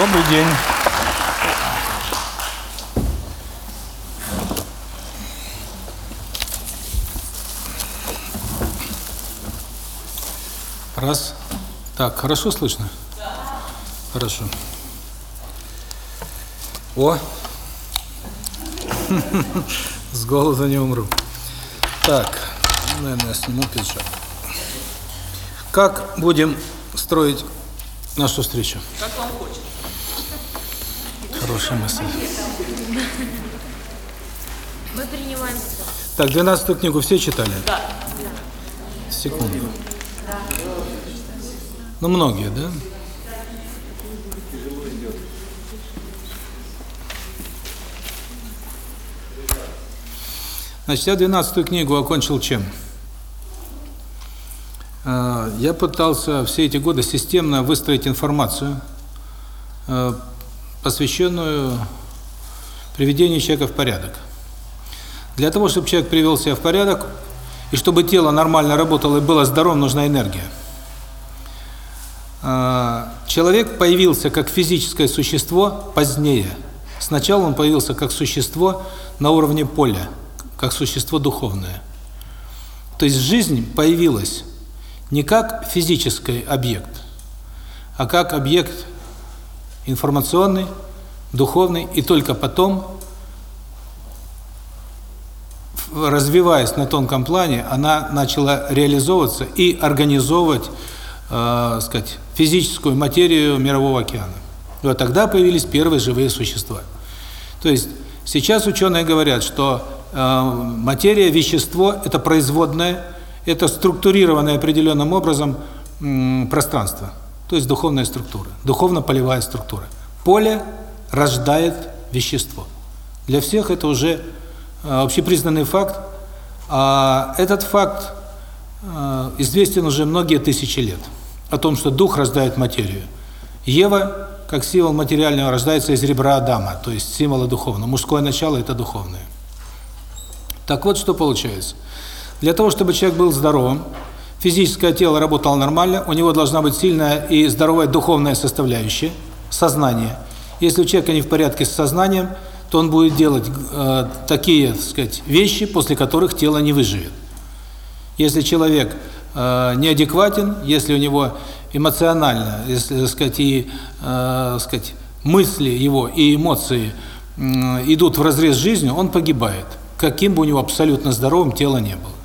Добрый день. Раз. Так, хорошо слышно? Да. Хорошо. О! С голода не умру. Так, наверное, сниму пиджак. Как будем строить нашу встречу? Как вам хочется. Хорошая мысль. Мы принимаем. Так, 12 книгу все читали? Да. Секунду. Ну, многие, да? Значит, я 12 книгу окончил чем? А, Я пытался все эти годы системно выстроить информацию, э, посвященную приведению человека в порядок. Для того, чтобы человек привел себя в порядок, и чтобы тело нормально работало и было здоровым, нужна энергия. А, Человек появился как физическое существо позднее. Сначала он появился как существо на уровне поля, как существо духовное. То есть жизнь появилась не как физический объект, а как объект информационный, духовный, и только потом, развиваясь на тонком плане, она начала реализовываться и организовывать, э, сказать, физическую материю мирового океана. И вот тогда появились первые живые существа. То есть сейчас ученые говорят, что э, материя, вещество – это производное, это структурированное определенным образом м, пространство, то есть духовная структура, духовно-полевая структура. Поле рождает вещество. Для всех это уже э, общепризнанный факт, а этот факт э, известен уже многие тысячи лет, о том, что дух рождает материю. Ева, как символ материального, рождается из ребра Адама, то есть символа духовного. Мужское начало – это духовное. Так вот, что получается. Для того, чтобы человек был здоровым, физическое тело работало нормально, у него должна быть сильная и здоровая духовная составляющая, сознание. Если у человека не в порядке с сознанием, то он будет делать э, такие, так сказать, вещи, после которых тело не выживет. Если человек э, неадекватен, если у него эмоционально, если, так сказать, и, э, сказать, мысли его и эмоции э, идут в разрез с жизнью, он погибает, каким бы у него абсолютно здоровым тело не было.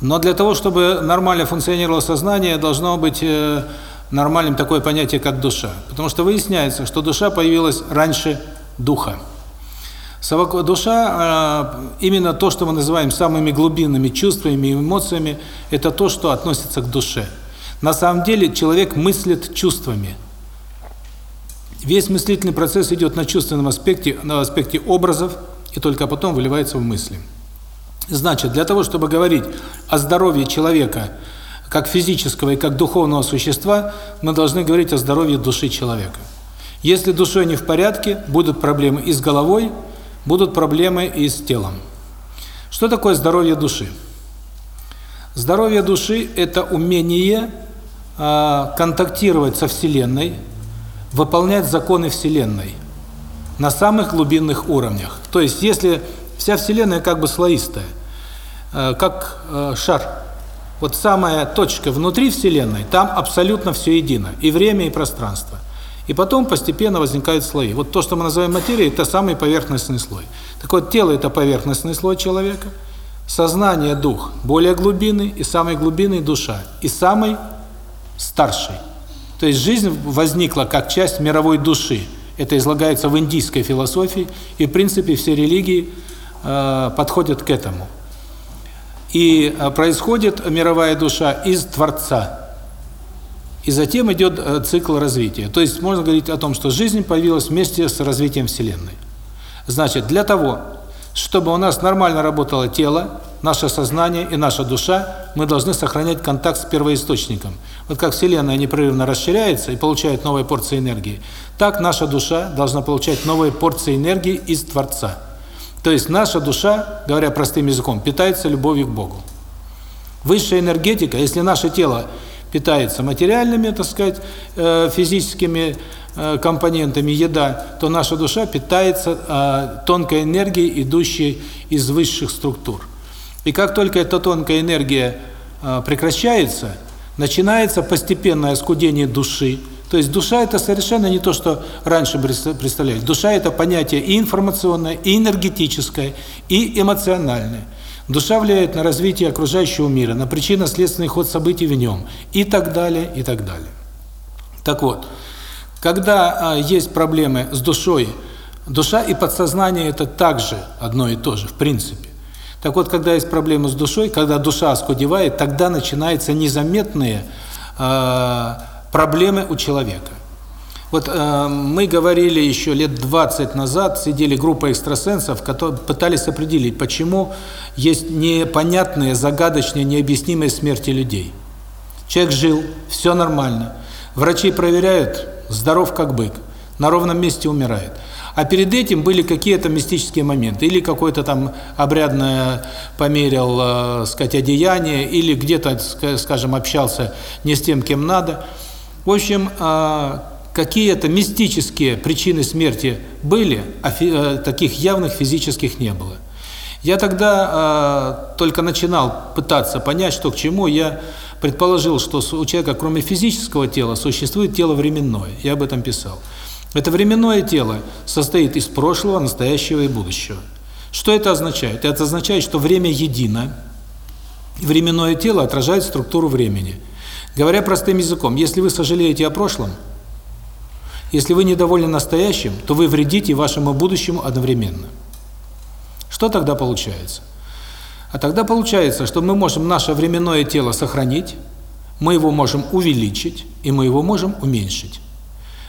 Но для того, чтобы нормально функционировало сознание, должно быть э, нормальным такое понятие, как душа. Потому что выясняется, что душа появилась раньше духа. Душа, э, именно то, что мы называем самыми глубинными чувствами и эмоциями, это то, что относится к душе. На самом деле человек мыслит чувствами. Весь мыслительный процесс идет на чувственном аспекте, на аспекте образов, и только потом выливается в мысли. Значит, для того, чтобы говорить о здоровье человека, как физического и как духовного существа, мы должны говорить о здоровье души человека. Если душой не в порядке, будут проблемы и с головой, будут проблемы и с телом. Что такое здоровье души? Здоровье души – это умение э, контактировать со Вселенной, выполнять законы Вселенной на самых глубинных уровнях. То есть, если вся Вселенная как бы слоистая, как э, шар, вот самая точка внутри Вселенной, там абсолютно все едино, и время, и пространство. И потом постепенно возникают слои. Вот то, что мы называем материей, это самый поверхностный слой. Так вот, тело – это поверхностный слой человека, сознание, дух – более глубинный, и самый глубинный – душа, и самый старший. То есть жизнь возникла как часть мировой души. Это излагается в индийской философии, и в принципе все религии э, подходят к этому. И э, происходит мировая душа из Творца. И затем идет э, цикл развития. То есть можно говорить о том, что жизнь появилась вместе с развитием Вселенной. Значит, для того, чтобы у нас нормально работало тело, наше сознание и наша душа, мы должны сохранять контакт с первоисточником. Вот как Вселенная непрерывно расширяется и получает новые порции энергии, так наша душа должна получать новые порции энергии из Творца. То есть наша душа, говоря простым языком, питается любовью к Богу. Высшая энергетика, если наше тело питается материальными, так сказать, э, физическими э, компонентами еда, то наша душа питается э, тонкой энергией, идущей из высших структур. И как только эта тонкая энергия прекращается, начинается постепенное оскудение души. То есть душа – это совершенно не то, что раньше представляли. Душа – это понятие и информационное, и энергетическое, и эмоциональное. Душа влияет на развитие окружающего мира, на причинно-следственный ход событий в нем, и так далее, и так далее. Так вот, когда а, есть проблемы с душой, душа и подсознание – это также одно и то же, в принципе. Так вот, когда есть проблемы с душой, когда душа оскудевает, тогда начинаются незаметные э, проблемы у человека. Вот э, мы говорили еще лет 20 назад, сидели группа экстрасенсов, которые пытались определить, почему есть непонятные, загадочные, необъяснимые смерти людей. Человек жил, все нормально. Врачи проверяют, здоров как бык, на ровном месте умирает. А перед этим были какие-то мистические моменты. Или какое-то там обрядное померил, э, сказать, одеяние, или где-то, скажем, общался не с тем, кем надо. В общем, э, какие-то мистические причины смерти были, а э, таких явных физических не было. Я тогда э, только начинал пытаться понять, что к чему. Я предположил, что у человека, кроме физического тела, существует тело временное. Я об этом писал. Это временное тело состоит из прошлого, настоящего и будущего. Что это означает? Это означает, что время едино, временное тело отражает структуру времени. Говоря простым языком, если вы сожалеете о прошлом, если вы недовольны настоящим, то вы вредите вашему будущему одновременно. Что тогда получается? А тогда получается, что мы можем наше временное тело сохранить, мы его можем увеличить, и мы его можем уменьшить.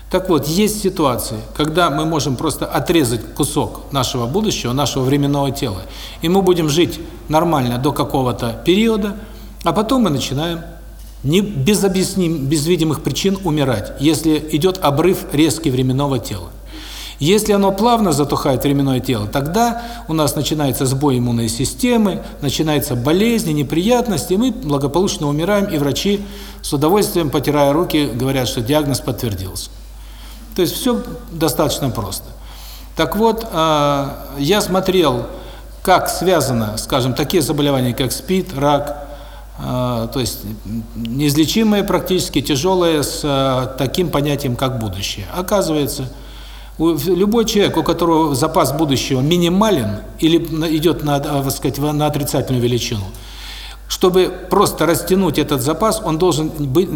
Так вот, есть ситуации, когда мы можем просто отрезать кусок нашего будущего, нашего временного тела, и мы будем жить нормально до какого-то периода, а потом мы начинаем не без объясним, без видимых причин умирать, если идет обрыв резкий временного тела. Если оно плавно затухает временное тело, тогда у нас начинается сбой иммунной системы, начинаются болезни, неприятности, мы благополучно умираем, и врачи с удовольствием, потирая руки, говорят, что диагноз подтвердился. То есть все достаточно просто. Так вот, а, я смотрел, как связано, скажем, такие заболевания, как СПИД, рак, то есть неизлечимые практически, тяжелые, с а, таким понятием, как будущее. Оказывается, любой человек, у которого запас будущего минимален или идет на, так сказать, на отрицательную величину, чтобы просто растянуть этот запас, он должен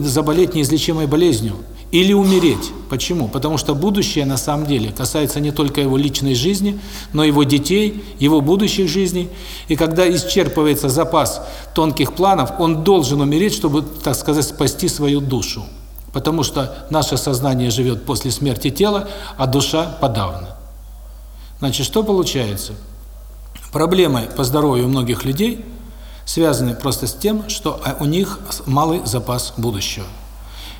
заболеть неизлечимой болезнью или умереть. Почему? Потому что будущее на самом деле касается не только его личной жизни, но и его детей, его будущих жизней. И когда исчерпывается запас тонких планов, он должен умереть, чтобы, так сказать, спасти свою душу. Потому что наше сознание живет после смерти тела, а душа подавно. Значит, что получается? Проблемы по здоровью многих людей связаны просто с тем, что у них малый запас будущего.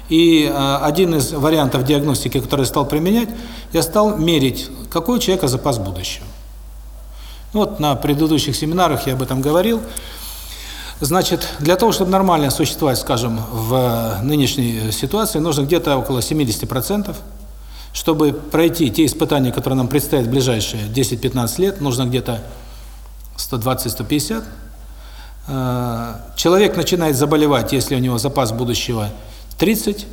И э, один из вариантов диагностики, который я стал применять, я стал мерить, какой у человека запас будущего. Вот на предыдущих семинарах я об этом говорил. Значит, для того, чтобы нормально существовать, скажем, в нынешней ситуации, нужно где-то около 70%. Чтобы пройти те испытания, которые нам предстоят в ближайшие 10-15 лет, нужно где-то 120-150. Э, человек начинает заболевать, если у него запас будущего – 30,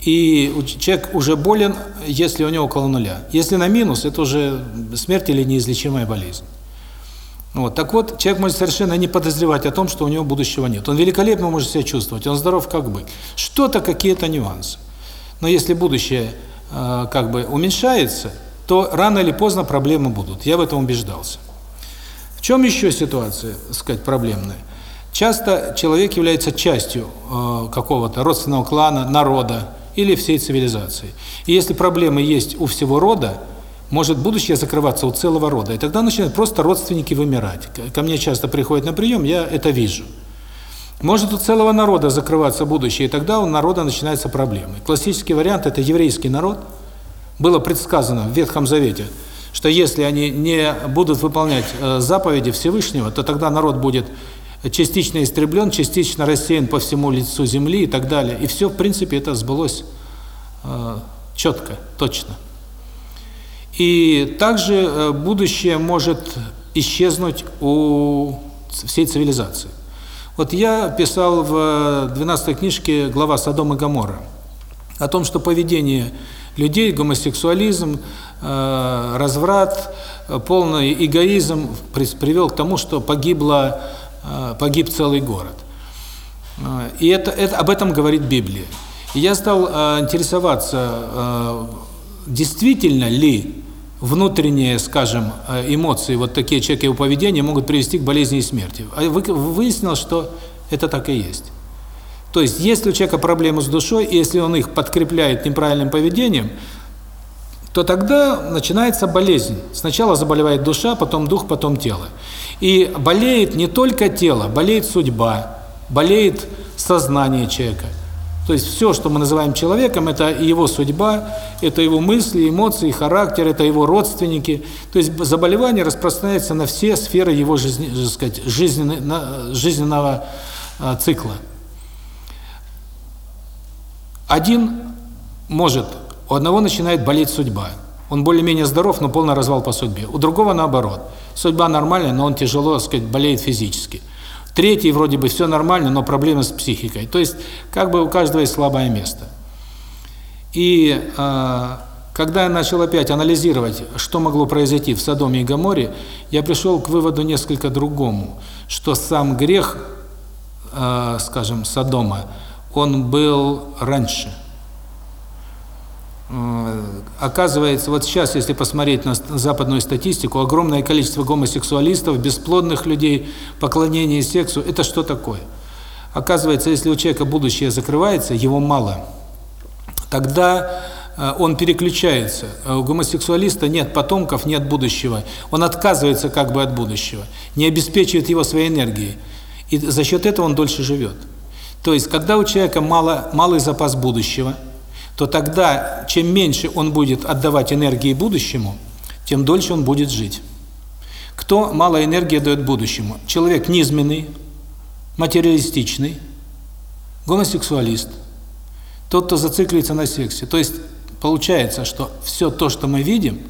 и человек уже болен, если у него около нуля. Если на минус, это уже смерть или неизлечимая болезнь. Вот. Так вот, человек может совершенно не подозревать о том, что у него будущего нет. Он великолепно может себя чувствовать, он здоров как бы. Что-то, какие-то нюансы. Но если будущее э, как бы уменьшается, то рано или поздно проблемы будут. Я в этом убеждался. Чем еще ситуация, так сказать, проблемная? Часто человек является частью э, какого-то родственного клана, народа или всей цивилизации. И если проблемы есть у всего рода, может будущее закрываться у целого рода. И тогда начинают просто родственники вымирать. Ко мне часто приходят на прием, я это вижу. Может у целого народа закрываться будущее, и тогда у народа начинаются проблемы. Классический вариант – это еврейский народ. Было предсказано в Ветхом Завете, что если они не будут выполнять э, заповеди Всевышнего, то тогда народ будет частично истреблен, частично рассеян по всему лицу земли и так далее. И все, в принципе, это сбылось э, четко, точно. И также э, будущее может исчезнуть у всей цивилизации. Вот я писал в 12 книжке глава Содом и Гоморра о том, что поведение людей, гомосексуализм, э, разврат, полный эгоизм привел к тому, что погибло, э, погиб целый город. И это, это об этом говорит Библия. И я стал интересоваться, действительно ли внутренние, скажем, э, эмоции, вот такие чеки его поведения могут привести к болезни и смерти. А выяснилось, что это так и есть. То есть, если у человека проблемы с душой, и если он их подкрепляет неправильным поведением, то тогда начинается болезнь. Сначала заболевает душа, потом дух, потом тело. И болеет не только тело, болеет судьба, болеет сознание человека – то есть все, что мы называем человеком, это его судьба, это его мысли, эмоции, характер, это его родственники. То есть заболевание распространяется на все сферы его жизни, сказать, жизненного, жизненного а, цикла. Один может, у одного начинает болеть судьба. Он более-менее здоров, но полный развал по судьбе. У другого наоборот. Судьба нормальная, но он тяжело, так сказать, болеет физически. Третий вроде бы все нормально, но проблемы с психикой. То есть как бы у каждого есть слабое место. И э, когда я начал опять анализировать, что могло произойти в Содоме и Гоморе, я пришел к выводу несколько другому, что сам грех, э, скажем, Содома, он был раньше. Э, оказывается, вот сейчас, если посмотреть на западную статистику, огромное количество гомосексуалистов, бесплодных людей, поклонение сексу – это что такое? Оказывается, если у человека будущее закрывается, его мало, тогда э, он переключается. Э, у гомосексуалиста нет потомков, нет будущего. Он отказывается как бы от будущего, не обеспечивает его своей энергией. И за счет этого он дольше живет. То есть, когда у человека мало, малый запас будущего – то тогда, чем меньше он будет отдавать энергии будущему, тем дольше он будет жить. Кто мало энергии дает будущему? Человек низменный, материалистичный, гомосексуалист, тот, кто зацикливается на сексе. То есть получается, что все то, что мы видим,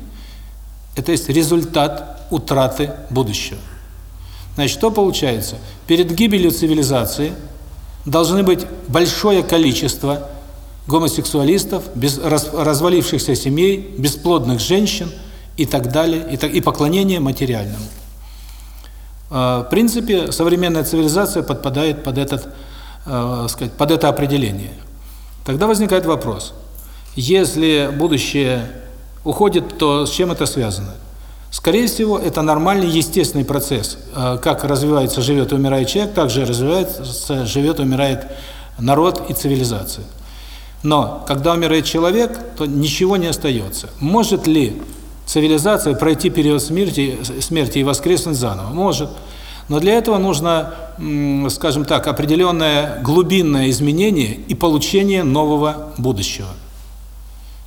это есть результат утраты будущего. Значит, что получается? Перед гибелью цивилизации должны быть большое количество гомосексуалистов, без, раз, развалившихся семей, бесплодных женщин и так далее, и, так, и поклонение материальному. А, в принципе, современная цивилизация подпадает под, этот, э, сказать, под это определение. Тогда возникает вопрос, если будущее уходит, то с чем это связано? Скорее всего, это нормальный, естественный процесс. Э, как развивается, живет и умирает человек, так же развивается, живет и умирает народ и цивилизация. Но когда умирает человек, то ничего не остается. Может ли цивилизация пройти период смерти, смерти и воскреснуть заново? Может. Но для этого нужно, скажем так, определенное глубинное изменение и получение нового будущего.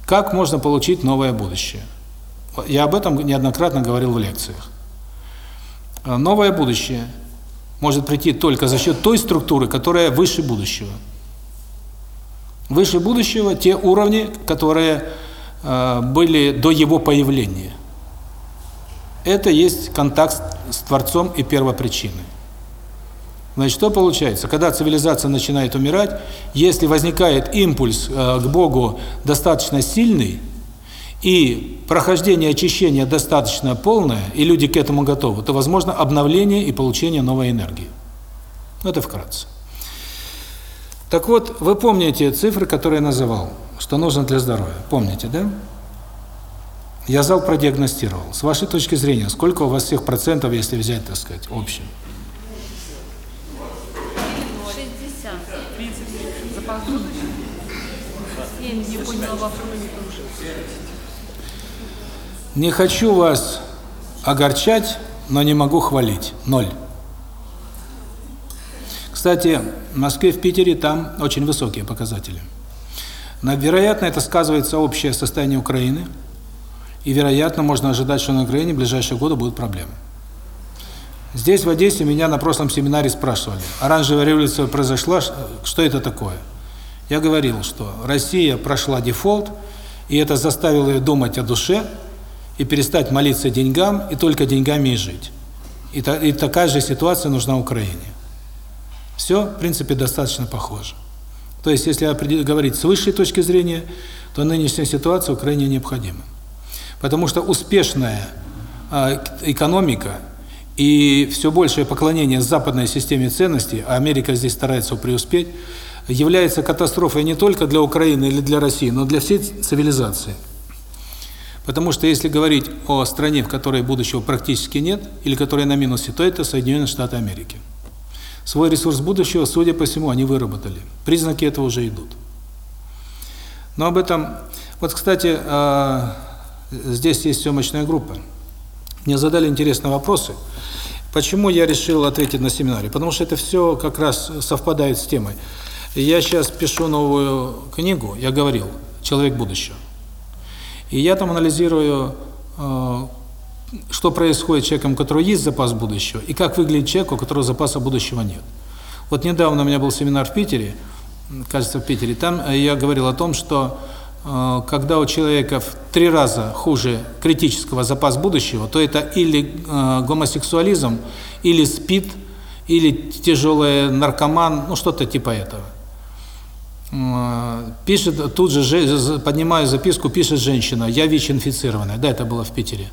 Как можно получить новое будущее? Я об этом неоднократно говорил в лекциях. Новое будущее может прийти только за счет той структуры, которая выше будущего. Выше будущего те уровни, которые э, были до его появления. Это есть контакт с Творцом и первопричиной. Значит, что получается? Когда цивилизация начинает умирать, если возникает импульс э, к Богу достаточно сильный, и прохождение очищения достаточно полное, и люди к этому готовы, то возможно обновление и получение новой энергии. Это вкратце. Так вот, вы помните цифры, которые я называл, что нужно для здоровья. Помните, да? Я зал продиагностировал. С вашей точки зрения, сколько у вас всех процентов, если взять, так сказать, общим? 60. 30. Я не поняла вопрос. Не хочу вас огорчать, но не могу хвалить. Ноль. Кстати, в Москве, в Питере там очень высокие показатели. Но, вероятно, это сказывается общее состояние Украины, и, вероятно, можно ожидать, что на Украине в ближайшие годы будут проблемы. Здесь, в Одессе, меня на прошлом семинаре спрашивали, оранжевая революция произошла, что это такое? Я говорил, что Россия прошла дефолт, И это заставило ее думать о душе и перестать молиться деньгам и только деньгами и жить. И, та, и такая же ситуация нужна Украине. Все, в принципе, достаточно похоже. То есть, если говорить с высшей точки зрения, то нынешняя ситуация Украине необходима. Потому что успешная э, экономика и все большее поклонение западной системе ценностей, а Америка здесь старается преуспеть, является катастрофой не только для Украины или для России, но для всей цивилизации. Потому что если говорить о стране, в которой будущего практически нет, или которая на минусе, то это Соединенные Штаты Америки. Свой ресурс будущего, судя по всему, они выработали. Признаки этого уже идут. Но об этом... Вот, кстати, а, здесь есть съемочная группа. Мне задали интересные вопросы. Почему я решил ответить на семинаре? Потому что это все как раз совпадает с темой. Я сейчас пишу новую книгу, я говорил, «Человек будущего». И я там анализирую, а, что происходит с человеком, у которого есть запас будущего, и как выглядит человек, у которого запаса будущего нет. Вот недавно у меня был семинар в Питере, кажется, в Питере, там я говорил о том, что э, когда у человека в три раза хуже критического запас будущего, то это или э, гомосексуализм, или СПИД, или тяжелый наркоман, ну что-то типа этого. Э, пишет, тут же поднимаю записку, пишет женщина, я ВИЧ-инфицированная, да, это было в Питере.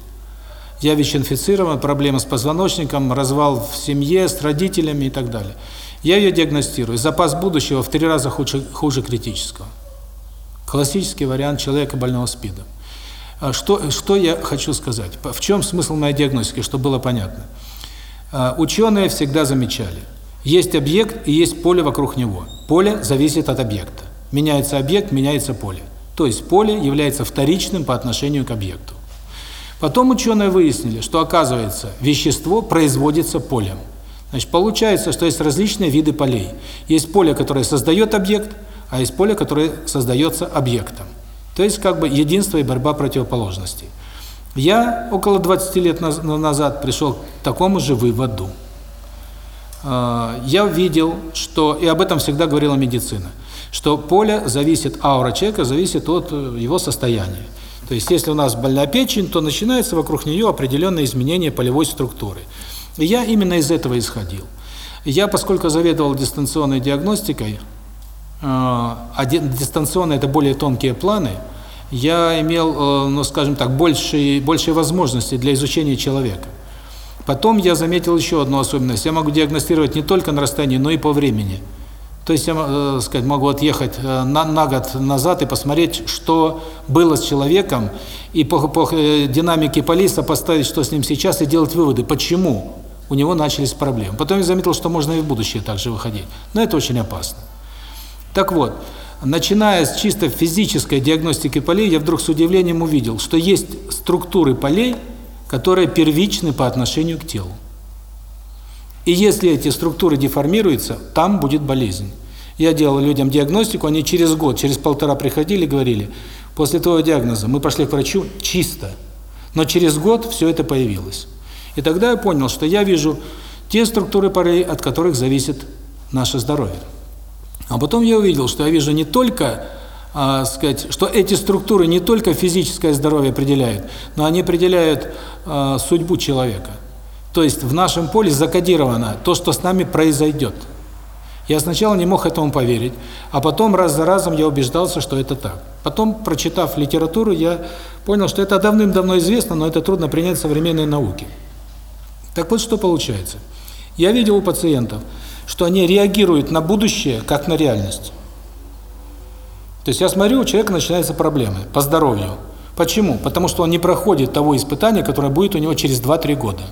Я ВИЧ-инфицирован, проблемы с позвоночником, развал в семье, с родителями и так далее. Я ее диагностирую. Запас будущего в три раза хуже, хуже критического. Классический вариант человека больного СПИДом. А что, что я хочу сказать? В чем смысл моей диагностики, чтобы было понятно? А, ученые всегда замечали, есть объект и есть поле вокруг него. Поле зависит от объекта. Меняется объект, меняется поле. То есть поле является вторичным по отношению к объекту. Потом ученые выяснили, что оказывается вещество производится полем. Значит, получается, что есть различные виды полей. Есть поле, которое создает объект, а есть поле, которое создается объектом. То есть как бы единство и борьба противоположностей. Я около 20 лет назад пришел к такому же выводу. Я видел, что, и об этом всегда говорила медицина, что поле зависит, аура человека зависит от э, его состояния. То есть если у нас больная печень, то начинается вокруг нее определенное изменение полевой структуры. И я именно из этого исходил. Я, поскольку заведовал дистанционной диагностикой, э, а дистанционно это более тонкие планы, я имел, э, ну скажем так, большие, большие возможности для изучения человека. Потом я заметил еще одну особенность. Я могу диагностировать не только на расстоянии, но и по времени. То есть я, э, сказать, могу отъехать э, на, на год назад и посмотреть, что было с человеком, и по, по э, динамике полиса поставить, что с ним сейчас, и делать выводы, почему у него начались проблемы. Потом я заметил, что можно и в будущее также выходить. Но это очень опасно. Так вот, начиная с чисто физической диагностики полей, я вдруг с удивлением увидел, что есть структуры полей, которые первичны по отношению к телу. И если эти структуры деформируются, там будет болезнь. Я делал людям диагностику, они через год, через полтора приходили говорили, после твоего диагноза мы пошли к врачу чисто, но через год все это появилось. И тогда я понял, что я вижу те структуры парей, от которых зависит наше здоровье. А потом я увидел, что я вижу не только, а, сказать, что эти структуры не только физическое здоровье определяют, но они определяют а, судьбу человека. То есть в нашем поле закодировано то, что с нами произойдет. Я сначала не мог этому поверить, а потом раз за разом я убеждался, что это так. Потом, прочитав литературу, я понял, что это давным-давно известно, но это трудно принять в современной науке. Так вот, что получается. Я видел у пациентов, что они реагируют на будущее, как на реальность. То есть я смотрю, у человека начинаются проблемы по здоровью. Почему? Потому что он не проходит того испытания, которое будет у него через 2-3 года.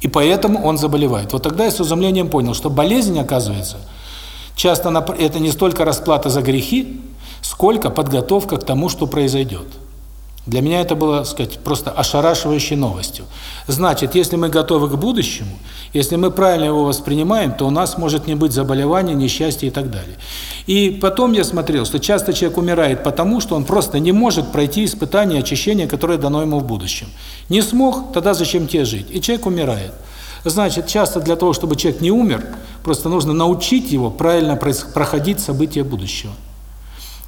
И поэтому он заболевает. Вот тогда я с изумлением понял, что болезнь, оказывается, часто это не столько расплата за грехи, сколько подготовка к тому, что произойдет. Для меня это было, сказать, просто ошарашивающей новостью. Значит, если мы готовы к будущему, если мы правильно его воспринимаем, то у нас может не быть заболеваний, несчастья и так далее. И потом я смотрел, что часто человек умирает потому, что он просто не может пройти испытание очищения, которое дано ему в будущем. Не смог, тогда зачем тебе жить? И человек умирает. Значит, часто для того, чтобы человек не умер, просто нужно научить его правильно проходить события будущего.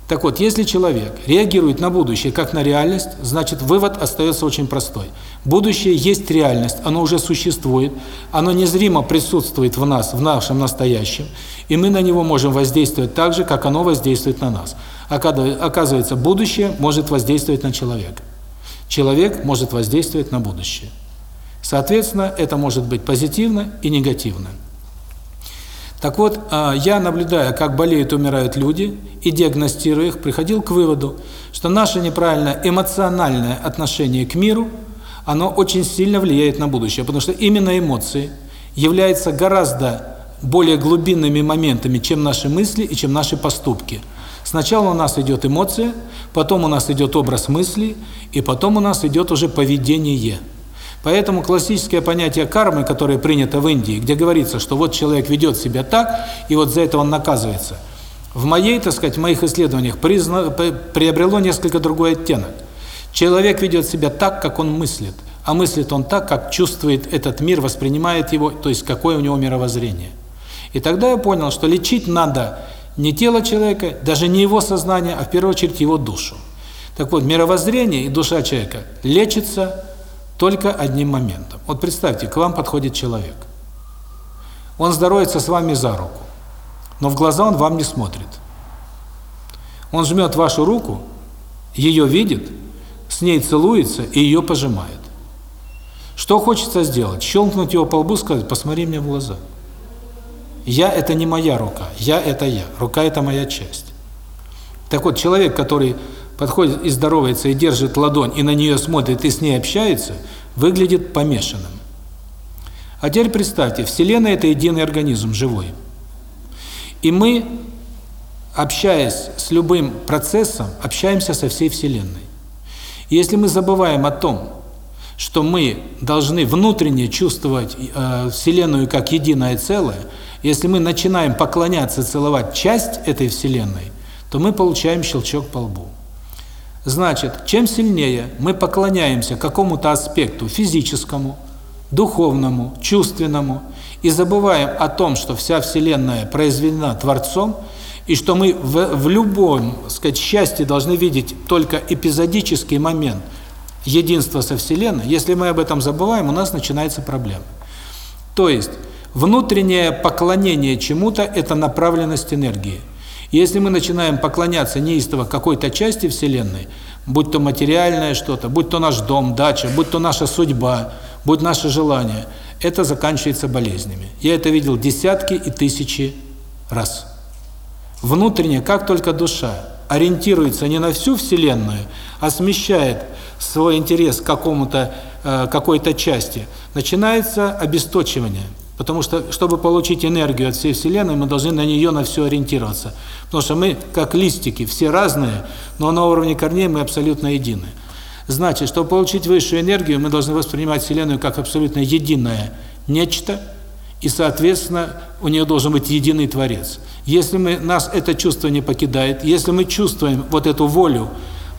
Так вот, если человек реагирует на будущее как на реальность, значит вывод остается очень простой. Будущее есть реальность, оно уже существует, оно незримо присутствует в нас, в нашем настоящем, и мы на него можем воздействовать так же, как оно воздействует на нас. Оказывается, будущее может воздействовать на человека. Человек может воздействовать на будущее. Соответственно, это может быть позитивно и негативно. Так вот, а, я, наблюдая, как болеют умирают люди, и диагностируя их, приходил к выводу, что наше неправильное эмоциональное отношение к миру, оно очень сильно влияет на будущее, потому что именно эмоции являются гораздо более глубинными моментами, чем наши мысли и чем наши поступки. Сначала у нас идет эмоция, потом у нас идет образ мысли, и потом у нас идет уже поведение. Поэтому классическое понятие кармы, которое принято в Индии, где говорится, что вот человек ведет себя так, и вот за это он наказывается, в моей, так сказать, в моих исследованиях призна... приобрело несколько другой оттенок. Человек ведет себя так, как он мыслит, а мыслит он так, как чувствует этот мир, воспринимает его, то есть какое у него мировоззрение. И тогда я понял, что лечить надо не тело человека, даже не его сознание, а в первую очередь его душу. Так вот, мировоззрение и душа человека лечится только одним моментом. Вот представьте, к вам подходит человек. Он здоровается с вами за руку, но в глаза он вам не смотрит. Он жмет вашу руку, ее видит, с ней целуется и ее пожимает. Что хочется сделать? Щелкнуть его по лбу, сказать, посмотри мне в глаза. Я – это не моя рука, я – это я, рука – это моя часть. Так вот, человек, который подходит и здоровается, и держит ладонь, и на нее смотрит, и с ней общается, выглядит помешанным. А теперь представьте, Вселенная – это единый организм, живой. И мы, общаясь с любым процессом, общаемся со всей Вселенной. И если мы забываем о том, что мы должны внутренне чувствовать э, Вселенную как единое целое, если мы начинаем поклоняться, целовать часть этой Вселенной, то мы получаем щелчок по лбу. Значит, чем сильнее мы поклоняемся какому-то аспекту физическому, духовному, чувственному, и забываем о том, что вся Вселенная произведена Творцом, и что мы в, в любом, сказать, счастье должны видеть только эпизодический момент единства со Вселенной, если мы об этом забываем, у нас начинается проблема. То есть, внутреннее поклонение чему-то – это направленность энергии – если мы начинаем поклоняться неистово какой-то части Вселенной, будь то материальное что-то, будь то наш дом, дача, будь то наша судьба, будь наше желание, это заканчивается болезнями. Я это видел десятки и тысячи раз. Внутренне, как только душа ориентируется не на всю Вселенную, а смещает свой интерес к какому-то э, какой-то части, начинается обесточивание – Потому что, чтобы получить энергию от всей Вселенной, мы должны на нее, на все ориентироваться. Потому что мы, как листики, все разные, но на уровне корней мы абсолютно едины. Значит, чтобы получить высшую энергию, мы должны воспринимать Вселенную как абсолютно единое нечто, и, соответственно, у нее должен быть единый Творец. Если мы, нас это чувство не покидает, если мы чувствуем вот эту волю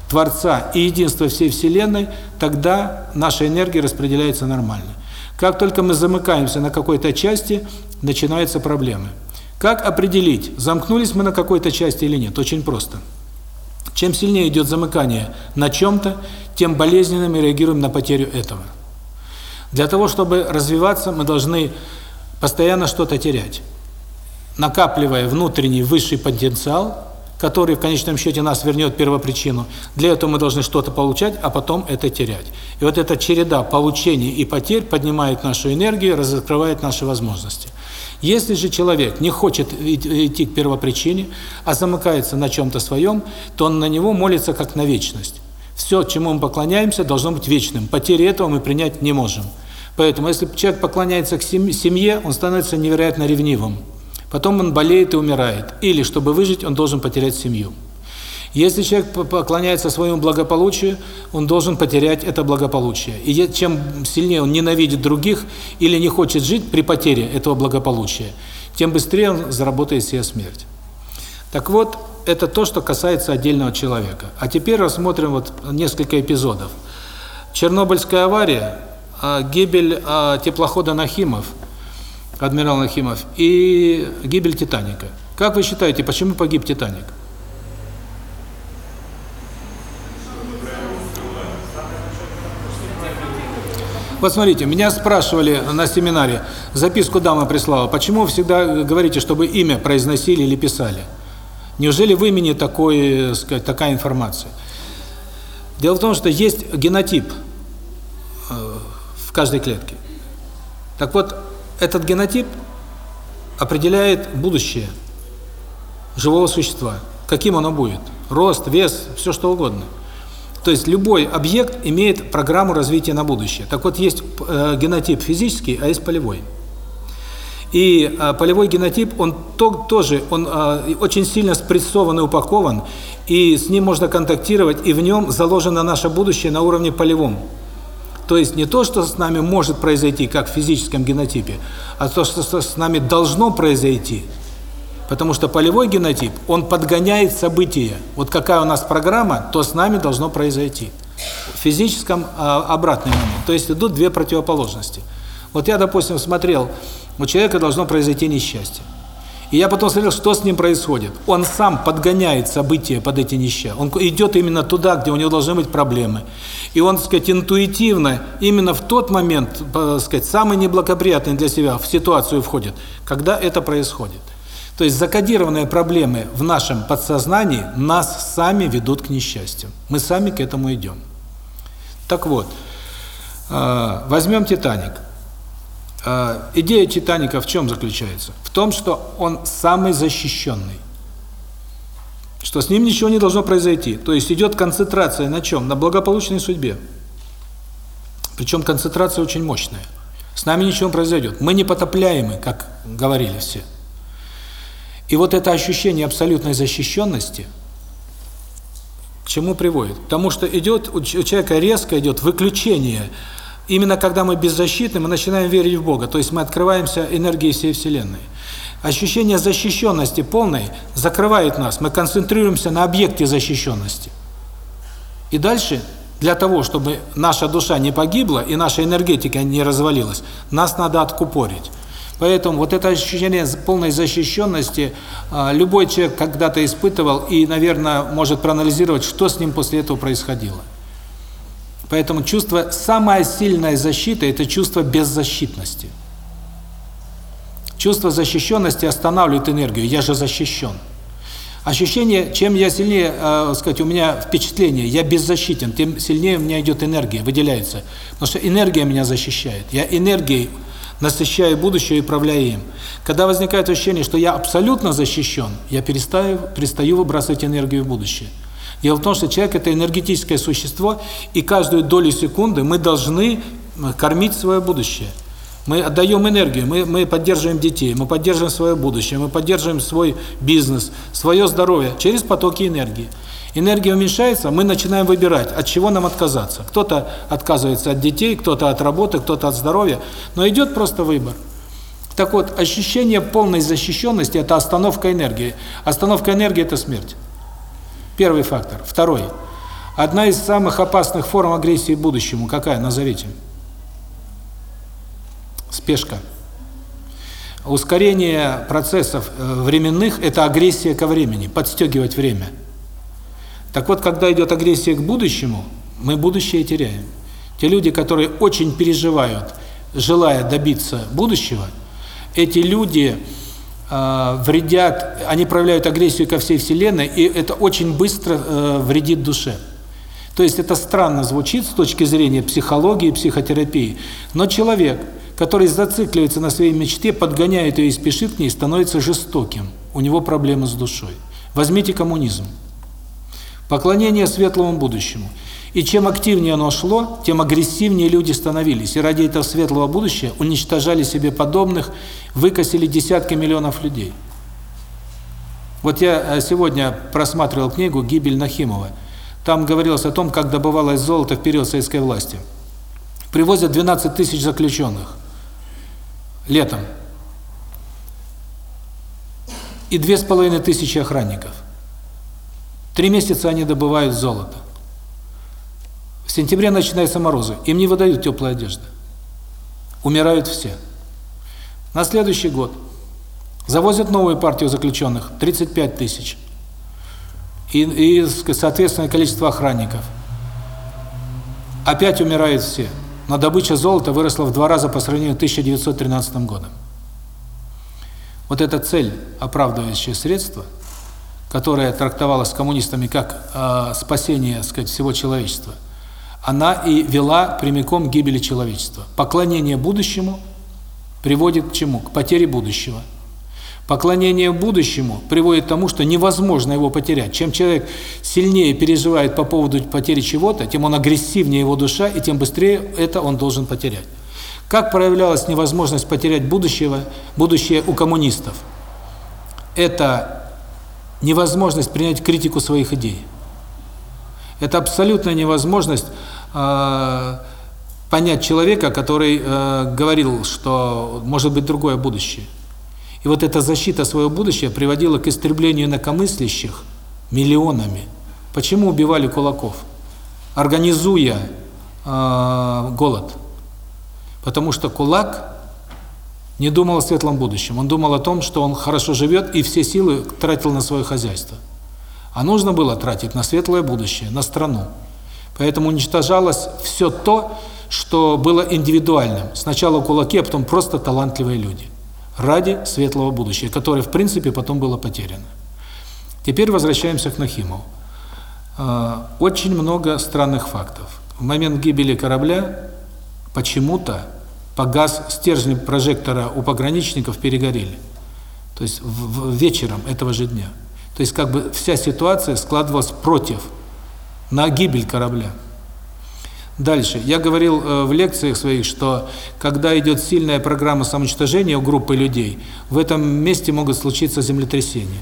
Творца и единство всей Вселенной, тогда наша энергия распределяется нормально. Как только мы замыкаемся на какой-то части, начинаются проблемы. Как определить, замкнулись мы на какой-то части или нет? Очень просто. Чем сильнее идет замыкание на чем-то, тем болезненно мы реагируем на потерю этого. Для того, чтобы развиваться, мы должны постоянно что-то терять. Накапливая внутренний высший потенциал, который в конечном счете нас вернет первопричину. Для этого мы должны что-то получать, а потом это терять. И вот эта череда получений и потерь поднимает нашу энергию, раскрывает наши возможности. Если же человек не хочет идти к первопричине, а замыкается на чем-то своем, то он на него молится как на вечность. Все, чему мы поклоняемся, должно быть вечным. Потери этого мы принять не можем. Поэтому, если человек поклоняется к семье, он становится невероятно ревнивым. Потом он болеет и умирает. Или, чтобы выжить, он должен потерять семью. Если человек поклоняется своему благополучию, он должен потерять это благополучие. И чем сильнее он ненавидит других или не хочет жить при потере этого благополучия, тем быстрее он заработает себе смерть. Так вот, это то, что касается отдельного человека. А теперь рассмотрим вот несколько эпизодов. Чернобыльская авария, а, гибель а, теплохода «Нахимов» – адмирал Нахимов, и гибель Титаника. Как вы считаете, почему погиб Титаник? Вот смотрите, меня спрашивали на семинаре, записку дама прислала, почему вы всегда говорите, чтобы имя произносили или писали? Неужели в имени такой, э, сказать, такая информация? Дело в том, что есть генотип э, в каждой клетке. Так вот, этот генотип определяет будущее живого существа. Каким оно будет? Рост, вес, все что угодно. То есть любой объект имеет программу развития на будущее. Так вот, есть э, генотип физический, а есть полевой. И э, полевой генотип, он то, тоже, он э, очень сильно спрессован и упакован, и с ним можно контактировать, и в нем заложено наше будущее на уровне полевом. То есть не то, что с нами может произойти, как в физическом генотипе, а то, что с нами должно произойти – Потому что полевой генотип, он подгоняет события. Вот какая у нас программа, то с нами должно произойти. В физическом а, обратный момент. То есть идут две противоположности. Вот я, допустим, смотрел, у человека должно произойти несчастье. И я потом смотрел, что с ним происходит. Он сам подгоняет события под эти несчастья. Он идет именно туда, где у него должны быть проблемы. И он, так сказать, интуитивно, именно в тот момент, так сказать, самый неблагоприятный для себя в ситуацию входит, когда это происходит. То есть закодированные проблемы в нашем подсознании нас сами ведут к несчастью. Мы сами к этому идем. Так вот, э, возьмем «Титаник». Э, идея «Титаника» в чем заключается? В том, что он самый защищенный. Что с ним ничего не должно произойти. То есть идет концентрация на чем? На благополучной судьбе. Причем концентрация очень мощная. С нами ничего не произойдет. Мы не потопляемы, как говорили все. И вот это ощущение абсолютной защищенности к чему приводит? К тому, что идет у человека резко идет выключение. Именно когда мы беззащитны, мы начинаем верить в Бога, то есть мы открываемся энергии всей Вселенной. Ощущение защищенности полной закрывает нас, мы концентрируемся на объекте защищенности. И дальше, для того, чтобы наша душа не погибла и наша энергетика не развалилась, нас надо откупорить. Поэтому вот это ощущение полной защищенности а, любой человек когда-то испытывал и, наверное, может проанализировать, что с ним после этого происходило. Поэтому чувство, самая сильная защита – это чувство беззащитности. Чувство защищенности останавливает энергию, я же защищен. Ощущение, чем я сильнее, э, сказать, у меня впечатление, я беззащитен, тем сильнее у меня идет энергия, выделяется. Потому что энергия меня защищает. Я энергией насыщаю будущее и управляю им. Когда возникает ощущение, что я абсолютно защищен, я перестаю, перестаю выбрасывать энергию в будущее. Дело в том, что человек – это энергетическое существо, и каждую долю секунды мы должны кормить свое будущее. Мы отдаем энергию, мы, мы поддерживаем детей, мы поддерживаем свое будущее, мы поддерживаем свой бизнес, свое здоровье через потоки энергии. Энергия уменьшается, мы начинаем выбирать, от чего нам отказаться. Кто-то отказывается от детей, кто-то от работы, кто-то от здоровья, но идет просто выбор. Так вот, ощущение полной защищенности – это остановка энергии. Остановка энергии – это смерть. Первый фактор. Второй. Одна из самых опасных форм агрессии будущему. Какая? Назовите. Спешка. Ускорение процессов э, временных – это агрессия ко времени, подстегивать время – так вот, когда идет агрессия к будущему, мы будущее теряем. Те люди, которые очень переживают, желая добиться будущего, эти люди э, вредят, они проявляют агрессию ко всей Вселенной, и это очень быстро э, вредит душе. То есть это странно звучит с точки зрения психологии, психотерапии, но человек, который зацикливается на своей мечте, подгоняет ее и спешит к ней, становится жестоким. У него проблемы с душой. Возьмите коммунизм. Поклонение светлому будущему. И чем активнее оно шло, тем агрессивнее люди становились. И ради этого светлого будущего уничтожали себе подобных, выкосили десятки миллионов людей. Вот я э, сегодня просматривал книгу «Гибель Нахимова». Там говорилось о том, как добывалось золото в период советской власти. Привозят 12 тысяч заключенных летом и две с половиной тысячи охранников. Три месяца они добывают золото. В сентябре начинаются морозы, им не выдают теплой одежды. Умирают все. На следующий год завозят новую партию заключенных, 35 тысяч. И, и соответственное количество охранников. Опять умирают все. но добыча золота выросла в два раза по сравнению с 1913 годом. Вот эта цель, оправдывающая средства, которая трактовалась коммунистами как э, спасение, так сказать, всего человечества, она и вела прямиком к гибели человечества. Поклонение будущему приводит к чему? К потере будущего. Поклонение будущему приводит к тому, что невозможно его потерять. Чем человек сильнее переживает по поводу потери чего-то, тем он агрессивнее его душа, и тем быстрее это он должен потерять. Как проявлялась невозможность потерять будущего, будущее у коммунистов? Это невозможность принять критику своих идей. Это абсолютная невозможность понять человека, который э, говорил, что может быть другое будущее. И вот эта защита своего будущего приводила к истреблению инакомыслящих миллионами. Почему убивали кулаков? Организуя э, голод. Потому что кулак не думал о светлом будущем. Он думал о том, что он хорошо живет и все силы тратил на свое хозяйство. А нужно было тратить на светлое будущее, на страну. Поэтому уничтожалось все то, что было индивидуальным. Сначала кулаки, а потом просто талантливые люди ради светлого будущего, которое, в принципе, потом было потеряно. Теперь возвращаемся к Нахимову. А, очень много странных фактов. В момент гибели корабля почему-то погас стержень прожектора у пограничников перегорели. То есть в, в вечером этого же дня. То есть как бы вся ситуация складывалась против, на гибель корабля. Дальше. Я говорил э, в лекциях своих, что когда идет сильная программа самоуничтожения у группы людей, в этом месте могут случиться землетрясения.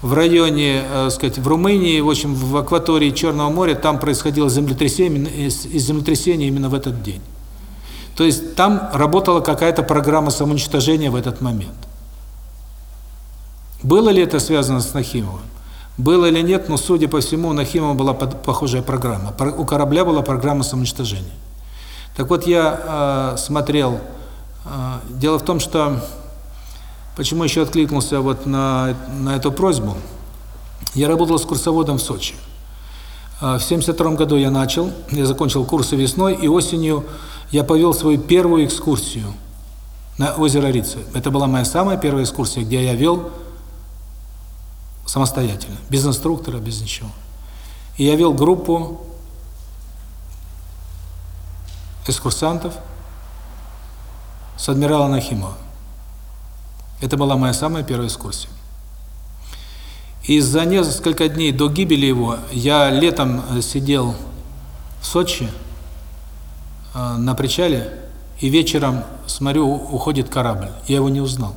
В районе, э, сказать, в Румынии, в общем, в акватории Черного моря, там происходило землетрясение, из землетрясения именно в этот день. То есть там работала какая-то программа самоуничтожения в этот момент. Было ли это связано с Нахимовым? Было или нет, но, судя по всему, у Нахимова была похожая программа. У корабля была программа самоуничтожения. Так вот, я э, смотрел... Э, дело в том, что... Почему еще откликнулся вот на, на эту просьбу? Я работал с курсоводом в Сочи. Э, в 72 году я начал, я закончил курсы весной, и осенью я повел свою первую экскурсию на озеро Рицы. Это была моя самая первая экскурсия, где я вел самостоятельно, без инструктора, без ничего. И я вел группу экскурсантов с адмирала Нахимова. Это была моя самая первая экскурсия. И за несколько дней до гибели его я летом э, сидел в Сочи э, на причале, и вечером смотрю, уходит корабль. Я его не узнал.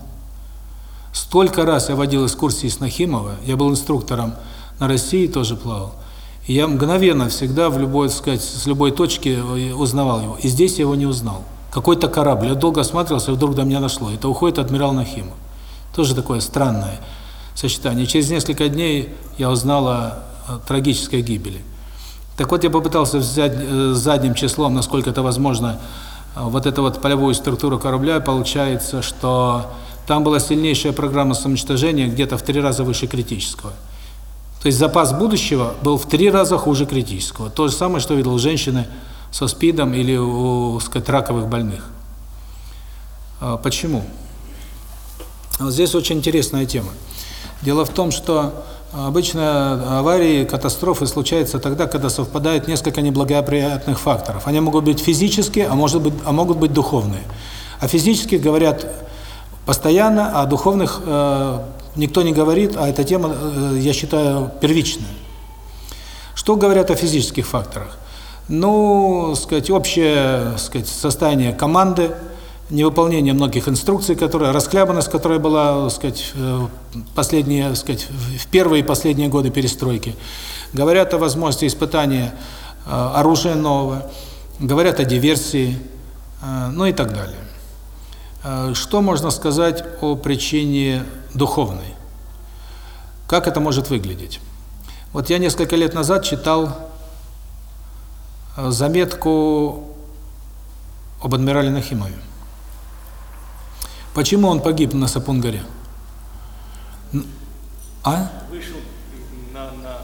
Столько раз я водил экскурсии с Нахимова, я был инструктором на России, тоже плавал. И я мгновенно всегда в любой, так сказать, с любой точки узнавал его. И здесь я его не узнал. Какой-то корабль. Я долго осматривался, и вдруг до меня дошло. Это уходит адмирал Нахимов. Тоже такое странное сочетание. Через несколько дней я узнал о, о трагической гибели. Так вот, я попытался взять э, задним числом, насколько это возможно, э, вот эту вот полевую структуру корабля. Получается, что там была сильнейшая программа самоуничтожения, где-то в три раза выше критического. То есть запас будущего был в три раза хуже критического. То же самое, что видел у женщины со СПИДом или у, сказать, раковых больных. А почему? Вот здесь очень интересная тема. Дело в том, что обычно аварии, катастрофы случаются тогда, когда совпадают несколько неблагоприятных факторов. Они могут быть физические, а может быть, а могут быть духовные. А физически говорят постоянно, а духовных э, никто не говорит, а эта тема, э, я считаю, первичная. Что говорят о физических факторах? Ну, сказать, общее, сказать, состояние команды, невыполнение многих инструкций, которые расхлябанность, которая была, сказать, э, последние, сказать, в первые и последние годы перестройки. Говорят о возможности испытания э, оружия нового, говорят о диверсии, э, ну и так далее. Э, что можно сказать о причине духовной? Как это может выглядеть? Вот я несколько лет назад читал э, заметку об адмирале Нахимове. Почему он погиб на Сапун-горе? А? Вышел на, на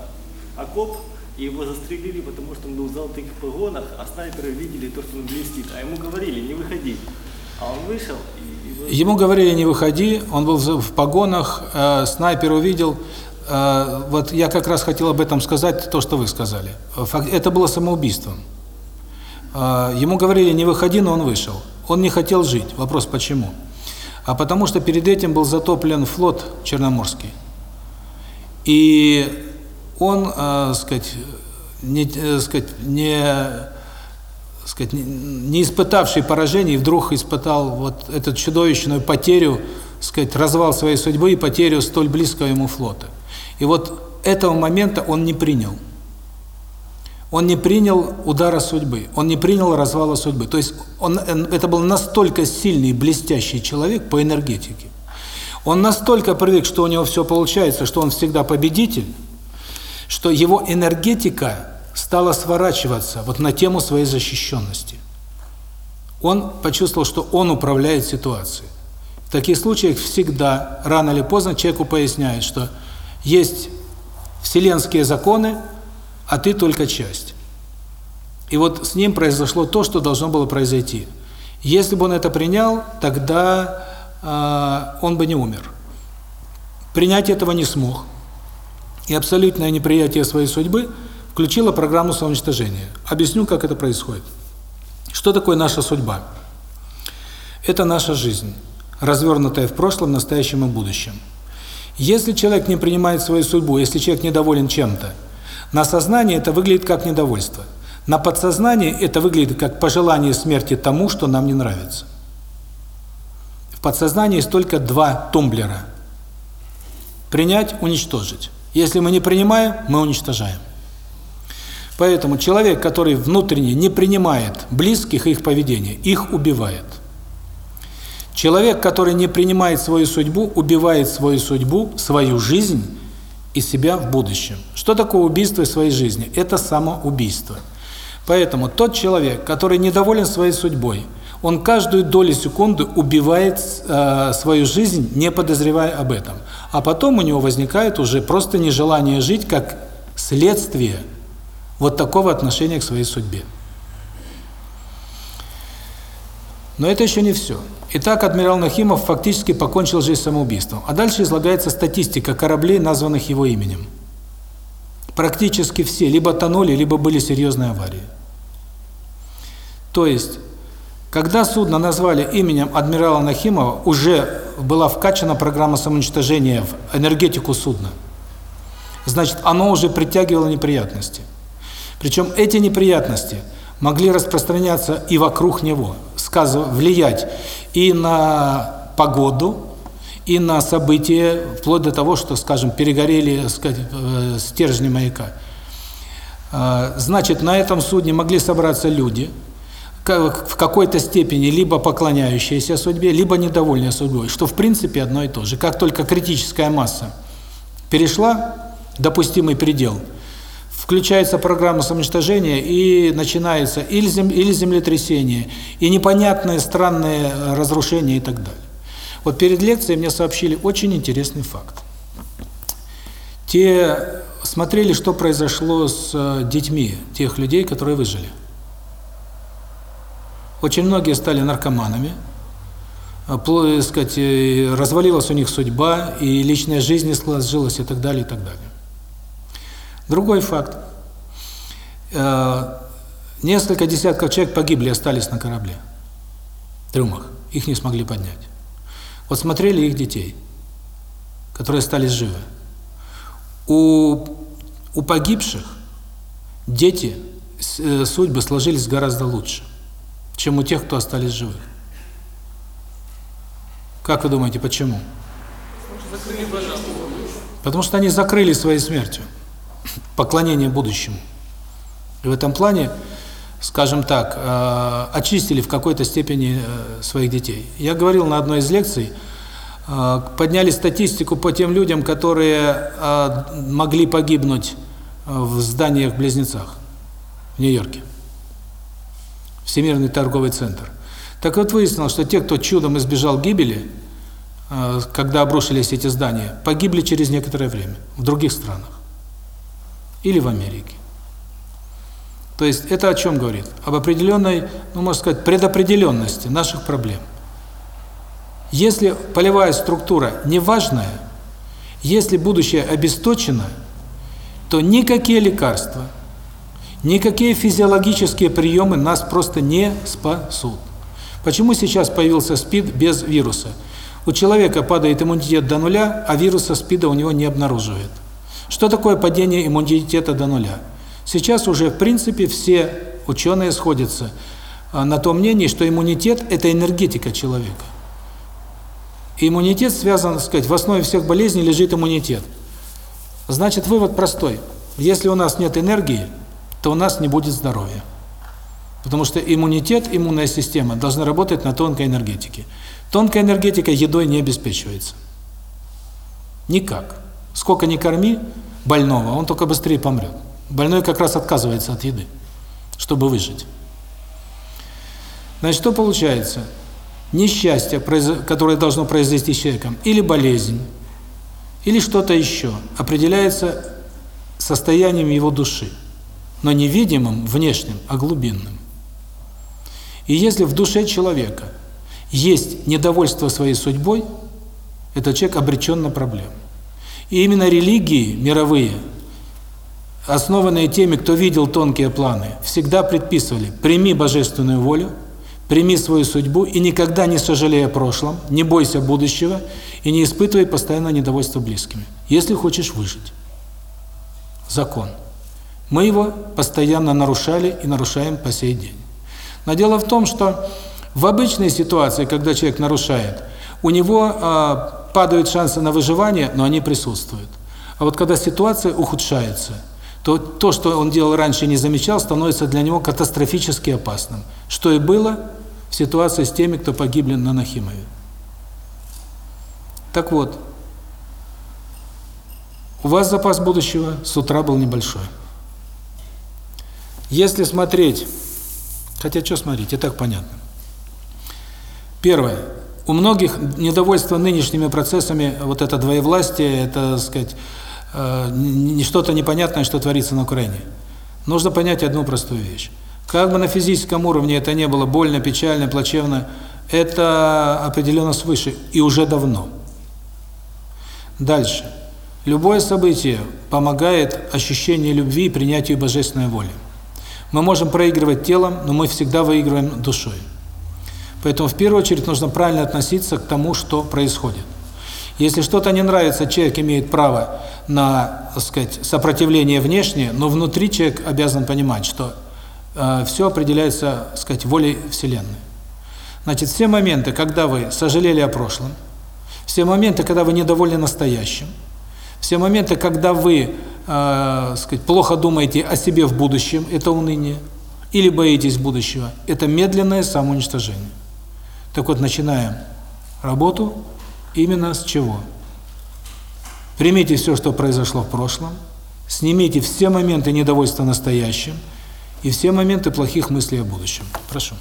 окоп И его застрелили, потому что он был в золотых погонах, а снайперы видели то, что он блестит. А ему говорили, не выходи. А он вышел и... Ему говорили, не выходи, он был в погонах, э, снайпер увидел. Э, вот я как раз хотел об этом сказать, то, что вы сказали. Это было самоубийством. Э, Ему говорили, не выходи, но он вышел. Он не хотел жить. Вопрос, почему? А потому что перед этим был затоплен флот Черноморский. И он, э, сказать, не, э, сказать, не, сказать, не, испытавший поражений, вдруг испытал вот эту чудовищную потерю, сказать, развал своей судьбы и потерю столь близкого ему флота. И вот этого момента он не принял. Он не принял удара судьбы, он не принял развала судьбы. То есть он, это был настолько сильный, блестящий человек по энергетике. Он настолько привык, что у него все получается, что он всегда победитель, что его энергетика стала сворачиваться вот на тему своей защищенности. Он почувствовал, что он управляет ситуацией. В таких случаях всегда, рано или поздно, человеку поясняют, что есть вселенские законы, а ты только часть. И вот с ним произошло то, что должно было произойти. Если бы он это принял, тогда э, он бы не умер. Принять этого не смог. И абсолютное неприятие своей судьбы включило программу самоуничтожения. Объясню, как это происходит. Что такое наша судьба? Это наша жизнь, развернутая в прошлом, настоящем и будущем. Если человек не принимает свою судьбу, если человек недоволен чем-то, на сознании это выглядит как недовольство. На подсознании это выглядит как пожелание смерти тому, что нам не нравится. В подсознании есть только два тумблера. Принять, уничтожить. Если мы не принимаем, мы уничтожаем. Поэтому человек, который внутренне не принимает близких и их поведение, их убивает. Человек, который не принимает свою судьбу, убивает свою судьбу, свою жизнь и себя в будущем. Что такое убийство своей жизни? Это самоубийство. Поэтому тот человек, который недоволен своей судьбой, он каждую долю секунды убивает э, свою жизнь, не подозревая об этом. А потом у него возникает уже просто нежелание жить как следствие вот такого отношения к своей судьбе. Но это еще не все. Итак, адмирал Нахимов фактически покончил жизнь самоубийством. А дальше излагается статистика кораблей, названных его именем. Практически все либо тонули, либо были серьезные аварии. То есть, когда судно назвали именем адмирала Нахимова, уже была вкачана программа самоуничтожения в энергетику судна. Значит, оно уже притягивало неприятности. Причем эти неприятности могли распространяться и вокруг него, влиять и на погоду, и на события, вплоть до того, что, скажем, перегорели сказать, э, стержни маяка. Э, Значит, на этом судне могли собраться люди, в какой-то степени либо поклоняющиеся судьбе, либо недовольные судьбой, что в принципе одно и то же. Как только критическая масса перешла допустимый предел, включается программа самоуничтожения и начинается или, зем, или землетрясение, и непонятные странные э, разрушения и так далее. Вот перед лекцией мне сообщили очень интересный факт. Те смотрели, что произошло с э, детьми тех людей, которые выжили. Очень многие стали наркоманами, э, сказать, развалилась у них судьба, и личная жизнь не сложилась, и так далее, и так далее. Другой факт. Э, Несколько десятков человек погибли, остались на корабле. Трюмах. Их не смогли поднять. Вот смотрели их детей, которые остались живы. У, у погибших дети, э, судьбы сложились гораздо лучше, чем у тех, кто остались живых. Как вы думаете, почему? Потому что они закрыли своей смертью поклонение будущему. И в этом плане, скажем так, э, очистили в какой-то степени э, своих детей. Я говорил на одной из лекций, э, подняли статистику по тем людям, которые э, могли погибнуть э, в зданиях-близнецах в Нью-Йорке. Всемирный торговый центр. Так вот выяснилось, что те, кто чудом избежал гибели, э, когда обрушились эти здания, погибли через некоторое время в других странах или в Америке. То есть это о чем говорит? Об определенной, ну, можно сказать, предопределенности наших проблем. Если полевая структура неважная, если будущее обесточено, то никакие лекарства, никакие физиологические приемы нас просто не спасут. Почему сейчас появился СПИД без вируса? У человека падает иммунитет до нуля, а вируса СПИДа у него не обнаруживает. Что такое падение иммунитета до нуля? Сейчас уже, в принципе, все ученые сходятся а, на том мнении, что иммунитет – это энергетика человека. Иммунитет связан, так сказать, в основе всех болезней лежит иммунитет. Значит, вывод простой. Если у нас нет энергии, то у нас не будет здоровья. Потому что иммунитет, иммунная система должна работать на тонкой энергетике. Тонкая энергетика едой не обеспечивается. Никак. Сколько ни корми больного, он только быстрее помрет. Больной как раз отказывается от еды, чтобы выжить. Значит, что получается? Несчастье, которое должно произойти с человеком, или болезнь, или что-то еще, определяется состоянием его души, но не видимым, внешним, а глубинным. И если в душе человека есть недовольство своей судьбой, этот человек обречен на проблему. И именно религии мировые, основанные теми, кто видел тонкие планы, всегда предписывали «прими божественную волю», «прими свою судьбу» и никогда не сожалей о прошлом, не бойся будущего и не испытывай постоянно недовольство близкими, если хочешь выжить. Закон. Мы его постоянно нарушали и нарушаем по сей день. Но дело в том, что в обычной ситуации, когда человек нарушает, у него э, падают шансы на выживание, но они присутствуют. А вот когда ситуация ухудшается, то то, что он делал раньше и не замечал, становится для него катастрофически опасным. Что и было в ситуации с теми, кто погибли на Нахимове. Так вот, у вас запас будущего с утра был небольшой. Если смотреть, хотя что смотреть, и так понятно. Первое. У многих недовольство нынешними процессами, вот это двоевластие, это, так сказать, э, не что-то непонятное, что творится на Украине. Нужно понять одну простую вещь. Как бы на физическом уровне это не было больно, печально, плачевно, это определенно свыше и уже давно. Дальше. Любое событие помогает ощущению любви и принятию божественной воли. Мы можем проигрывать телом, но мы всегда выигрываем душой. Поэтому в первую очередь нужно правильно относиться к тому, что происходит. Если что-то не нравится, человек имеет право на, так сказать, сопротивление внешнее, но внутри человек обязан понимать, что э, все определяется, так сказать, волей Вселенной. Значит, все моменты, когда вы сожалели о прошлом, все моменты, когда вы недовольны настоящим, все моменты, когда вы, э, сказать, плохо думаете о себе в будущем, это уныние, или боитесь будущего, это медленное самоуничтожение. Так вот, начинаем работу именно с чего? Примите все, что произошло в прошлом, снимите все моменты недовольства настоящим и все моменты плохих мыслей о будущем. Прошу.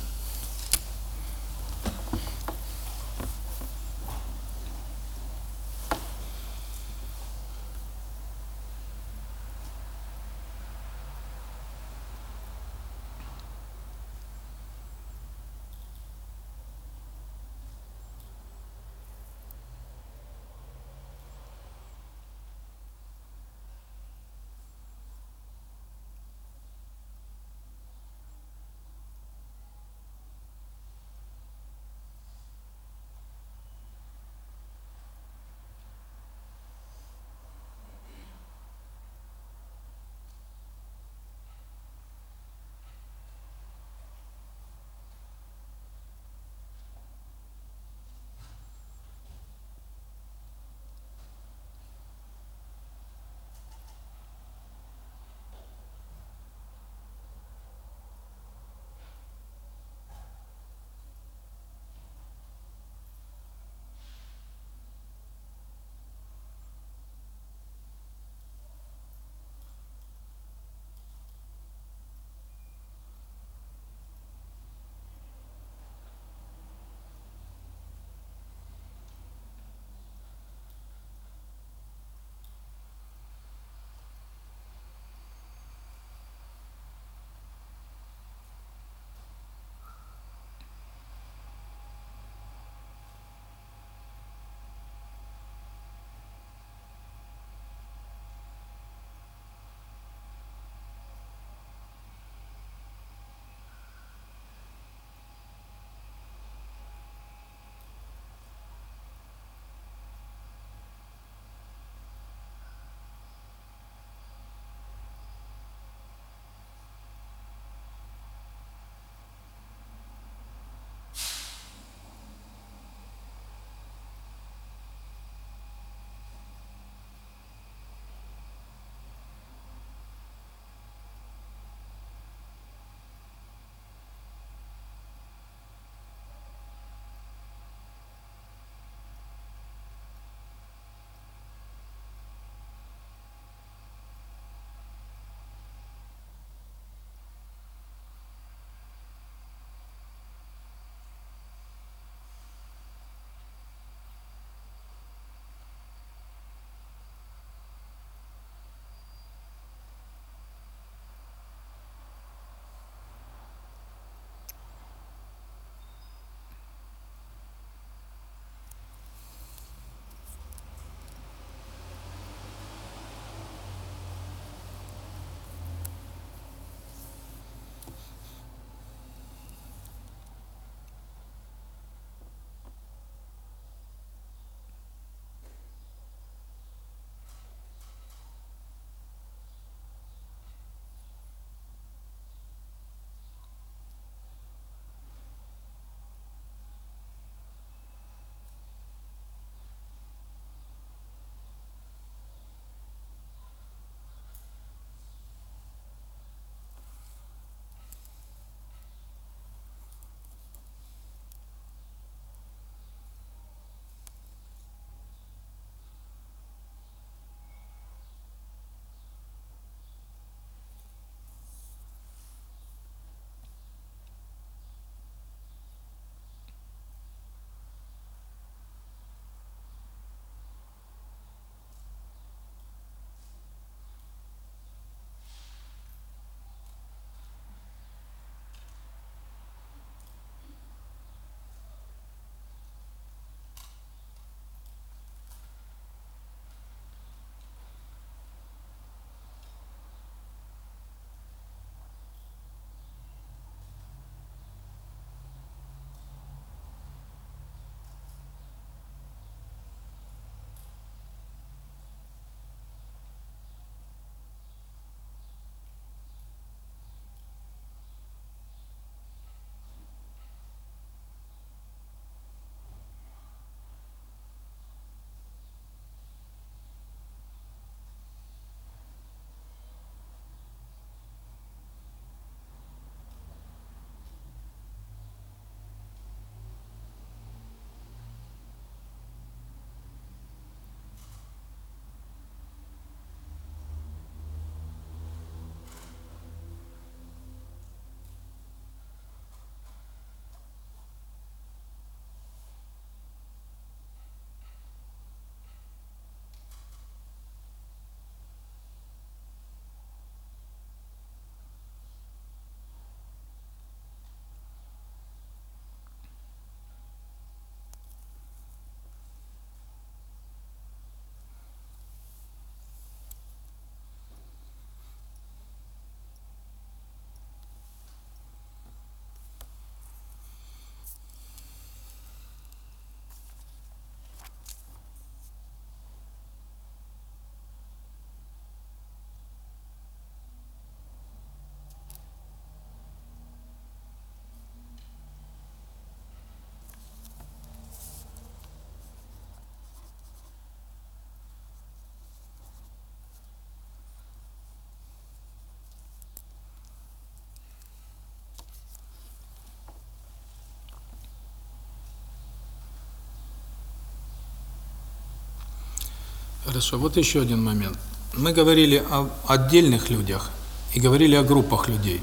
Хорошо, вот еще один момент. Мы говорили о отдельных людях и говорили о группах людей.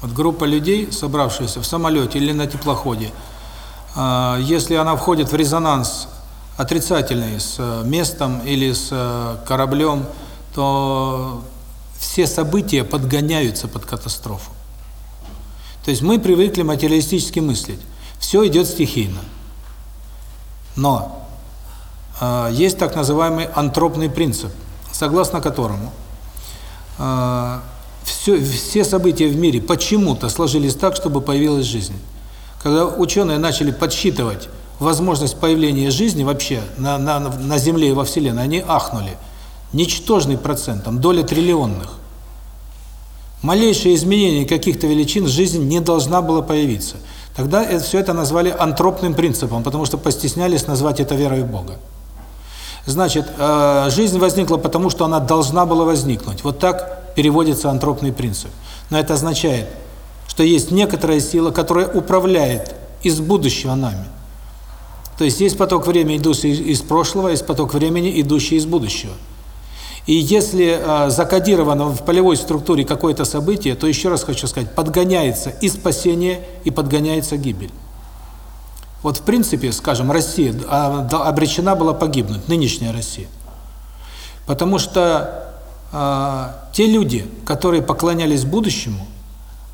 Вот группа людей, собравшаяся в самолете или на теплоходе, а, если она входит в резонанс отрицательный с э, местом или с э, кораблем, то все события подгоняются под катастрофу. То есть мы привыкли материалистически мыслить. Все идет стихийно. Но есть так называемый антропный принцип, согласно которому э, все, все события в мире почему-то сложились так, чтобы появилась жизнь. Когда ученые начали подсчитывать возможность появления жизни вообще на, на, на Земле и во Вселенной, они ахнули. Ничтожный процент, там доля триллионных. Малейшее изменение каких-то величин жизнь не должна была появиться. Тогда это, все это назвали антропным принципом, потому что постеснялись назвать это верой в Бога. Значит, э, жизнь возникла потому, что она должна была возникнуть. Вот так переводится антропный принцип. Но это означает, что есть некоторая сила, которая управляет из будущего нами. То есть есть поток времени, идущий из прошлого, есть поток времени, идущий из будущего. И если э, закодировано в полевой структуре какое-то событие, то еще раз хочу сказать, подгоняется и спасение, и подгоняется гибель. Вот в принципе, скажем, Россия обречена была погибнуть, нынешняя Россия. Потому что э, те люди, которые поклонялись будущему,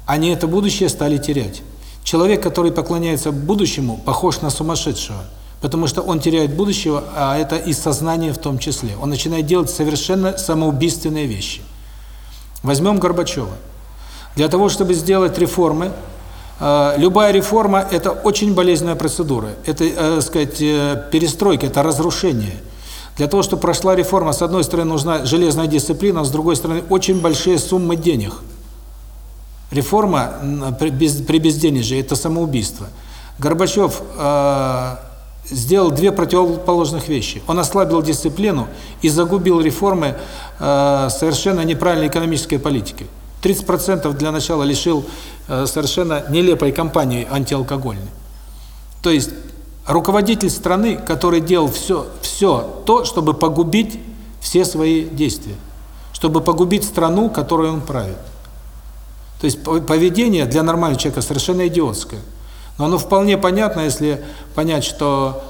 они это будущее стали терять. Человек, который поклоняется будущему, похож на сумасшедшего – Потому что он теряет будущего, а это и сознание в том числе. Он начинает делать совершенно самоубийственные вещи. Возьмем Горбачева. Для того, чтобы сделать реформы, любая реформа – это очень болезненная процедура. Это, э, сказать, э, перестройка, это разрушение. Для того, чтобы прошла реформа, с одной стороны, нужна железная дисциплина, с другой стороны, очень большие суммы денег. Реформа при, без, при безденежье – это самоубийство. Горбачев сделал две противоположных вещи. Он ослабил дисциплину и загубил реформы э, совершенно неправильной экономической политикой. 30% для начала лишил э, совершенно нелепой кампании антиалкогольной. То есть руководитель страны, который делал все, все то, чтобы погубить все свои действия, чтобы погубить страну, которую он правит. То есть поведение для нормального человека совершенно идиотское. Но оно вполне понятно, если понять, что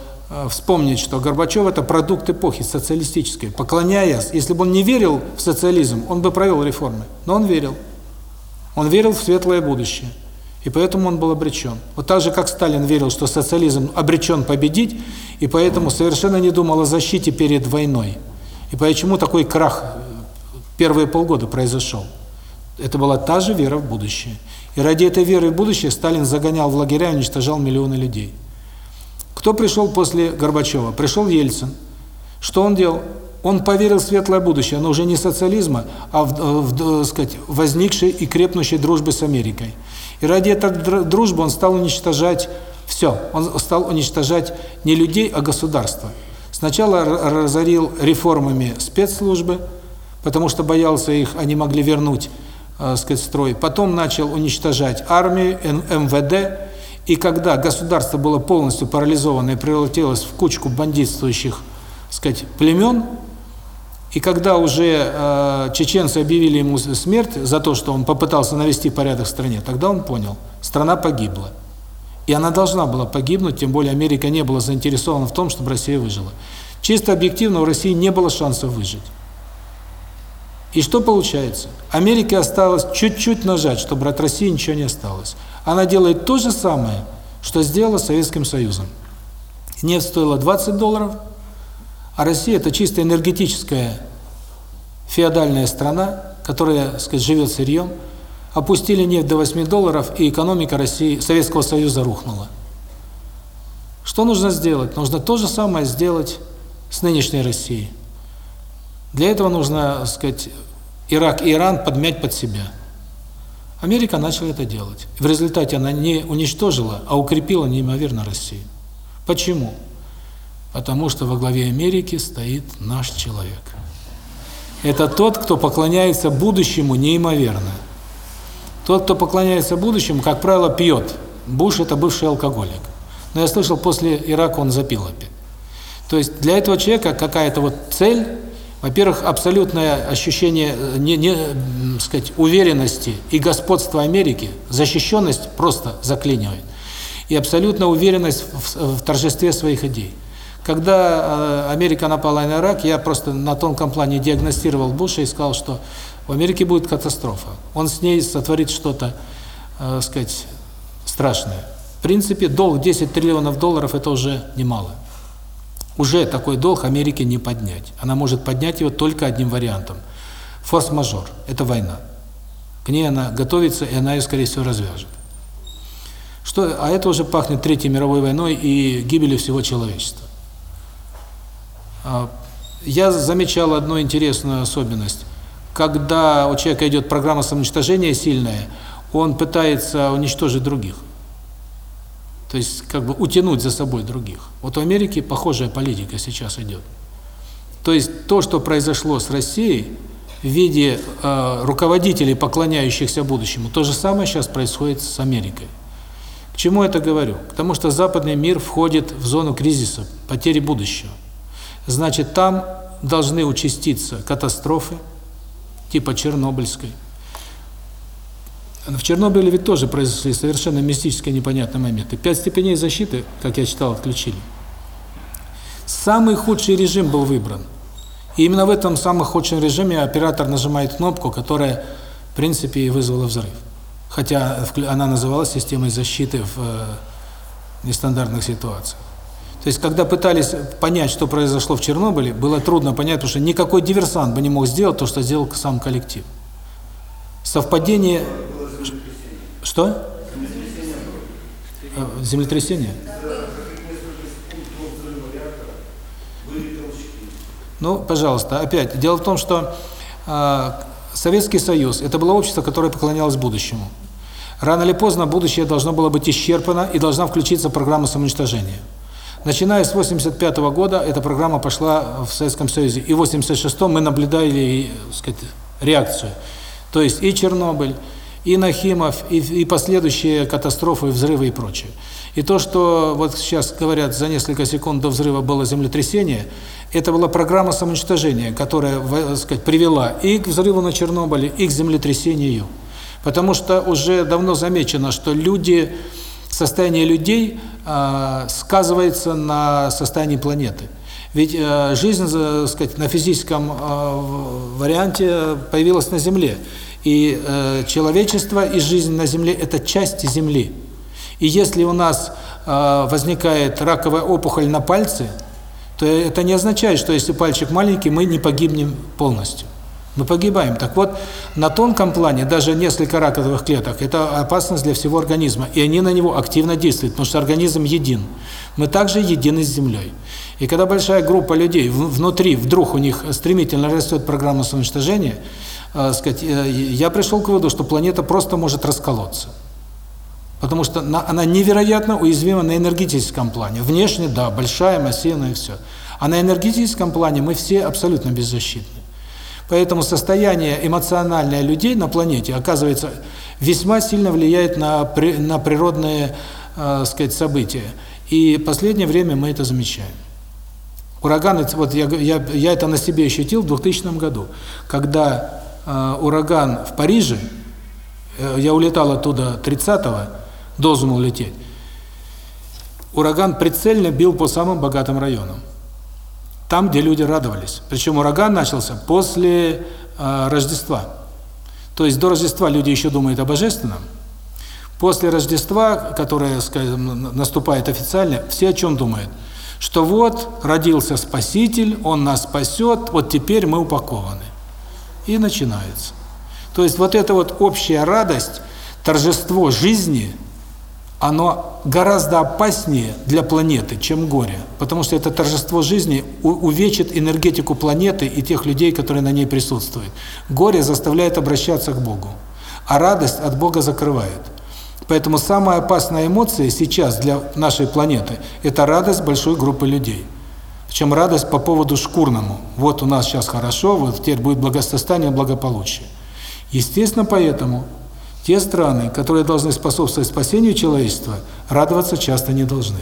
вспомнить, что Горбачев это продукт эпохи социалистической. Поклоняясь, если бы он не верил в социализм, он бы провел реформы. Но он верил. Он верил в светлое будущее. И поэтому он был обречен. Вот так же, как Сталин верил, что социализм обречен победить, и поэтому совершенно не думал о защите перед войной. И почему такой крах э, первые полгода произошел? Это была та же вера в будущее. И ради этой веры в будущее Сталин загонял в лагеря и уничтожал миллионы людей. Кто пришел после Горбачева? Пришел Ельцин. Что он делал? Он поверил в светлое будущее, но уже не социализма, а в, в, в сказать, возникшей и крепнущей дружбы с Америкой. И ради этой дружбы он стал уничтожать все. Он стал уничтожать не людей, а государство. Сначала разорил реформами спецслужбы, потому что боялся их, они могли вернуть э, сказать, строй. Потом начал уничтожать армию, МВД. И когда государство было полностью парализовано и превратилось в кучку бандитствующих, сказать, племен, и когда уже э, чеченцы объявили ему смерть за то, что он попытался навести порядок в стране, тогда он понял, страна погибла. И она должна была погибнуть, тем более Америка не была заинтересована в том, чтобы Россия выжила. Чисто объективно у России не было шансов выжить. И что получается? Америке осталось чуть-чуть нажать, чтобы от России ничего не осталось. Она делает то же самое, что сделала Советским Союзом. Нефть стоила 20 долларов, а Россия – это чисто энергетическая феодальная страна, которая, так сказать, живет сырьем. Опустили нефть до 8 долларов, и экономика России, Советского Союза рухнула. Что нужно сделать? Нужно то же самое сделать с нынешней Россией. Для этого нужно, так сказать, Ирак и Иран подмять под себя. Америка начала это делать. В результате она не уничтожила, а укрепила неимоверно Россию. Почему? Потому что во главе Америки стоит наш человек. Это тот, кто поклоняется будущему неимоверно. Тот, кто поклоняется будущему, как правило, пьет. Буш – это бывший алкоголик. Но я слышал, после Ирака он запил опять. То есть для этого человека какая-то вот цель, во-первых, абсолютное ощущение э, не, не сказать, уверенности и господства Америки, защищенность просто заклинивает. И абсолютная уверенность в, в торжестве своих идей. Когда э, Америка напала на Ирак, я просто на тонком плане диагностировал Буша и сказал, что в Америке будет катастрофа. Он с ней сотворит что-то, э, сказать, страшное. В принципе, долг 10 триллионов долларов – это уже немало. Уже такой долг Америке не поднять. Она может поднять его только одним вариантом. Форс-мажор – это война. К ней она готовится, и она ее, скорее всего, развяжет. Что, а это уже пахнет Третьей мировой войной и гибелью всего человечества. А, Я замечал одну интересную особенность. Когда у человека идет программа самоуничтожения сильная, он пытается уничтожить других. То есть, как бы утянуть за собой других. Вот в Америке похожая политика сейчас идет. То есть, то, что произошло с Россией в виде э, руководителей, поклоняющихся будущему, то же самое сейчас происходит с Америкой. К чему это говорю? Потому что западный мир входит в зону кризиса, потери будущего. Значит, там должны участиться катастрофы, типа Чернобыльской. В Чернобыле ведь тоже произошли совершенно мистические непонятные моменты. Пять степеней защиты, как я читал, отключили. Самый худший режим был выбран. И именно в этом самом худшем режиме оператор нажимает кнопку, которая, в принципе, и вызвала взрыв. Хотя она называлась системой защиты в э, нестандартных ситуациях. То есть, когда пытались понять, что произошло в Чернобыле, было трудно понять, потому что никакой диверсант бы не мог сделать то, что сделал сам коллектив. Совпадение... Что? Э, Землетрясение? Ну, пожалуйста, опять. Дело в том, что э, Советский Союз – это было общество, которое поклонялось будущему. Рано или поздно будущее должно было быть исчерпано и должна включиться программа самоуничтожения. Начиная с 85 -го года эта программа пошла в Советском Союзе, и в 86-м мы наблюдали, сказать, реакцию. То есть и Чернобыль, и Нахимов, и, и последующие катастрофы, взрывы и прочее. И то, что вот сейчас говорят, за несколько секунд до взрыва было землетрясение, это была программа самоуничтожения, которая, так сказать, привела и к взрыву на Чернобыле, и к землетрясению. Потому что уже давно замечено, что люди состояние людей э, сказывается на состоянии планеты. Ведь э, жизнь, так сказать, на физическом э, варианте появилась на Земле. И э, человечество и жизнь на Земле – это часть Земли. И если у нас э, возникает раковая опухоль на пальце, то это не означает, что если пальчик маленький, мы не погибнем полностью. Мы погибаем. Так вот, на тонком плане даже несколько раковых клеток – это опасность для всего организма, и они на него активно действуют, потому что организм един. Мы также едины с Землей. И когда большая группа людей внутри, вдруг у них стремительно растет программа самоуничтожения, э, сказать, э, я пришел к выводу, что планета просто может расколоться. Потому что она невероятно уязвима на энергетическом плане. Внешне, да, большая, массивная и все. А на энергетическом плане мы все абсолютно беззащитны. Поэтому состояние эмоциональное людей на планете, оказывается, весьма сильно влияет на, на природные, э, сказать, события. И в последнее время мы это замечаем. Ураган, вот я, я, я это на себе ощутил в 2000 году, когда э, ураган в Париже, э, я улетал оттуда 30-го, должен улететь, ураган прицельно бил по самым богатым районам там, где люди радовались. Причем ураган начался после э, Рождества. То есть до Рождества люди еще думают о Божественном. После Рождества, которое, скажем, наступает официально, все о чем думают? Что вот родился Спаситель, Он нас спасет, вот теперь мы упакованы. И начинается. То есть вот эта вот общая радость, торжество жизни – оно гораздо опаснее для планеты, чем горе. Потому что это торжество жизни увечит энергетику планеты и тех людей, которые на ней присутствуют. Горе заставляет обращаться к Богу, а радость от Бога закрывает. Поэтому самая опасная эмоция сейчас для нашей планеты – это радость большой группы людей. Причем радость по поводу шкурному. Вот у нас сейчас хорошо, вот теперь будет благосостояние, благополучие. Естественно, поэтому те страны, которые должны способствовать спасению человечества, радоваться часто не должны.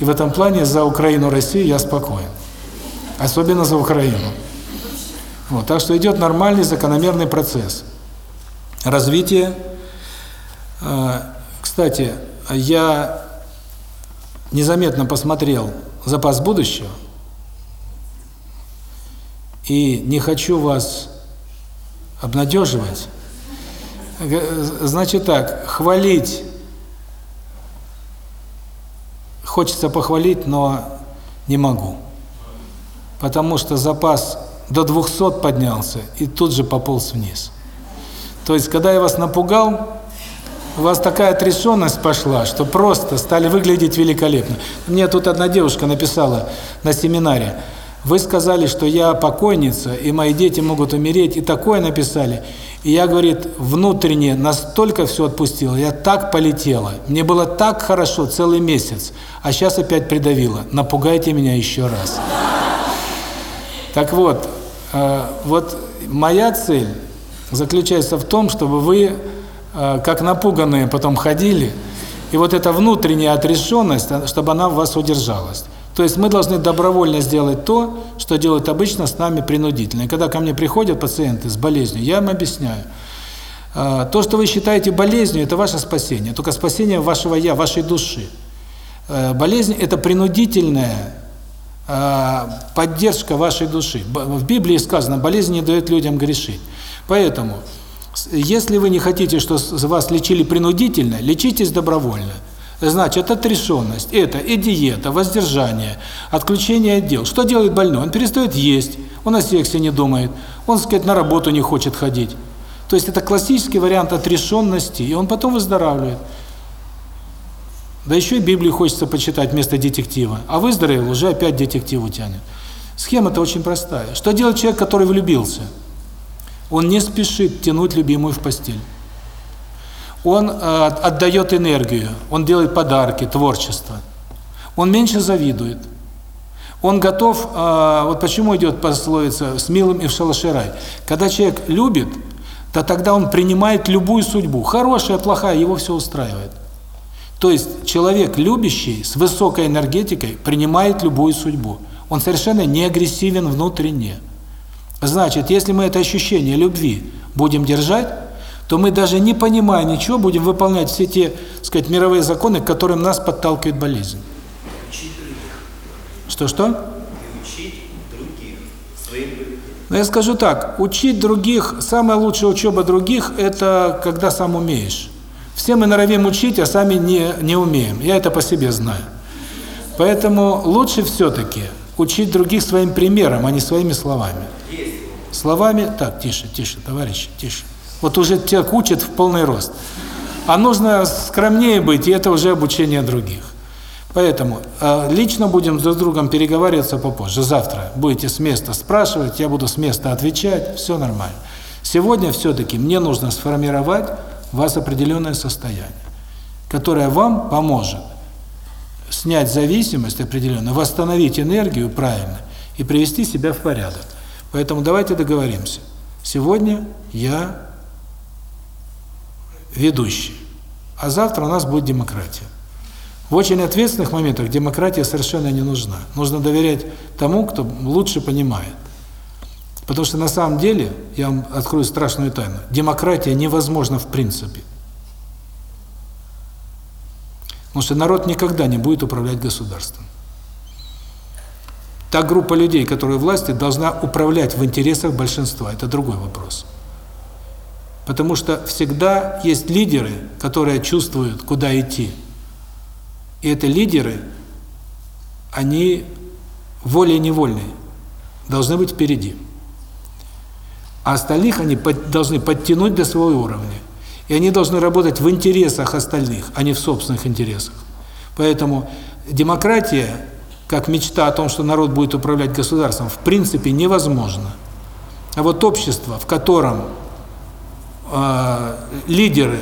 И в этом плане за Украину, Россию я спокоен. Особенно за Украину. Вот, так что идет нормальный закономерный процесс развития. А, кстати, я незаметно посмотрел запас будущего и не хочу вас обнадеживать. Значит так, хвалить хочется похвалить, но не могу. Потому что запас до 200 поднялся и тут же пополз вниз. То есть, когда я вас напугал, у вас такая отрешенность пошла, что просто стали выглядеть великолепно. Мне тут одна девушка написала на семинаре, вы сказали, что я покойница, и мои дети могут умереть, и такое написали. И я, говорит, внутренне настолько все отпустила, я так полетела, мне было так хорошо целый месяц, а сейчас опять придавила. Напугайте меня еще раз. Так вот, э, вот моя цель заключается в том, чтобы вы, как напуганные, потом ходили, и вот эта внутренняя отрешенность, э, чтобы она в вас удержалась. То есть мы должны добровольно сделать то, что делают обычно с нами принудительно. И когда ко мне приходят пациенты с болезнью, я им объясняю. А, то, что вы считаете болезнью, это ваше спасение. Только спасение вашего «я», вашей души. Болезнь – это принудительная поддержка вашей души. В Библии сказано, болезнь не дает людям грешить. Поэтому, если вы не хотите, что вас лечили принудительно, лечитесь добровольно. Значит, отрешенность, это и диета, воздержание, отключение от дел. Что делает больной? Он перестает есть, он о сексе не думает, он, сказать, на работу не хочет ходить. То есть это классический вариант отрешенности, и он потом выздоравливает. Да еще и Библию хочется почитать вместо детектива. А выздоровел, уже опять детективу тянет. Схема-то очень простая. Что делает человек, который влюбился? Он не спешит тянуть любимую в постель он э, отдает энергию, он делает подарки, творчество. Он меньше завидует. Он готов, э, вот почему идет пословица «с милым и в шалаше рай». Когда человек любит, то тогда он принимает любую судьбу. Хорошая, плохая, его все устраивает. То есть человек любящий, с высокой энергетикой, принимает любую судьбу. Он совершенно не агрессивен внутренне. Значит, если мы это ощущение любви будем держать, то мы даже не понимая ничего, будем выполнять все те, так сказать, мировые законы, к которым нас подталкивает болезнь. Что-что? Своим ну, я скажу так, учить других, самая лучшая учеба других – это когда сам умеешь. Все мы норовим учить, а сами не, не умеем. Я это по себе знаю. Поэтому лучше все-таки учить других своим примером, а не своими словами. Словами, так, тише, тише, товарищи, тише. Вот уже тебя учат в полный рост. А нужно скромнее быть, и это уже обучение других. Поэтому э, лично будем друг с другом переговариваться попозже. Завтра будете с места спрашивать, я буду с места отвечать, все нормально. Сегодня все-таки мне нужно сформировать в вас определенное состояние, которое вам поможет снять зависимость определенно, восстановить энергию правильно и привести себя в порядок. Поэтому давайте договоримся. Сегодня я ведущий. А завтра у нас будет демократия. В очень ответственных моментах демократия совершенно не нужна. Нужно доверять тому, кто лучше понимает. Потому что на самом деле, я вам открою страшную тайну, демократия невозможна в принципе. Потому что народ никогда не будет управлять государством. Та группа людей, которая власти, должна управлять в интересах большинства. Это другой вопрос. Потому что всегда есть лидеры, которые чувствуют, куда идти. И это лидеры, они волей-невольные, должны быть впереди. А остальных они под, должны подтянуть до своего уровня. И они должны работать в интересах остальных, а не в собственных интересах. Поэтому демократия, как мечта о том, что народ будет управлять государством, в принципе невозможно. А вот общество, в котором э, лидеры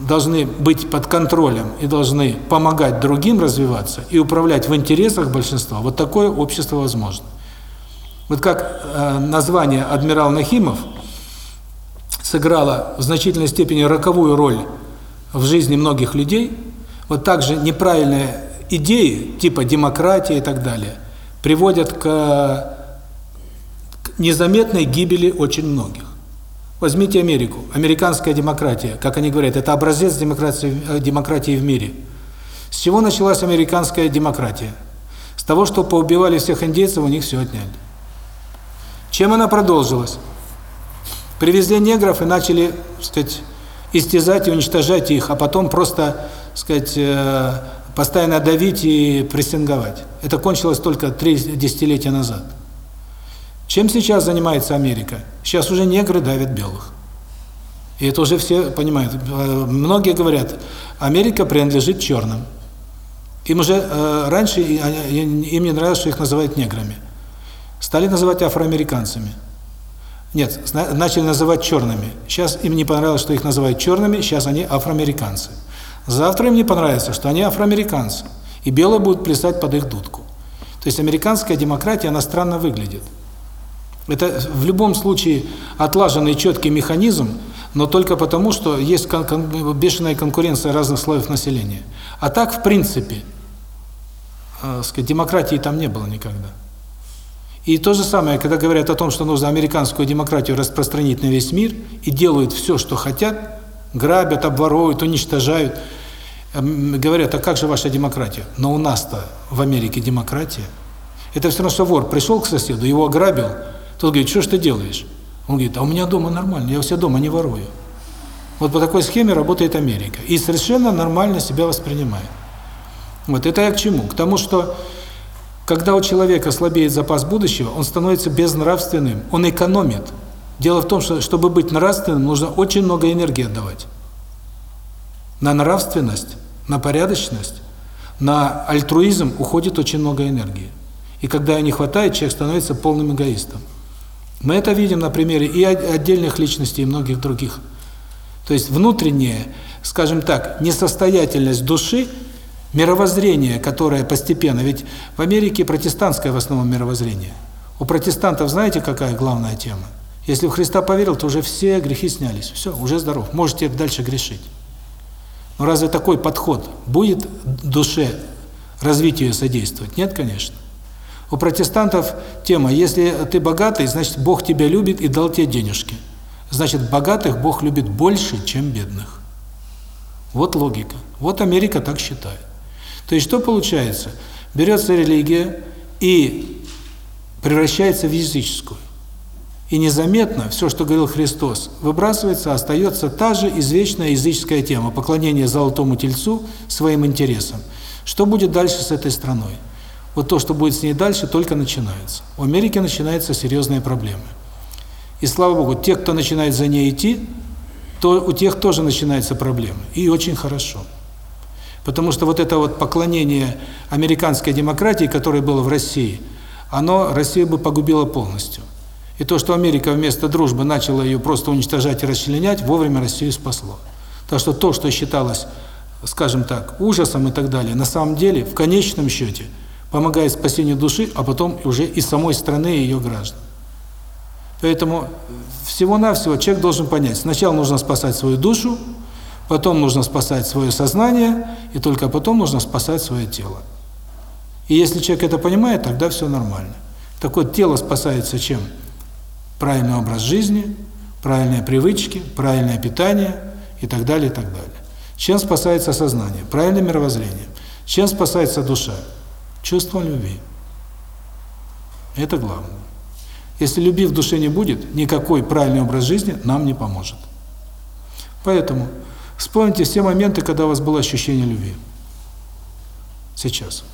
должны быть под контролем и должны помогать другим развиваться и управлять в интересах большинства, вот такое общество возможно. Вот как э, название «Адмирал Нахимов» сыграло в значительной степени роковую роль в жизни многих людей, вот также неправильное идеи типа демократии и так далее приводят к незаметной гибели очень многих. Возьмите Америку. Американская демократия, как они говорят, это образец демократии, э, демократии в мире. С чего началась американская демократия? С того, что поубивали всех индейцев, у них все отняли. Чем она продолжилась? Привезли негров и начали, так сказать, истязать и уничтожать их, а потом просто, так сказать, э, постоянно давить и прессинговать. Это кончилось только три десятилетия назад. Чем сейчас занимается Америка? Сейчас уже негры давят белых. И это уже все понимают. Многие говорят, Америка принадлежит черным. Им уже э, раньше им не нравилось, что их называют неграми. Стали называть афроамериканцами. Нет, начали называть черными. Сейчас им не понравилось, что их называют черными, сейчас они афроамериканцы. Завтра им не понравится, что они афроамериканцы. И белые будут плясать под их дудку. То есть американская демократия, она странно выглядит. Это в любом случае отлаженный четкий механизм, но только потому, что есть кон кон бешеная конкуренция разных слоев населения. А так, в принципе, э, сказать, демократии там не было никогда. И то же самое, когда говорят о том, что нужно американскую демократию распространить на весь мир, и делают все, что хотят, грабят, обворовывают, уничтожают, эм, говорят, а как же ваша демократия? Но у нас-то в Америке демократия. Это все равно, что вор пришел к соседу, его ограбил, тот говорит, что ж ты делаешь? Он говорит, а у меня дома нормально, я у себя дома не ворую. Вот по такой схеме работает Америка. И совершенно нормально себя воспринимает. Вот это я к чему? К тому, что когда у человека слабеет запас будущего, он становится безнравственным, он экономит. Дело в том, что чтобы быть нравственным, нужно очень много энергии отдавать. На нравственность, на порядочность, на альтруизм уходит очень много энергии. И когда ее не хватает, человек становится полным эгоистом. Мы это видим на примере и отдельных личностей, и многих других. То есть внутренняя, скажем так, несостоятельность души, мировоззрение, которое постепенно, ведь в Америке протестантское в основном мировоззрение. У протестантов знаете, какая главная тема? Если в Христа поверил, то уже все грехи снялись. Все, уже здоров. Можете дальше грешить. Но разве такой подход будет душе развитию содействовать? Нет, конечно. У протестантов тема, если ты богатый, значит Бог тебя любит и дал тебе денежки. Значит, богатых Бог любит больше, чем бедных. Вот логика. Вот Америка так считает. То есть что получается? Берется религия и превращается в языческую. И незаметно все, что говорил Христос, выбрасывается, остается та же извечная языческая тема – поклонение золотому тельцу своим интересам. Что будет дальше с этой страной? Вот то, что будет с ней дальше, только начинается. У Америки начинаются серьезные проблемы. И слава Богу, те, кто начинает за ней идти, то у тех тоже начинаются проблемы. И очень хорошо. Потому что вот это вот поклонение американской демократии, которое было в России, оно Россию бы погубило полностью. И то, что Америка вместо дружбы начала ее просто уничтожать и расчленять, вовремя Россию спасло. Так что то, что считалось, скажем так, ужасом и так далее, на самом деле, в конечном счете – помогает спасению души, а потом уже и самой страны и ее граждан. Поэтому всего-навсего человек должен понять, сначала нужно спасать свою душу, потом нужно спасать свое сознание, и только потом нужно спасать свое тело. И если человек это понимает, тогда все нормально. Так вот, тело спасается чем? Правильный образ жизни, правильные привычки, правильное питание и так далее, и так далее. Чем спасается сознание? Правильное мировоззрение. Чем спасается душа? Чувство любви. Это главное. Если любви в душе не будет, никакой правильный образ жизни нам не поможет. Поэтому вспомните все моменты, когда у вас было ощущение любви. Сейчас.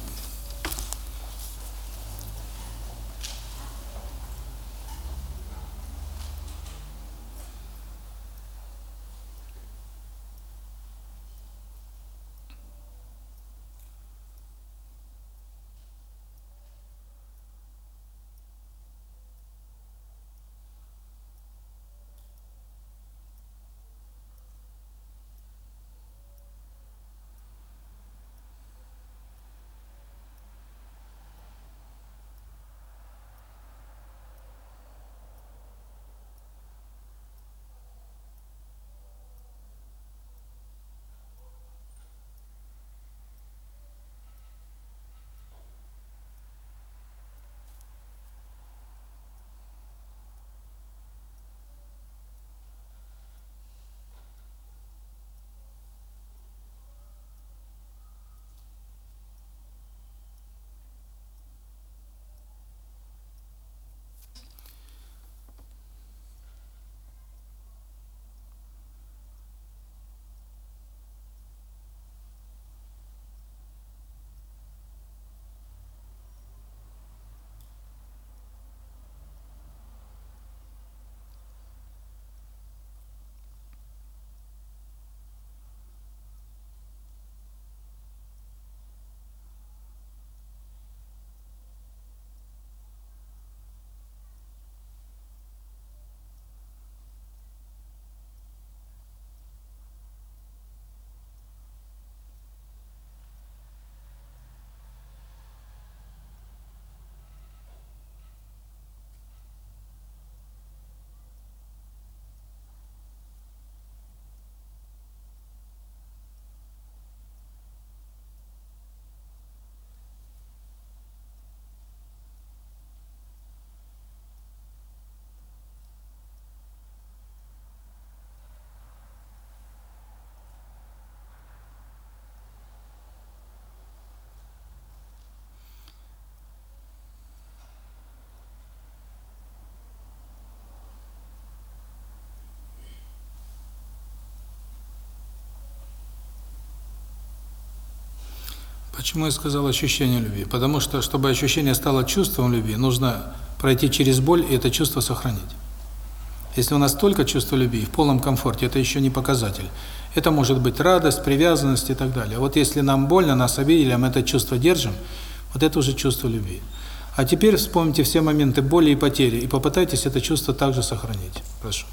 Почему я сказал ощущение любви? Потому что, чтобы ощущение стало чувством любви, нужно пройти через боль и это чувство сохранить. Если у нас только чувство любви в полном комфорте, это еще не показатель. Это может быть радость, привязанность и так далее. Вот если нам больно, нас обидели, а мы это чувство держим, вот это уже чувство любви. А теперь вспомните все моменты боли и потери и попытайтесь это чувство также сохранить. Прошу.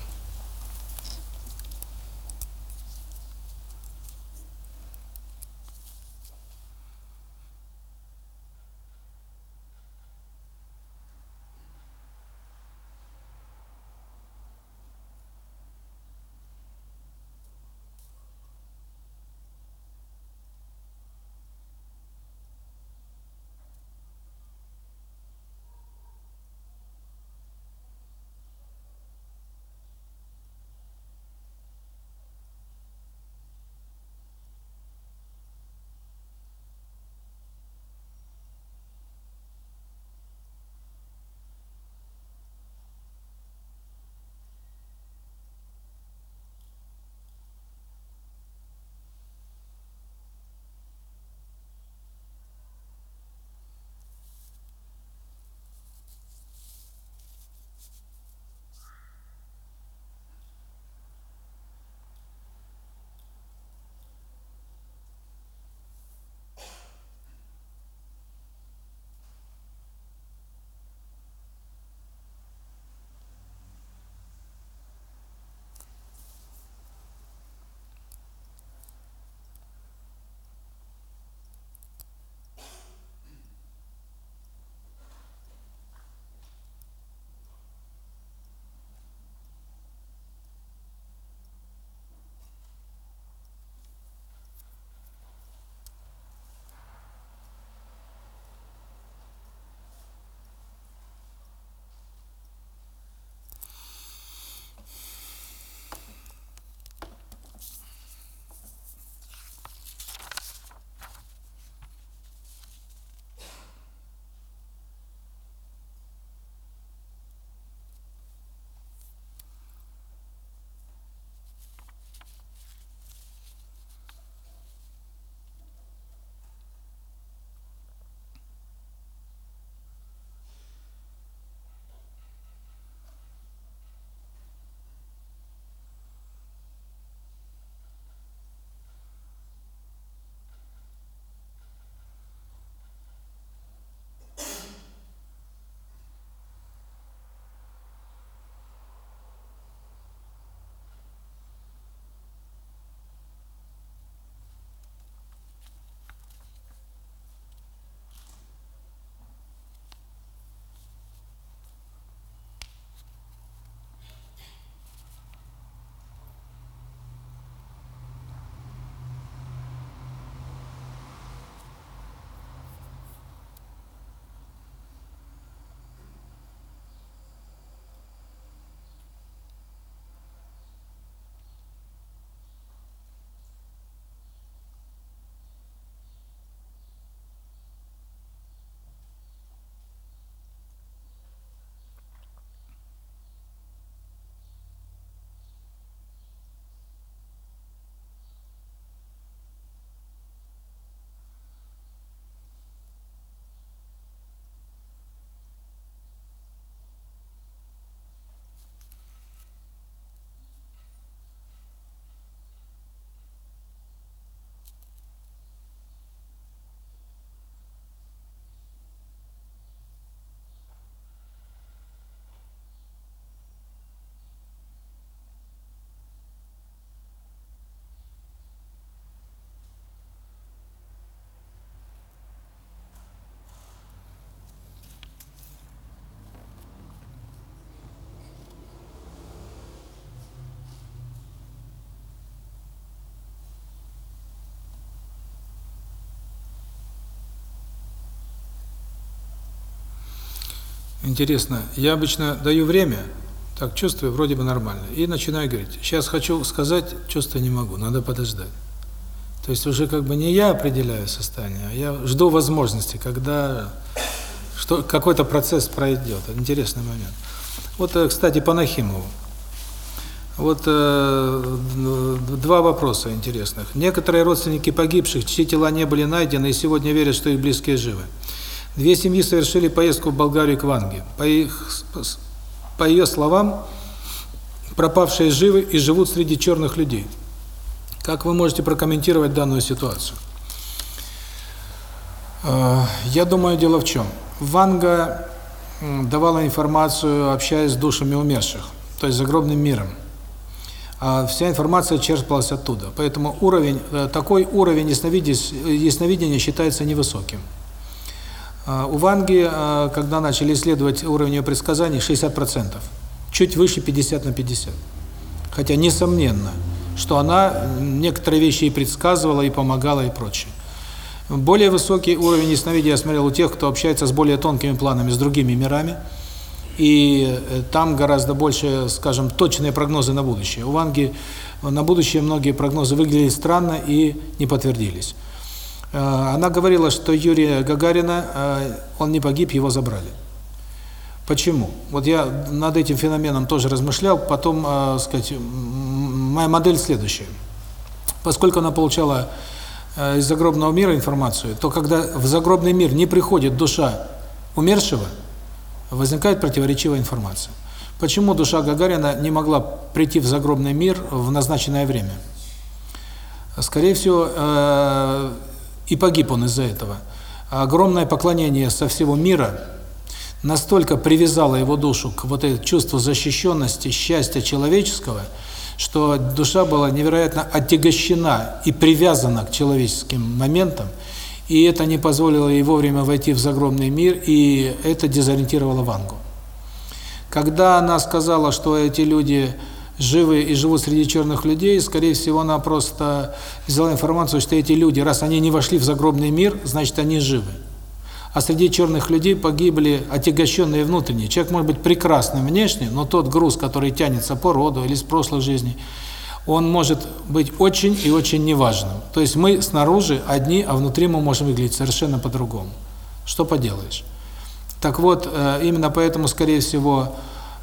Интересно, я обычно даю время, так чувствую, вроде бы нормально, и начинаю говорить. Сейчас хочу сказать, чувства не могу, надо подождать. То есть уже как бы не я определяю состояние, а я жду возможности, когда что какой-то процесс пройдет. Интересный момент. Вот, э, кстати, по Нахимову. Вот э, два вопроса интересных. Некоторые родственники погибших, чьи тела не были найдены, и сегодня верят, что их близкие живы. Две семьи совершили поездку в Болгарию к Ванге. По их по ее словам, пропавшие живы и живут среди черных людей. Как вы можете прокомментировать данную ситуацию? Э, я думаю, дело в чем. Ванга давала информацию, общаясь с душами умерших, то есть загробным миром. А вся информация черпалась оттуда. Поэтому уровень э, такой уровень ясновидения, считается невысоким. А у Ванги, э, когда начали исследовать уровень ее предсказаний, 60%. Чуть выше 50 на 50. Хотя, несомненно, что она некоторые вещи и предсказывала, и помогала, и прочее. Более высокий уровень ясновидения я смотрел у тех, кто общается с более тонкими планами, с другими мирами. И э, там гораздо больше, скажем, точные прогнозы на будущее. У Ванги на будущее многие прогнозы выглядели странно и не подтвердились. Э, она говорила, что Юрия Гагарина, э, он не погиб, его забрали. Почему? Вот я над этим феноменом тоже размышлял, потом, сказать, моя модель следующая. Поскольку она получала Э, из загробного мира информацию, то когда в загробный мир не приходит душа умершего, возникает противоречивая информация. Почему душа Гагарина не могла прийти в загробный мир в назначенное время? Скорее всего, э, и погиб он из-за этого. Огромное поклонение со всего мира настолько привязало его душу к вот этому чувству защищенности, счастья человеческого – что душа была невероятно отягощена и привязана к человеческим моментам, и это не позволило ей вовремя войти в загробный мир, и это дезориентировало Вангу. Когда она сказала, что эти люди живы и живут среди черных людей, скорее всего, она просто взяла информацию, что эти люди, раз они не вошли в загробный мир, значит, они живы а среди черных людей погибли отягощенные внутренние. Человек может быть прекрасным внешне, но тот груз, который тянется по роду или с прошлой жизни, он может быть очень и очень неважным. То есть мы снаружи одни, а внутри мы можем выглядеть совершенно по-другому. Что поделаешь? Так вот, э, именно поэтому, скорее всего,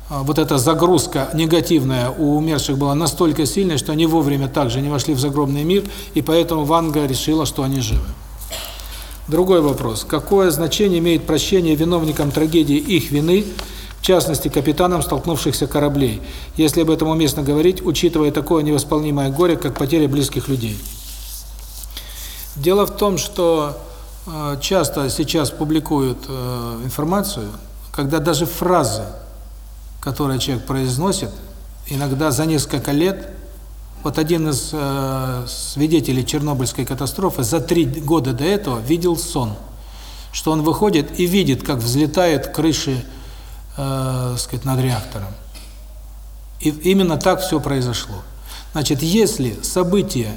вот эта загрузка негативная у умерших была настолько сильной, что они вовремя также не вошли в загробный мир, и поэтому Ванга решила, что они живы. Другой вопрос. Какое значение имеет прощение виновникам трагедии их вины, в частности, капитанам столкнувшихся кораблей, если об этом уместно говорить, учитывая такое невосполнимое горе, как потеря близких людей? Дело в том, что э, часто сейчас публикуют э, информацию, когда даже фразы, которые человек произносит, иногда за несколько лет вот один из э, свидетелей Чернобыльской катастрофы за три года до этого видел сон, что он выходит и видит, как взлетают крыши, э, сказать, над реактором. И именно так все произошло. Значит, если события,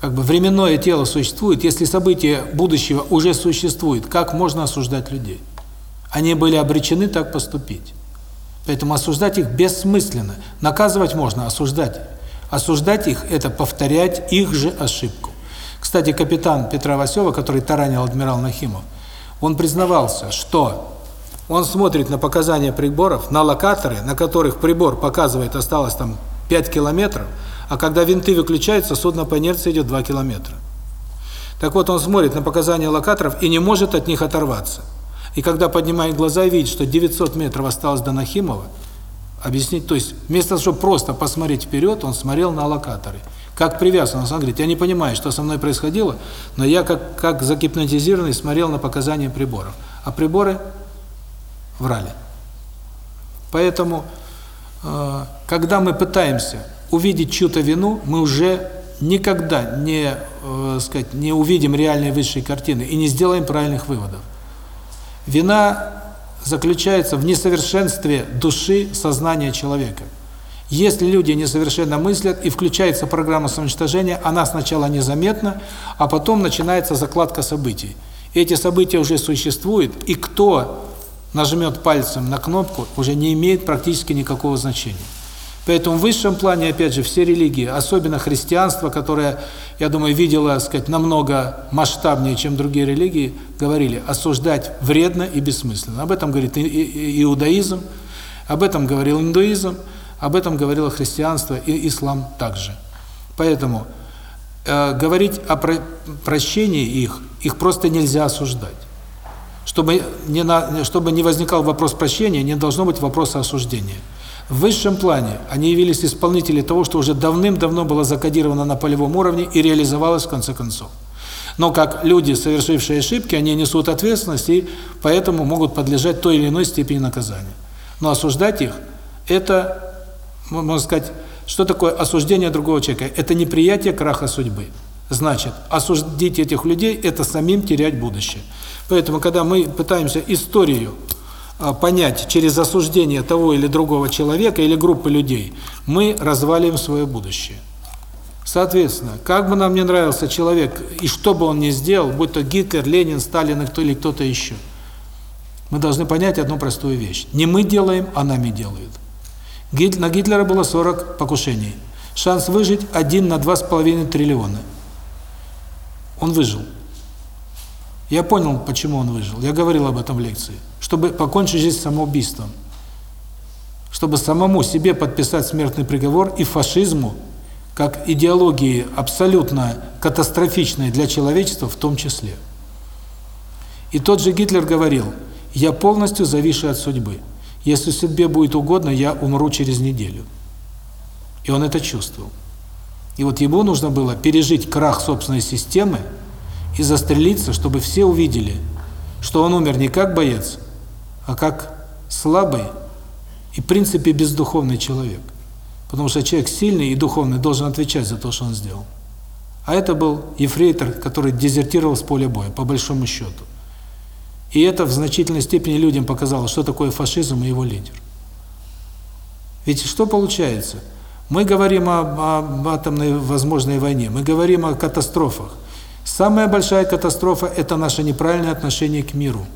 как бы временное тело существует, если события будущего уже существуют, как можно осуждать людей? Они были обречены так поступить. Поэтому осуждать их бессмысленно. Наказывать можно, осуждать Осуждать их – это повторять их же ошибку. Кстати, капитан Петра Васева, который таранил адмирал Нахимов, он признавался, что он смотрит на показания приборов, на локаторы, на которых прибор показывает, осталось там 5 километров, а когда винты выключаются, судно по инерции идет 2 километра. Так вот, он смотрит на показания локаторов и не может от них оторваться. И когда поднимает глаза и видит, что 900 метров осталось до Нахимова, объяснить, то есть вместо того, чтобы просто посмотреть вперед, он смотрел на локаторы. Как привязан, он говорит, я не понимаю, что со мной происходило, но я как, как загипнотизированный смотрел на показания приборов. А приборы врали. Поэтому, э, когда мы пытаемся увидеть чью-то вину, мы уже никогда не, э, сказать, не увидим реальной высшей картины и не сделаем правильных выводов. Вина заключается в несовершенстве души, сознания человека. Если люди несовершенно мыслят и включается программа самоуничтожения, она сначала незаметна, а потом начинается закладка событий. Эти события уже существуют, и кто нажмет пальцем на кнопку, уже не имеет практически никакого значения. Поэтому в высшем плане, опять же, все религии, особенно христианство, которое, я думаю, видело, сказать, намного масштабнее, чем другие религии, говорили, осуждать вредно и бессмысленно. Об этом говорит иудаизм, об этом говорил индуизм, Об этом говорило христианство и ислам также. Поэтому э, говорить о про прощении их, их просто нельзя осуждать. Чтобы не, на, чтобы не возникал вопрос прощения, не должно быть вопроса осуждения. В высшем плане они явились исполнители того, что уже давным-давно было закодировано на полевом уровне и реализовалось в конце концов. Но как люди, совершившие ошибки, они несут ответственность и поэтому могут подлежать той или иной степени наказания. Но осуждать их – это, можно сказать, что такое осуждение другого человека? Это неприятие краха судьбы. Значит, осудить этих людей – это самим терять будущее. Поэтому, когда мы пытаемся историю понять через осуждение того или другого человека или группы людей, мы развалим свое будущее. Соответственно, как бы нам не нравился человек, и что бы он ни сделал, будь то Гитлер, Ленин, Сталин или кто-то еще, мы должны понять одну простую вещь. Не мы делаем, а нами делают. На Гитлера было 40 покушений. Шанс выжить один на 2,5 триллиона. Он выжил. Я понял, почему он выжил. Я говорил об этом в лекции. Чтобы покончить жизнь самоубийством. Чтобы самому себе подписать смертный приговор и фашизму как идеологии абсолютно катастрофичной для человечества в том числе. И тот же Гитлер говорил, я полностью завишу от судьбы. Если судьбе будет угодно, я умру через неделю. И он это чувствовал. И вот ему нужно было пережить крах собственной системы и застрелиться, чтобы все увидели, что он умер не как боец, а как слабый и в принципе бездуховный человек. Потому что человек сильный и духовный должен отвечать за то, что он сделал. А это был ефрейтор, который дезертировал с поля боя, по большому счету. И это в значительной степени людям показало, что такое фашизм и его лидер. Ведь что получается? Мы говорим об, об атомной возможной войне, мы говорим о катастрофах. Самая большая катастрофа – это наше неправильное отношение к миру.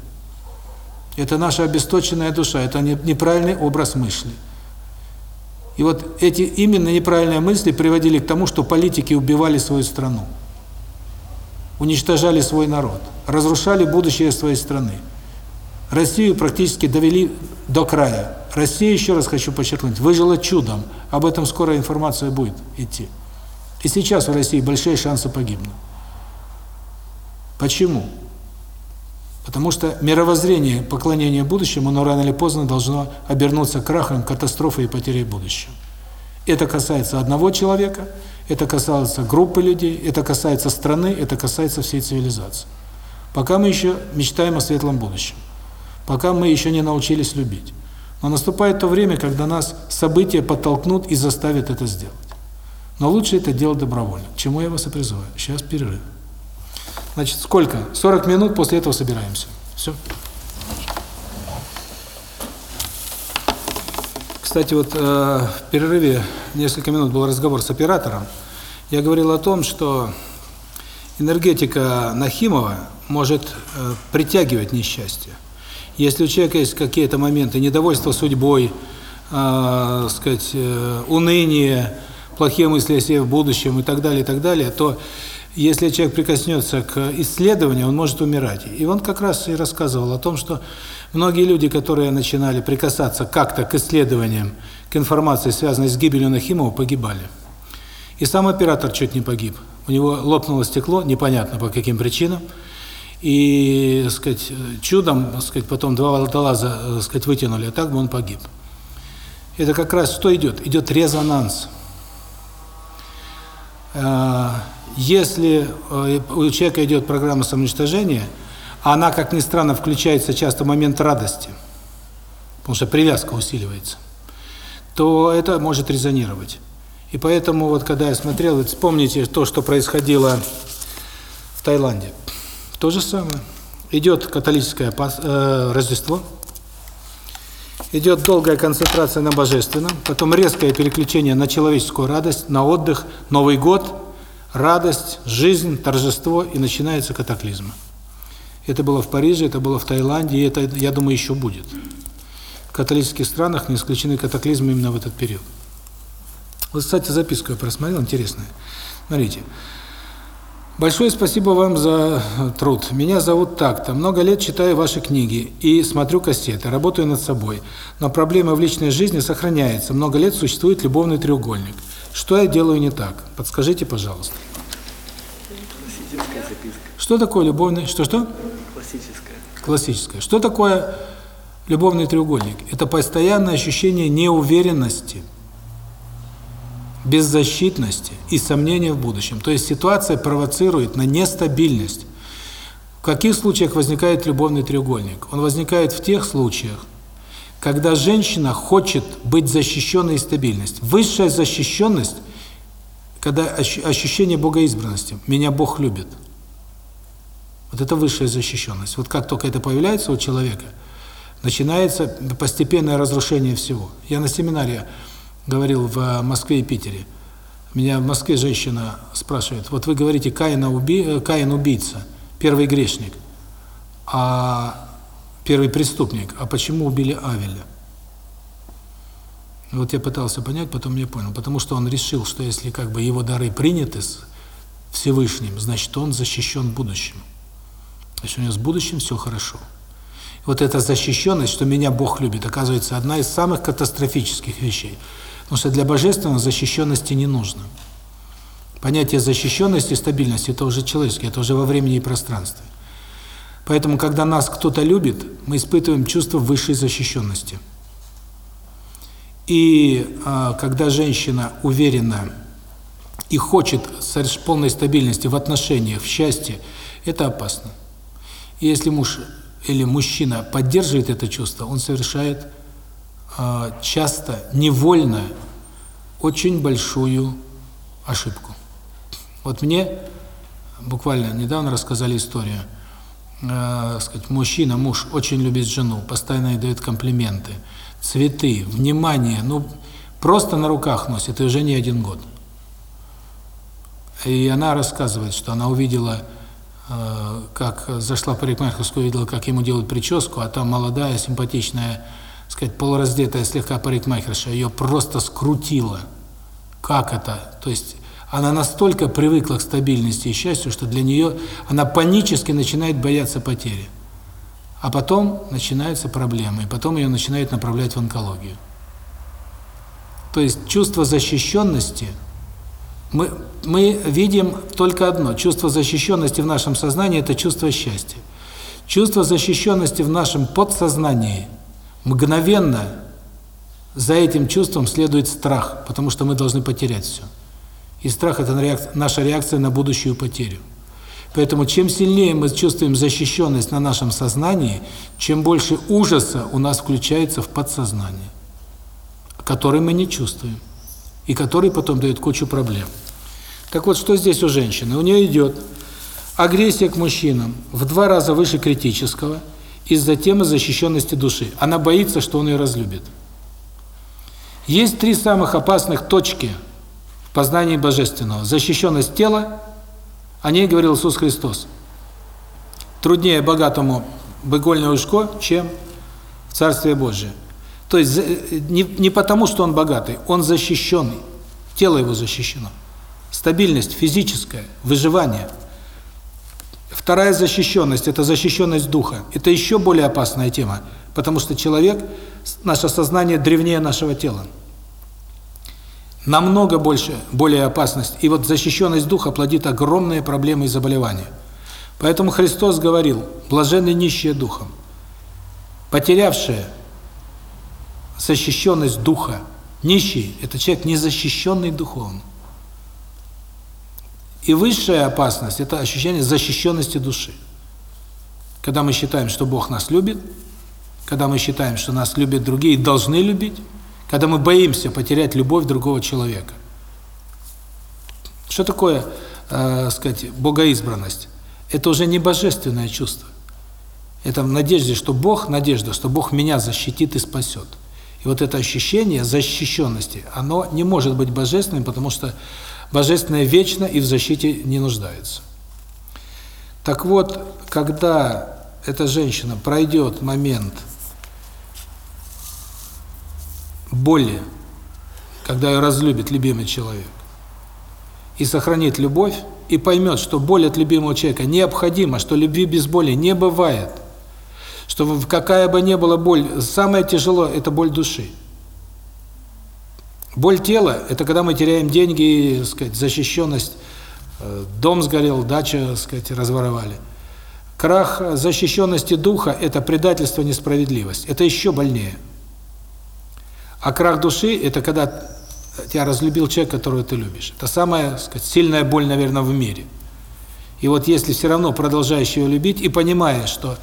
Это наша обесточенная душа, это неправильный образ мысли. И вот эти именно неправильные мысли приводили к тому, что политики убивали свою страну, уничтожали свой народ, разрушали будущее своей страны. Россию практически довели до края. Россия, еще раз хочу подчеркнуть, выжила чудом. Об этом скоро информация будет идти. И сейчас в России большие шансы погибнуть. Почему? Потому что мировоззрение поклонения будущему, оно рано или поздно должно обернуться крахом, катастрофой и потерей будущего. Это касается одного человека, это касается группы людей, это касается страны, это касается всей цивилизации. Пока мы еще мечтаем о светлом будущем. Пока мы еще не научились любить. Но наступает то время, когда нас события подтолкнут и заставят это сделать. Но лучше это делать добровольно. К чему я вас и призываю. Сейчас перерыв. Значит, сколько? 40 минут, после этого собираемся. Все. Кстати, вот э, в перерыве несколько минут был разговор с оператором. Я говорил о том, что энергетика Нахимова может э, притягивать несчастье. Если у человека есть какие-то моменты недовольства судьбой, э, сказать, э, уныние, плохие мысли о себе в будущем и так далее, и так далее, то если человек прикоснется к исследованию, он может умирать. И он как раз и рассказывал о том, что многие люди, которые начинали прикасаться как-то к исследованиям, к информации, связанной с гибелью Нахимова, погибали. И сам оператор чуть не погиб. У него лопнуло стекло, непонятно по каким причинам. И, так сказать, чудом, так сказать, потом два водолаза, так сказать, вытянули, а так бы он погиб. Это как раз что идет? Идет резонанс. А, если э, у человека идет программа самоуничтожения, она, как ни странно, включается часто в момент радости, потому что привязка усиливается, то это может резонировать. И поэтому, вот когда я смотрел, вот вспомните то, что происходило в Таиланде. То же самое. Идет католическое э, Рождество, идет долгая концентрация на божественном, потом резкое переключение на человеческую радость, на отдых, Новый год – радость, жизнь, торжество, и начинается катаклизм. Это было в Париже, это было в Таиланде, и это, я думаю, еще будет. В католических странах не исключены катаклизмы именно в этот период. Вот, кстати, записку я просмотрел, интересная. Смотрите. Большое спасибо вам за труд. Меня зовут так-то. Много лет читаю ваши книги и смотрю кассеты, работаю над собой. Но проблема в личной жизни сохраняется. Много лет существует любовный треугольник. Что я делаю не так? Подскажите, пожалуйста. Классическая записка. Что такое любовный... Что-что? Классическая. Классическое. Что такое любовный треугольник? Это постоянное ощущение неуверенности, беззащитности и сомнения в будущем. То есть ситуация провоцирует на нестабильность. В каких случаях возникает любовный треугольник? Он возникает в тех случаях, когда женщина хочет быть защищенной и стабильность. Высшая защищенность, когда ощущение богоизбранности. Меня Бог любит. Вот это высшая защищенность. Вот как только это появляется у человека, начинается постепенное разрушение всего. Я на семинаре говорил в Москве и Питере. Меня в Москве женщина спрашивает, вот вы говорите, Каин, уби... Каин убийца, первый грешник, а первый преступник, а почему убили Авеля? Вот я пытался понять, потом я понял, потому что он решил, что если как бы его дары приняты с Всевышним, значит он защищен будущим. Значит у него с будущим все хорошо. Вот эта защищенность, что меня Бог любит, оказывается одна из самых катастрофических вещей. Потому что для божественного защищенности не нужно. Понятие защищенности и стабильности – это уже человеческое, это уже во времени и пространстве. Поэтому, когда нас кто-то любит, мы испытываем чувство высшей защищенности. И э, когда женщина уверена и хочет полной стабильности в отношениях, в счастье, это опасно. И если муж или мужчина поддерживает это чувство, он совершает а, часто невольно очень большую ошибку. Вот мне буквально недавно рассказали историю. Э, сказать, мужчина, муж очень любит жену, постоянно ей дает комплименты, цветы, внимание, ну просто на руках носит, и уже не один год. И она рассказывает, что она увидела, э, как зашла в парикмахерскую, увидела, как ему делают прическу, а там молодая, симпатичная сказать, полураздетая слегка парикмахерша, ее просто скрутила. Как это? То есть она настолько привыкла к стабильности и счастью, что для нее она панически начинает бояться потери. А потом начинаются проблемы, и потом ее начинают направлять в онкологию. То есть чувство защищенности, мы, мы видим только одно, чувство защищенности в нашем сознании – это чувство счастья. Чувство защищенности в нашем подсознании – мгновенно за этим чувством следует страх, потому что мы должны потерять все. И страх – это наша реакция на будущую потерю. Поэтому чем сильнее мы чувствуем защищенность на нашем сознании, чем больше ужаса у нас включается в подсознание, который мы не чувствуем, и который потом дает кучу проблем. Так вот, что здесь у женщины? У нее идет агрессия к мужчинам в два раза выше критического – из-за темы защищенности души. Она боится, что он ее разлюбит. Есть три самых опасных точки познании Божественного. Защищенность тела, о ней говорил Иисус Христос. Труднее богатому в игольное ушко, чем в Царствие Божие. То есть не, не потому, что он богатый, он защищенный, тело его защищено. Стабильность физическая, выживание – Вторая защищенность – это защищенность духа. Это еще более опасная тема, потому что человек, наше сознание древнее нашего тела. Намного больше, более опасность. И вот защищенность духа плодит огромные проблемы и заболевания. Поэтому Христос говорил, блаженны нищие духом. Потерявшие защищенность духа, нищий – это человек, незащищенный духовно. И высшая опасность – это ощущение защищенности души. Когда мы считаем, что Бог нас любит, когда мы считаем, что нас любят другие должны любить, когда мы боимся потерять любовь другого человека. Что такое, э, сказать, богоизбранность? Это уже не божественное чувство. Это в надежде, что Бог, надежда, что Бог меня защитит и спасет. И вот это ощущение защищенности, оно не может быть божественным, потому что Божественное вечно и в защите не нуждается. Так вот, когда эта женщина пройдет момент боли, когда ее разлюбит любимый человек, и сохранит любовь, и поймет, что боль от любимого человека необходима, что любви без боли не бывает, что какая бы ни была боль, самое тяжело – это боль души. Боль тела – это когда мы теряем деньги, сказать, защищенность, э, дом сгорел, дача, сказать, разворовали. Крах защищенности духа – это предательство, несправедливость. Это еще больнее. А крах души – это когда тебя разлюбил человек, которого ты любишь. Это самая, сказать, сильная боль, наверное, в мире. И вот если все равно продолжаешь его любить и понимаешь, что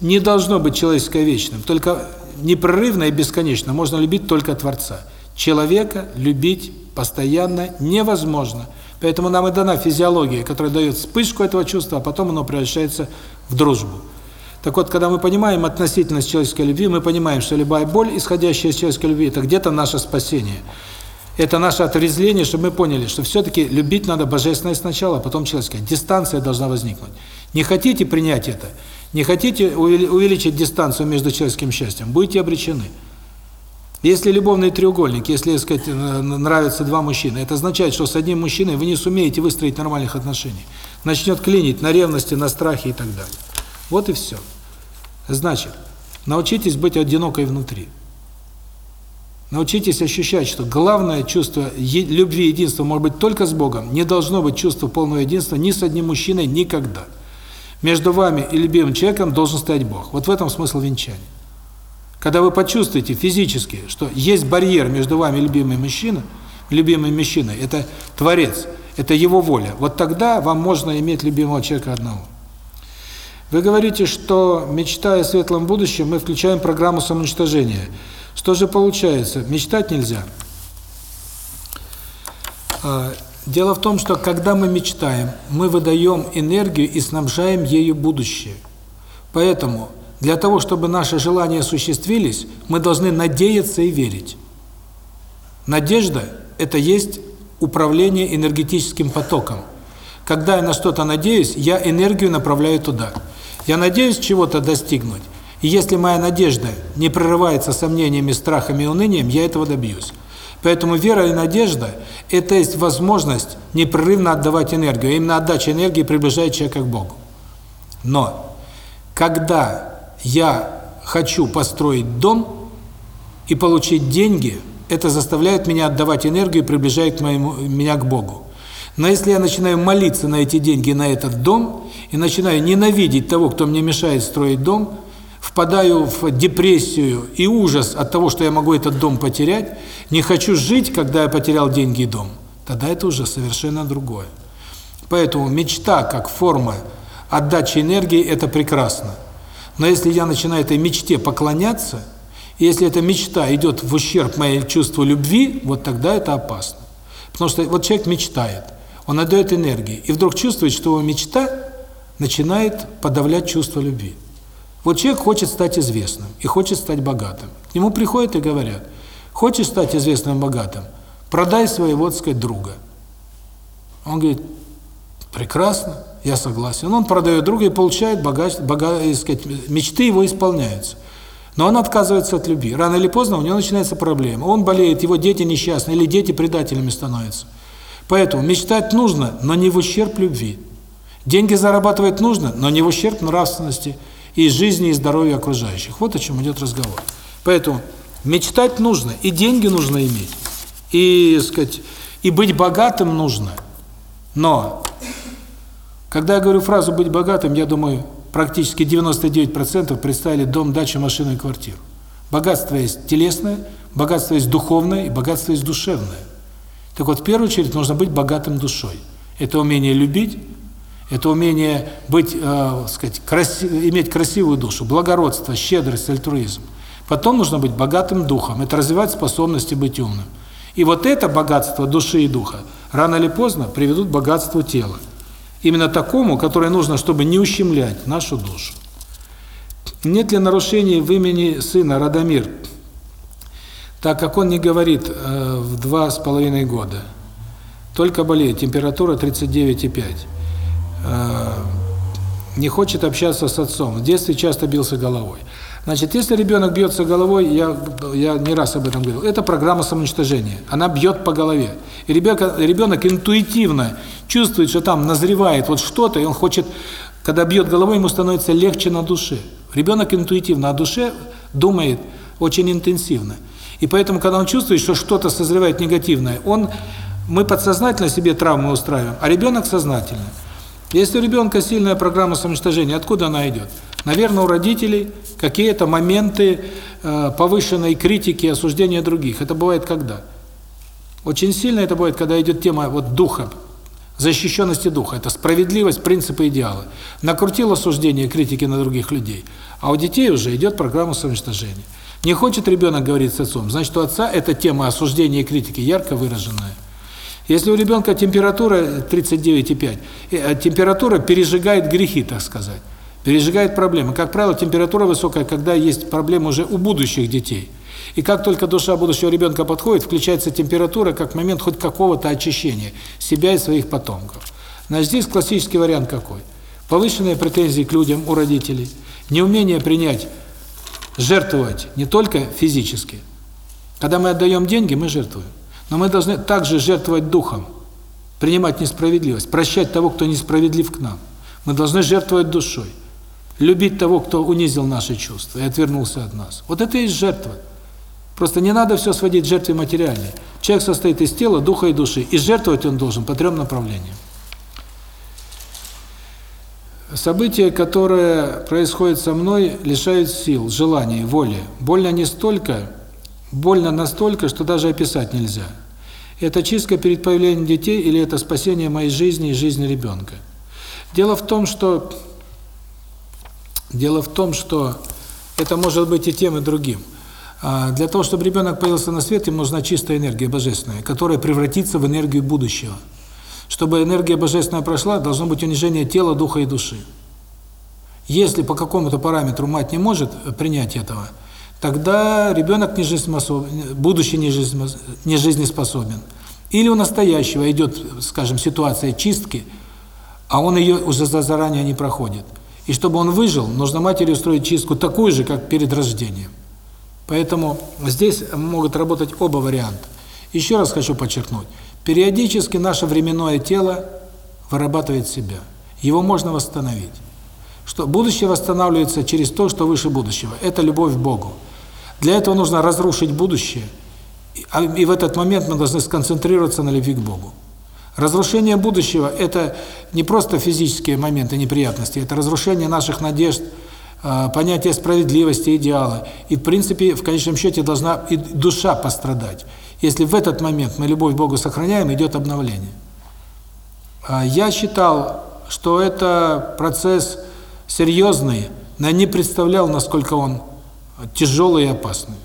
не должно быть человеческое вечным, только непрерывно и бесконечно можно любить только Творца. Человека любить постоянно невозможно. Поэтому нам и дана физиология, которая дает вспышку этого чувства, а потом оно превращается в дружбу. Так вот, когда мы понимаем относительность человеческой любви, мы понимаем, что любая боль, исходящая из человеческой любви, это где-то наше спасение. Это наше отрезвление, чтобы мы поняли, что все-таки любить надо божественное сначала, а потом человеческое. Дистанция должна возникнуть. Не хотите принять это, не хотите увеличить дистанцию между человеческим счастьем, будете обречены. Если любовный треугольник, если, так сказать, нравятся два мужчины, это означает, что с одним мужчиной вы не сумеете выстроить нормальных отношений. Начнет клинить на ревности, на страхе и так далее. Вот и все. Значит, научитесь быть одинокой внутри. Научитесь ощущать, что главное чувство любви и единства может быть только с Богом. Не должно быть чувства полного единства ни с одним мужчиной никогда. Между вами и любимым человеком должен стоять Бог. Вот в этом смысл венчания. Когда вы почувствуете физически, что есть барьер между вами и любимым мужчиной, любимым мужчиной, это Творец, это Его воля, вот тогда вам можно иметь любимого человека одного. Вы говорите, что, мечтая о светлом будущем, мы включаем программу самоуничтожения. Что же получается? Мечтать нельзя. А, дело в том, что когда мы мечтаем, мы выдаем энергию и снабжаем ею будущее. Поэтому для того, чтобы наши желания осуществились, мы должны надеяться и верить. Надежда – это есть управление энергетическим потоком. Когда я на что-то надеюсь, я энергию направляю туда. Я надеюсь чего-то достигнуть, и если моя надежда не прерывается сомнениями, страхами и унынием, я этого добьюсь. Поэтому вера и надежда – это есть возможность непрерывно отдавать энергию. Именно отдача энергии приближает человека к Богу. Но когда я хочу построить дом и получить деньги, это заставляет меня отдавать энергию и приближает моему, меня к Богу. Но если я начинаю молиться на эти деньги, на этот дом, и начинаю ненавидеть того, кто мне мешает строить дом, впадаю в депрессию и ужас от того, что я могу этот дом потерять, не хочу жить, когда я потерял деньги и дом, тогда это уже совершенно другое. Поэтому мечта как форма отдачи энергии – это прекрасно. Но если я начинаю этой мечте поклоняться, и если эта мечта идет в ущерб моей чувству любви, вот тогда это опасно. Потому что вот человек мечтает, он отдает энергии, и вдруг чувствует, что его мечта начинает подавлять чувство любви. Вот человек хочет стать известным и хочет стать богатым. К нему приходят и говорят, хочешь стать известным богатым, продай своего, так сказать, друга. Он говорит, прекрасно, я согласен. Он продает друга и получает богатство, бога, сказать, мечты его исполняются. Но он отказывается от любви. Рано или поздно у него начинается проблема. Он болеет, его дети несчастны, или дети предателями становятся. Поэтому мечтать нужно, но не в ущерб любви. Деньги зарабатывать нужно, но не в ущерб нравственности и жизни, и здоровью окружающих. Вот о чем идет разговор. Поэтому мечтать нужно, и деньги нужно иметь, и, сказать, и быть богатым нужно. Но когда я говорю фразу «быть богатым», я думаю, практически 99% представили дом, дачу, машину и квартиру. Богатство есть телесное, богатство есть духовное и богатство есть душевное. Так вот, в первую очередь нужно быть богатым душой. Это умение любить, это умение быть, э, сказать, краси, иметь красивую душу, благородство, щедрость, альтруизм. Потом нужно быть богатым духом, это развивать способности быть умным. И вот это богатство души и духа рано или поздно приведут к богатству тела. Именно такому, которое нужно, чтобы не ущемлять нашу душу. Нет ли нарушений в имени сына Радомир, так как он не говорит э, в два с половиной года? Только болеет, температура 39,5. Э, не хочет общаться с отцом. В детстве часто бился головой. Значит, если ребенок бьется головой, я, я не раз об этом говорил, это программа самоуничтожения. Она бьет по голове. И ребенок, ребенок интуитивно чувствует, что там назревает вот что-то, и он хочет, когда бьет головой, ему становится легче на душе. Ребенок интуитивно о душе думает очень интенсивно. И поэтому, когда он чувствует, что что-то созревает негативное, он, мы подсознательно себе травмы устраиваем, а ребенок сознательно. Если у ребенка сильная программа самоуничтожения, откуда она идет? Наверное, у родителей какие-то моменты э, повышенной критики, осуждения других. Это бывает когда? Очень сильно это бывает, когда идет тема вот духа, защищенности духа. Это справедливость, принципы, идеалы. Накрутил осуждение, критики на других людей. А у детей уже идет программа самоуничтожения. Не хочет ребенок говорить с отцом, значит, у отца эта тема осуждения и критики ярко выраженная. Если у ребенка температура 39,5, э, температура пережигает грехи, так сказать пережигает проблемы. Как правило, температура высокая, когда есть проблемы уже у будущих детей. И как только душа будущего ребенка подходит, включается температура как момент хоть какого-то очищения себя и своих потомков. Значит, здесь классический вариант какой? Повышенные претензии к людям у родителей, неумение принять, жертвовать не только физически. Когда мы отдаем деньги, мы жертвуем. Но мы должны также жертвовать духом, принимать несправедливость, прощать того, кто несправедлив к нам. Мы должны жертвовать душой любить того, кто унизил наши чувства и отвернулся от нас. Вот это и есть жертва. Просто не надо все сводить к жертве материальной. Человек состоит из тела, духа и души, и жертвовать он должен по трем направлениям. События, которые происходят со мной, лишают сил, желаний, воли. Больно не столько, больно настолько, что даже описать нельзя. Это чистка перед появлением детей или это спасение моей жизни и жизни ребенка? Дело в том, что Дело в том, что это может быть и тем, и другим. А, для того, чтобы ребенок появился на свет, ему нужна чистая энергия божественная, которая превратится в энергию будущего. Чтобы энергия божественная прошла, должно быть унижение тела, духа и души. Если по какому-то параметру мать не может принять этого, тогда ребенок не жизнеспособен, будущий не жизнеспособен. Или у настоящего идет, скажем, ситуация чистки, а он ее уже заранее не проходит. И чтобы он выжил, нужно матери устроить чистку такую же, как перед рождением. Поэтому здесь могут работать оба варианта. Еще раз хочу подчеркнуть. Периодически наше временное тело вырабатывает себя. Его можно восстановить. Что будущее восстанавливается через то, что выше будущего. Это любовь к Богу. Для этого нужно разрушить будущее. И в этот момент мы должны сконцентрироваться на любви к Богу. Разрушение будущего – это не просто физические моменты неприятности, это разрушение наших надежд, а, понятия справедливости, идеала. И, в принципе, в конечном счете должна и душа пострадать. Если в этот момент мы любовь к Богу сохраняем, идет обновление. А, я считал, что это процесс серьезный, но не представлял, насколько он тяжелый и опасный.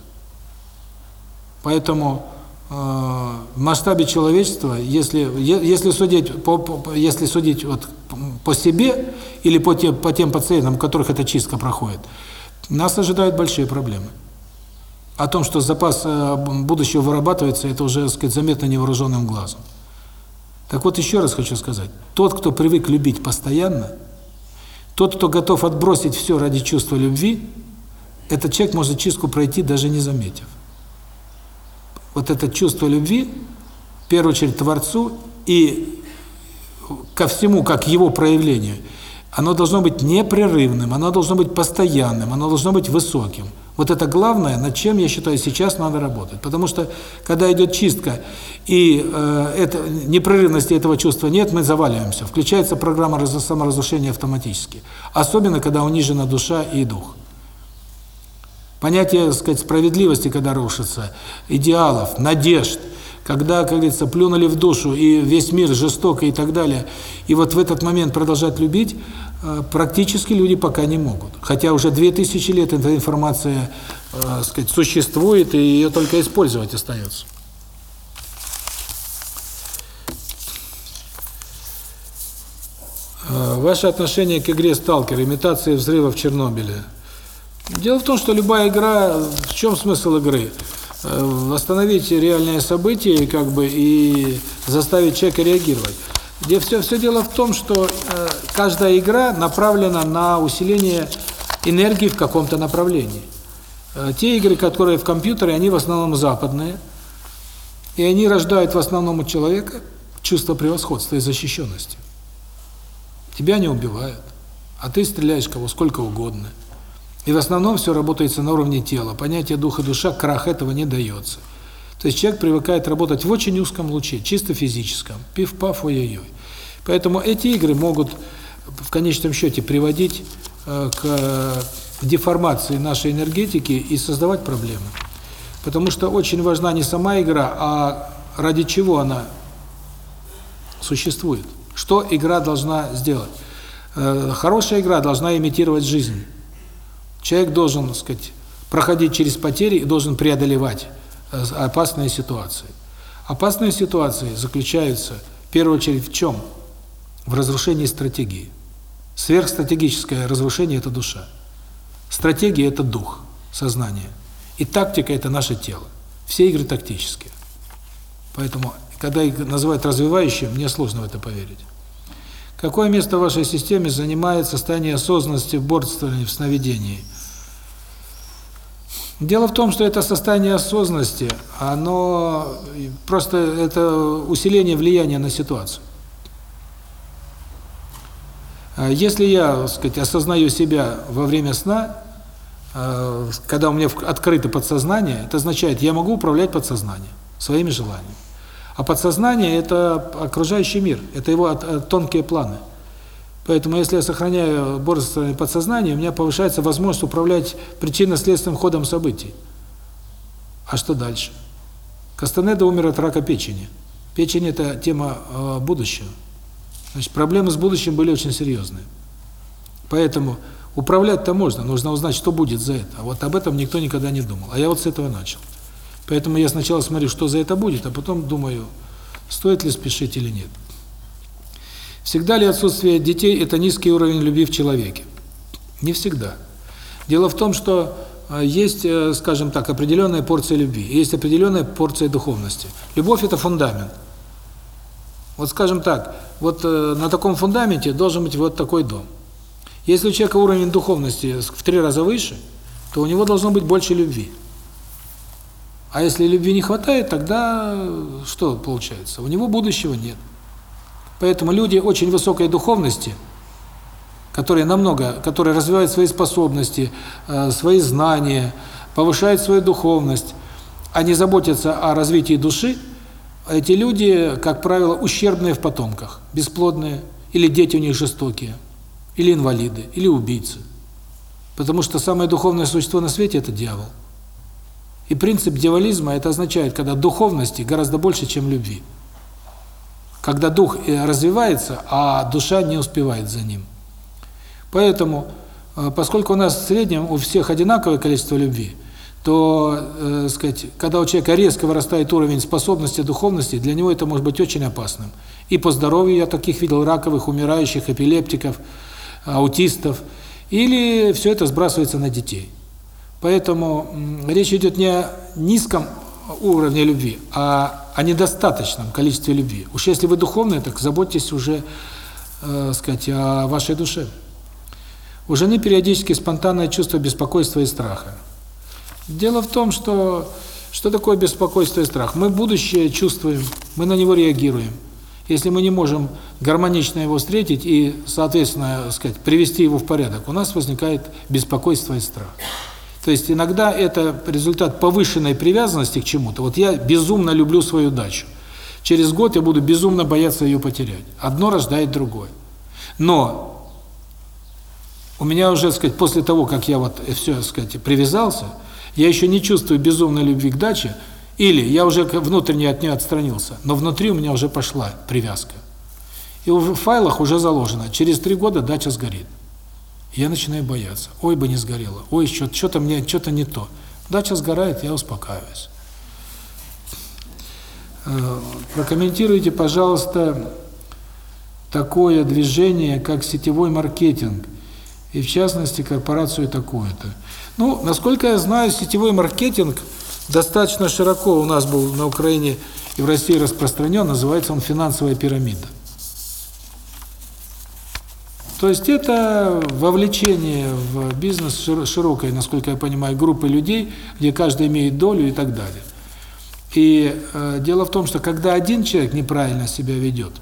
Поэтому в масштабе человечества, если если судить по, по если судить вот по себе или по тем по тем пациентам, у которых эта чистка проходит, нас ожидают большие проблемы. О том, что запас э, будущего вырабатывается, это уже, так сказать, заметно невооруженным глазом. Так вот еще раз хочу сказать: тот, кто привык любить постоянно, тот, кто готов отбросить все ради чувства любви, этот человек может чистку пройти даже не заметив вот это чувство любви, в первую очередь Творцу и ко всему, как его проявлению, оно должно быть непрерывным, оно должно быть постоянным, оно должно быть высоким. Вот это главное, над чем, я считаю, сейчас надо работать. Потому что, когда идет чистка, и э, это, непрерывности этого чувства нет, мы заваливаемся. Включается программа саморазрушения автоматически. Особенно, когда унижена душа и дух. Понятие, так сказать, справедливости, когда рушится, идеалов, надежд, когда, как говорится, плюнули в душу, и весь мир жесток и так далее, и вот в этот момент продолжать любить, практически люди пока не могут. Хотя уже две тысячи лет эта информация, э, сказать, существует, и ее только использовать остается. Э, ваше отношение к игре «Сталкер», имитация взрыва в Чернобыле – Дело в том, что любая игра, в чем смысл игры? Э, восстановить реальные события как бы и заставить человека реагировать. Где все все дело в том, что э, каждая игра направлена на усиление энергии в каком-то направлении. Э, те игры, которые в компьютере, они в основном западные, и они рождают в основном у человека чувство превосходства и защищенности. Тебя не убивают, а ты стреляешь кого сколько угодно. И в основном все работается на уровне тела. Понятие дух и душа, крах этого не дается. То есть человек привыкает работать в очень узком луче, чисто физическом. Пиф-паф, ой-ой-ой. Поэтому эти игры могут в конечном счете приводить э, к деформации нашей энергетики и создавать проблемы. Потому что очень важна не сама игра, а ради чего она существует. Что игра должна сделать? Э, хорошая игра должна имитировать жизнь. Человек должен, так сказать, проходить через потери и должен преодолевать э, опасные ситуации. Опасные ситуации заключаются в первую очередь в чем? В разрушении стратегии. Сверхстратегическое разрушение – это душа. Стратегия – это дух, сознание. И тактика – это наше тело. Все игры тактические. Поэтому, когда их называют развивающими, мне сложно в это поверить. Какое место в вашей системе занимает состояние осознанности в борствовании, в сновидении? Дело в том, что это состояние осознанности, оно просто это усиление влияния на ситуацию. А если я, так сказать, осознаю себя во время сна, а, когда у меня открыто подсознание, это означает, я могу управлять подсознанием, своими желаниями. А подсознание – это окружающий мир, это его тонкие планы. Поэтому, если я сохраняю бодрствование подсознания, у меня повышается возможность управлять причинно-следственным ходом событий. А что дальше? Кастанеда умер от рака печени. Печень – это тема э, будущего. Значит, проблемы с будущим были очень серьезные. Поэтому управлять-то можно, нужно узнать, что будет за это. А вот об этом никто никогда не думал. А я вот с этого начал. Поэтому я сначала смотрю, что за это будет, а потом думаю, стоит ли спешить или нет. Всегда ли отсутствие детей – это низкий уровень любви в человеке? Не всегда. Дело в том, что э, есть, э, скажем так, определенная порция любви, есть определенная порция духовности. Любовь – это фундамент. Вот скажем так, вот э, на таком фундаменте должен быть вот такой дом. Если у человека уровень духовности в три раза выше, то у него должно быть больше любви. А если любви не хватает, тогда что получается? У него будущего нет. Поэтому люди очень высокой духовности, которые намного, которые развивают свои способности, э, свои знания, повышают свою духовность, они заботятся о развитии души, эти люди, как правило, ущербные в потомках, бесплодные, или дети у них жестокие, или инвалиды, или убийцы. Потому что самое духовное существо на свете – это дьявол. И принцип дьяволизма – это означает, когда духовности гораздо больше, чем любви. Когда дух э, развивается, а душа не успевает за ним. Поэтому, э, поскольку у нас в среднем у всех одинаковое количество любви, то, э, сказать, когда у человека резко вырастает уровень способности, духовности, для него это может быть очень опасным. И по здоровью я таких видел раковых, умирающих, эпилептиков, аутистов. Или все это сбрасывается на детей. Поэтому речь идет не о низком уровне любви, а о недостаточном количестве любви. Уж если вы духовные, так заботьтесь уже, э, сказать, о вашей душе. У жены периодически спонтанное чувство беспокойства и страха. Дело в том, что что такое беспокойство и страх? Мы будущее чувствуем, мы на него реагируем. Если мы не можем гармонично его встретить и, соответственно, сказать, привести его в порядок, у нас возникает беспокойство и страх. То есть иногда это результат повышенной привязанности к чему-то. Вот я безумно люблю свою дачу. Через год я буду безумно бояться ее потерять. Одно рождает другое. Но у меня уже, сказать, после того, как я вот все, сказать, привязался, я еще не чувствую безумной любви к даче, или я уже внутренне от нее отстранился, но внутри у меня уже пошла привязка. И в файлах уже заложено, через три года дача сгорит. Я начинаю бояться. Ой, бы не сгорело. Ой, что-то мне, что-то не то. Дача сгорает, я успокаиваюсь. Э, прокомментируйте, пожалуйста, такое движение, как сетевой маркетинг, и в частности корпорацию такую-то. Ну, насколько я знаю, сетевой маркетинг достаточно широко у нас был на Украине и в России распространен, называется он финансовая пирамида. То есть это вовлечение в бизнес широкой, насколько я понимаю, группы людей, где каждый имеет долю и так далее. И э, дело в том, что когда один человек неправильно себя ведет,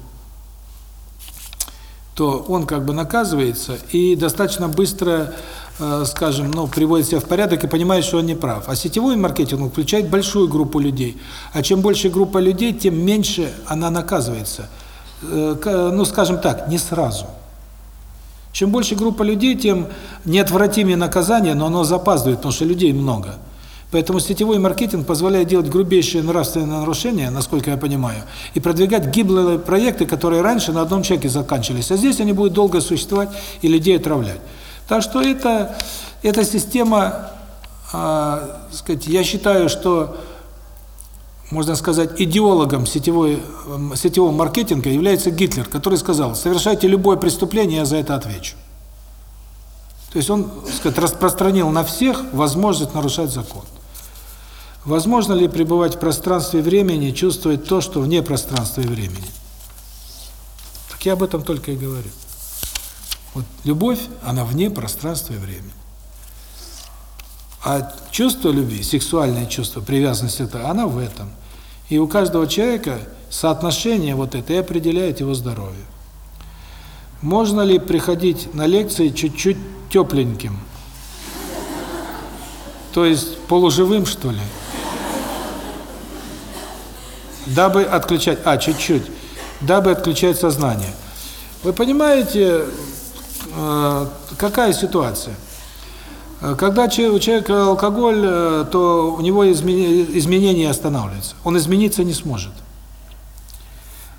то он как бы наказывается и достаточно быстро, э, скажем, ну, приводит себя в порядок и понимает, что он не прав. А сетевой маркетинг включает большую группу людей. А чем больше группа людей, тем меньше она наказывается. Э, ну, скажем так, не сразу. Чем больше группа людей, тем неотвратимее наказание, но оно запаздывает, потому что людей много. Поэтому сетевой маркетинг позволяет делать грубейшие нравственные нарушения, насколько я понимаю, и продвигать гиблые проекты, которые раньше на одном человеке заканчивались. А здесь они будут долго существовать и людей отравлять. Так что это эта система, э, сказать, я считаю, что можно сказать, идеологом сетевой сетевого маркетинга является Гитлер, который сказал: "Совершайте любое преступление, я за это отвечу". То есть он, сказать, распространил на всех возможность нарушать закон. Возможно ли пребывать в пространстве и времени, чувствовать то, что вне пространства и времени? Так я об этом только и говорю. Вот любовь, она вне пространства и времени. А чувство любви, сексуальное чувство, привязанность это, она в этом. И у каждого человека соотношение вот это и определяет его здоровье. Можно ли приходить на лекции чуть-чуть тепленьким? То есть полуживым, что ли? дабы отключать, а, чуть-чуть, дабы отключать сознание. Вы понимаете, э, какая ситуация? Когда у человека алкоголь, э, то у него изменения останавливаются. Он измениться не сможет.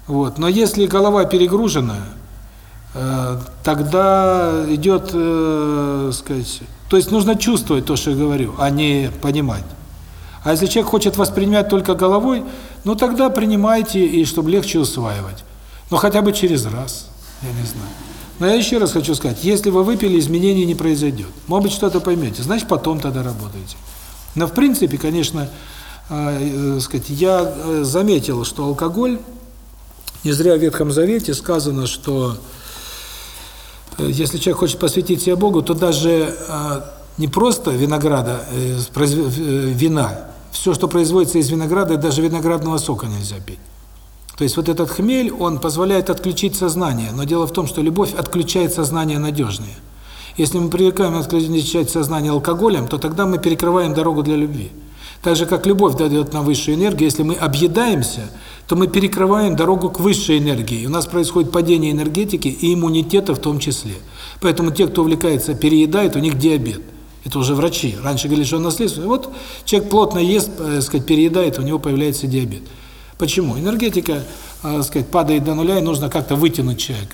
Вот. Но если голова перегружена, э, тогда идет, сказать, то есть нужно чувствовать то, что я говорю, а не понимать. А если человек хочет воспринимать только головой, ну тогда принимайте, и чтобы легче усваивать. Но хотя бы через раз, я не знаю. Но я еще раз хочу сказать, если вы выпили, изменений не произойдет. Может быть, что-то поймете, значит, потом тогда работаете. Но в принципе, конечно, э, э, сказать, я э, заметил, что алкоголь, не зря в Ветхом Завете сказано, что э, если человек хочет посвятить себя Богу, то даже э, не просто винограда, э, э вина, все, что производится из винограда, даже виноградного сока нельзя пить. То есть вот этот хмель, он позволяет отключить сознание, но дело в том, что любовь отключает сознание надежнее. Если мы привыкаем отключать сознание алкоголем, то тогда мы перекрываем дорогу для любви. Так же, как любовь дает нам высшую энергию, если мы объедаемся, то мы перекрываем дорогу к высшей энергии. У нас происходит падение энергетики и иммунитета в том числе. Поэтому те, кто увлекается, переедает, у них диабет. Это уже врачи. Раньше говорили, что он наследственный. Вот человек плотно ест, э, сказать, переедает, у него появляется диабет. Почему? Энергетика, э, сказать, падает до нуля, и нужно как-то вытянуть человека.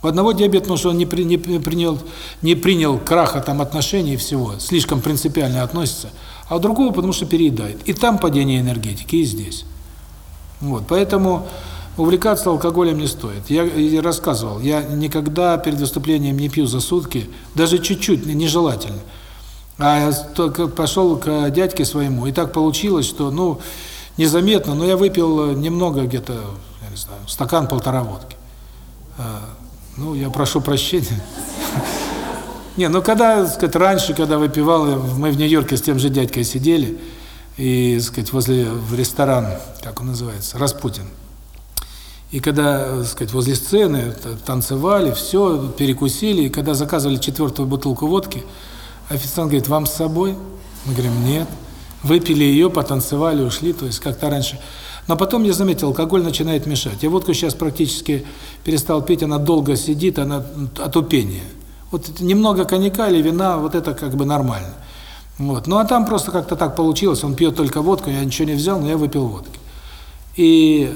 У одного диабет, потому что он не, при, не принял не принял краха там отношений всего, слишком принципиально относится, а у другого потому что переедает. И там падение энергетики, и здесь. Вот, поэтому увлекаться алкоголем не стоит. Я, я рассказывал, я никогда перед выступлением не пью за сутки, даже чуть-чуть, нежелательно. А я пошел к дядьке своему, и так получилось, что, ну, незаметно, но я выпил немного, где-то, я не знаю, стакан-полтора водки. А, ну, я прошу прощения. Не, ну когда, сказать, раньше, когда выпивал, мы в Нью-Йорке с тем же дядькой сидели, и, сказать, возле в ресторан, как он называется, Распутин. И когда, сказать, возле сцены танцевали, все, перекусили, и когда заказывали четвертую бутылку водки, Официант говорит, вам с собой? Мы говорим, нет. Выпили ее, потанцевали, ушли, то есть как-то раньше. Но потом я заметил, алкоголь начинает мешать. Я водку сейчас практически перестал пить, она долго сидит, она отупение. Вот немного коньяка или вина, вот это как бы нормально. Вот. Ну а там просто как-то так получилось, он пьет только водку, я ничего не взял, но я выпил водки. И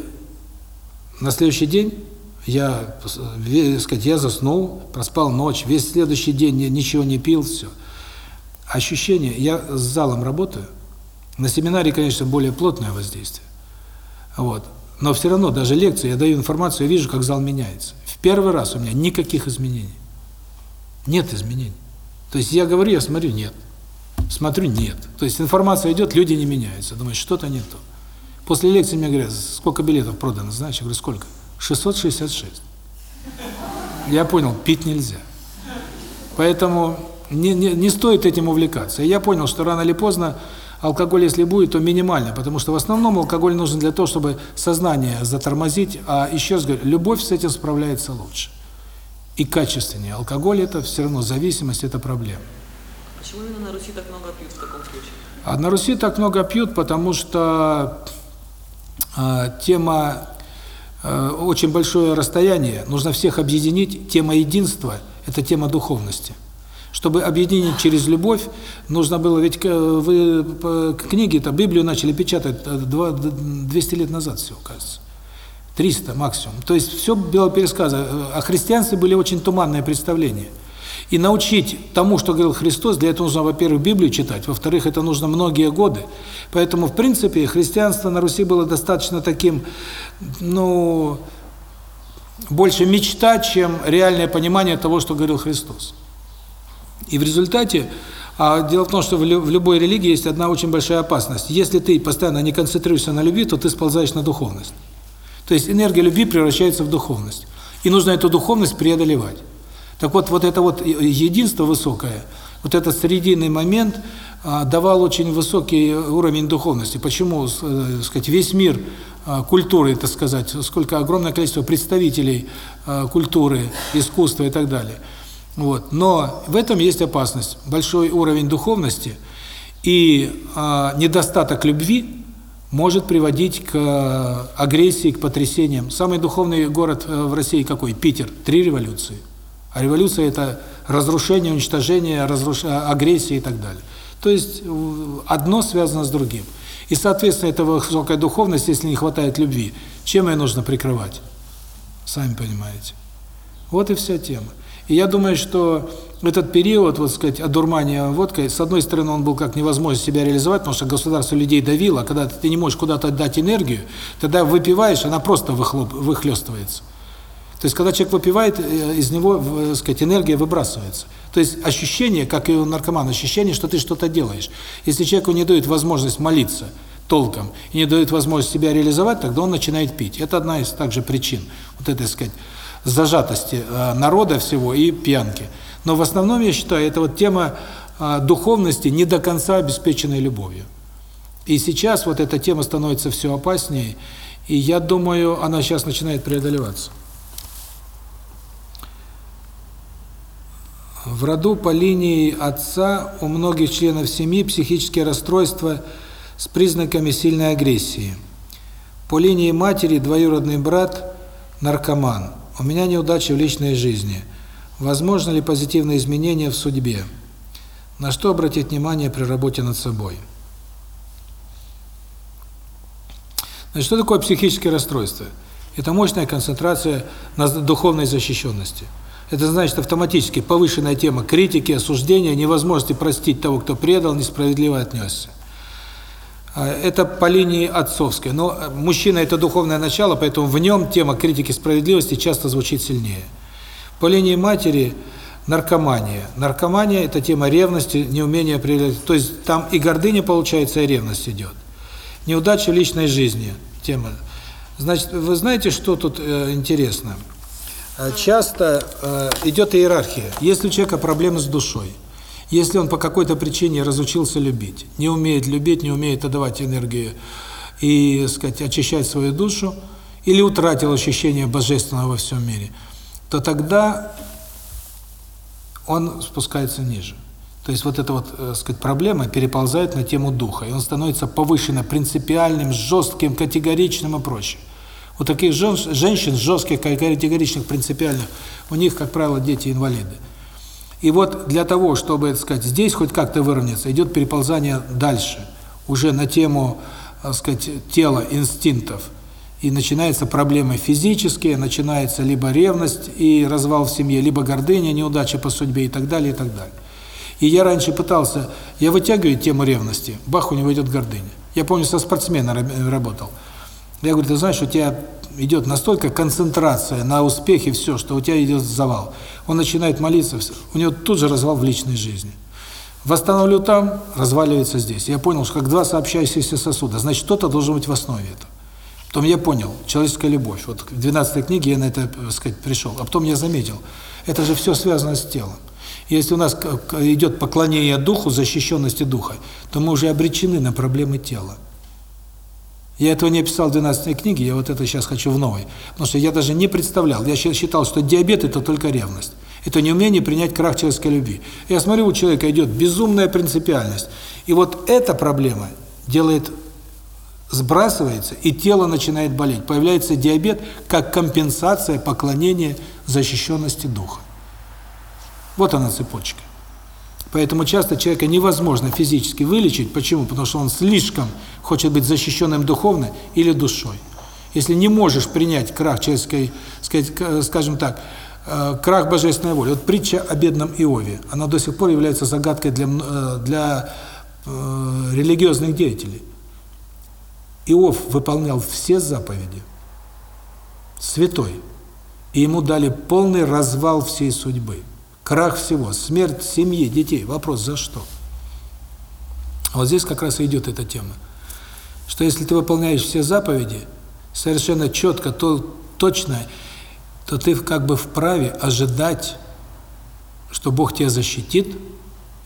на следующий день я, сказать, я заснул, проспал ночь, весь следующий день ничего не пил, все ощущение, я с залом работаю, на семинаре, конечно, более плотное воздействие, вот, но все равно, даже лекции, я даю информацию, я вижу, как зал меняется. В первый раз у меня никаких изменений. Нет изменений. То есть я говорю, я смотрю, нет. Смотрю, нет. То есть информация идет, люди не меняются. Думаю, что-то не то. После лекции мне говорят, сколько билетов продано, знаешь? Я говорю, сколько? 666. Я понял, пить нельзя. Поэтому не, не, не стоит этим увлекаться. Я понял, что рано или поздно алкоголь, если будет, то минимально, потому что в основном алкоголь нужен для того, чтобы сознание затормозить, а еще раз говорю, любовь с этим справляется лучше. И качественнее. Алкоголь – это все равно зависимость, это проблема. Почему именно на Руси так много пьют в таком случае? А на Руси так много пьют, потому что э, тема э, очень большое расстояние, нужно всех объединить. Тема единства – это тема духовности. Чтобы объединить через любовь, нужно было, ведь вы книги-то, Библию начали печатать 200 лет назад всего, кажется. 300 максимум. То есть все было пересказано. О христианстве были очень туманные представления. И научить тому, что говорил Христос, для этого нужно, во-первых, Библию читать, во-вторых, это нужно многие годы. Поэтому, в принципе, христианство на Руси было достаточно таким, ну, больше мечта, чем реальное понимание того, что говорил Христос. И в результате, а дело в том, что в любой религии есть одна очень большая опасность. Если ты постоянно не концентрируешься на любви, то ты сползаешь на духовность. То есть энергия любви превращается в духовность. И нужно эту духовность преодолевать. Так вот, вот это вот единство высокое, вот этот срединный момент а, давал очень высокий уровень духовности. Почему, э, сказать, весь мир а, культуры, так сказать, сколько огромное количество представителей а, культуры, искусства и так далее. Вот. Но в этом есть опасность. Большой уровень духовности и а, недостаток любви может приводить к агрессии, к потрясениям. Самый духовный город э, в России какой? Питер. Три революции. А революция – это разрушение, уничтожение, разруш... агрессия и так далее. То есть одно связано с другим. И, соответственно, эта высокая духовность, если не хватает любви, чем ее нужно прикрывать? Сами понимаете. Вот и вся тема. И я думаю, что этот период, вот сказать, одурмания водкой, с одной стороны, он был как невозможно себя реализовать, потому что государство людей давило, а когда ты не можешь куда-то отдать энергию, тогда выпиваешь, она просто выхлоп, выхлестывается. То есть, когда человек выпивает, э, из него, так сказать, энергия выбрасывается. То есть, ощущение, как и у наркомана, ощущение, что ты что-то делаешь. Если человеку не дают возможность молиться толком и не дают возможность себя реализовать, тогда он начинает пить. Это одна из также причин, вот так сказать, зажатости э, народа всего и пьянки. Но в основном, я считаю, это вот тема э, духовности не до конца обеспеченной любовью. И сейчас вот эта тема становится все опаснее, и я думаю, она сейчас начинает преодолеваться. В роду по линии отца у многих членов семьи психические расстройства с признаками сильной агрессии. По линии матери двоюродный брат – наркоман. У меня неудачи в личной жизни. Возможно ли позитивные изменения в судьбе? На что обратить внимание при работе над собой? Значит, что такое психические расстройства? Это мощная концентрация на духовной защищенности – это значит автоматически повышенная тема критики, осуждения, невозможности простить того, кто предал, несправедливо отнесся. А, это по линии отцовской. Но мужчина – это духовное начало, поэтому в нем тема критики справедливости часто звучит сильнее. По линии матери – наркомания. Наркомания – это тема ревности, неумения определять. То есть там и гордыня, получается, и ревность идет. Неудача личной жизни – тема. Значит, вы знаете, что тут э, интересно? Интересно. Э, часто э, идет иерархия. Если у человека проблемы с душой, если он по какой-то причине разучился любить, не умеет любить, не умеет отдавать энергию и, сказать, очищать свою душу, или утратил ощущение божественного во всем мире, то тогда он спускается ниже. То есть вот эта вот, э, сказать, проблема переползает на тему духа, и он становится повышенно принципиальным, жестким, категоричным и прочее. У таких женщин, жестких, категоричных, принципиальных, у них, как правило, дети-инвалиды. И вот для того, чтобы, так сказать, здесь хоть как-то выровняться, идет переползание дальше, уже на тему, так сказать, тела, инстинктов. И начинаются проблемы физические, начинается либо ревность и развал в семье, либо гордыня, неудача по судьбе и так далее, и так далее. И я раньше пытался, я вытягиваю тему ревности, бах, у него идет гордыня. Я помню, со спортсменом работал. Я говорю, ты знаешь, у тебя идет настолько концентрация на успехе, все, что у тебя идет завал. Он начинает молиться, у него тут же развал в личной жизни. Восстановлю там, разваливается здесь. Я понял, что как два сообщающиеся сосуда, значит, кто-то должен быть в основе этого. Потом я понял, человеческая любовь. Вот в 12 книге я на это, так сказать, пришел. А потом я заметил, это же все связано с телом. Если у нас идет поклонение духу, защищенности духа, то мы уже обречены на проблемы тела. Я этого не описал в 12 книге, я вот это сейчас хочу в новой. Потому что я даже не представлял, я считал, что диабет – это только ревность. Это неумение принять крах человеческой любви. Я смотрю, у человека идет безумная принципиальность. И вот эта проблема делает, сбрасывается, и тело начинает болеть. Появляется диабет как компенсация поклонения защищенности духа. Вот она цепочка. Поэтому часто человека невозможно физически вылечить. Почему? Потому что он слишком хочет быть защищенным духовно или душой. Если не можешь принять крах человеческой, сказать, скажем так, э, крах божественной воли. Вот притча о бедном Иове, она до сих пор является загадкой для, э, для э, религиозных деятелей. Иов выполнял все заповеди, святой, и ему дали полный развал всей судьбы. Крах всего, смерть семьи, детей. Вопрос, за что? Вот здесь как раз и идет эта тема. Что если ты выполняешь все заповеди, совершенно четко, то, точно, то ты как бы вправе ожидать, что Бог тебя защитит,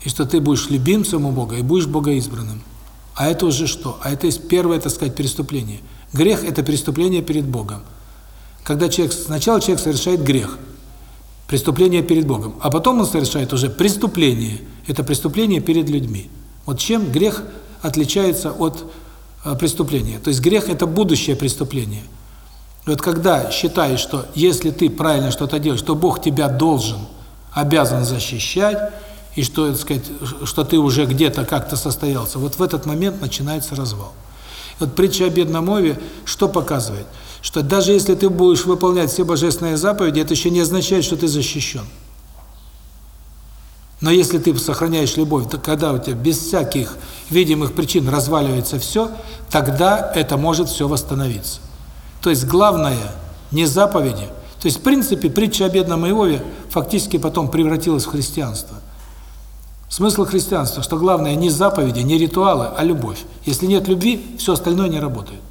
и что ты будешь любимцем у Бога, и будешь богоизбранным. А это уже что? А это есть первое, так сказать, преступление. Грех – это преступление перед Богом. Когда человек, сначала человек совершает грех – преступление перед Богом, а потом он совершает уже преступление. Это преступление перед людьми. Вот чем грех отличается от э, преступления? То есть грех – это будущее преступление. вот когда считаешь, что если ты правильно что-то делаешь, то Бог тебя должен, обязан защищать, и что, так сказать, что ты уже где-то как-то состоялся, вот в этот момент начинается развал. Вот притча о бедном Ове что показывает? Что даже если ты будешь выполнять все божественные заповеди, это еще не означает, что ты защищен. Но если ты сохраняешь любовь, то когда у тебя без всяких видимых причин разваливается все, тогда это может все восстановиться. То есть главное не заповеди. То есть в принципе притча о бедном Иове фактически потом превратилась в христианство. Смысл христианства, что главное не заповеди, не ритуалы, а любовь. Если нет любви, все остальное не работает.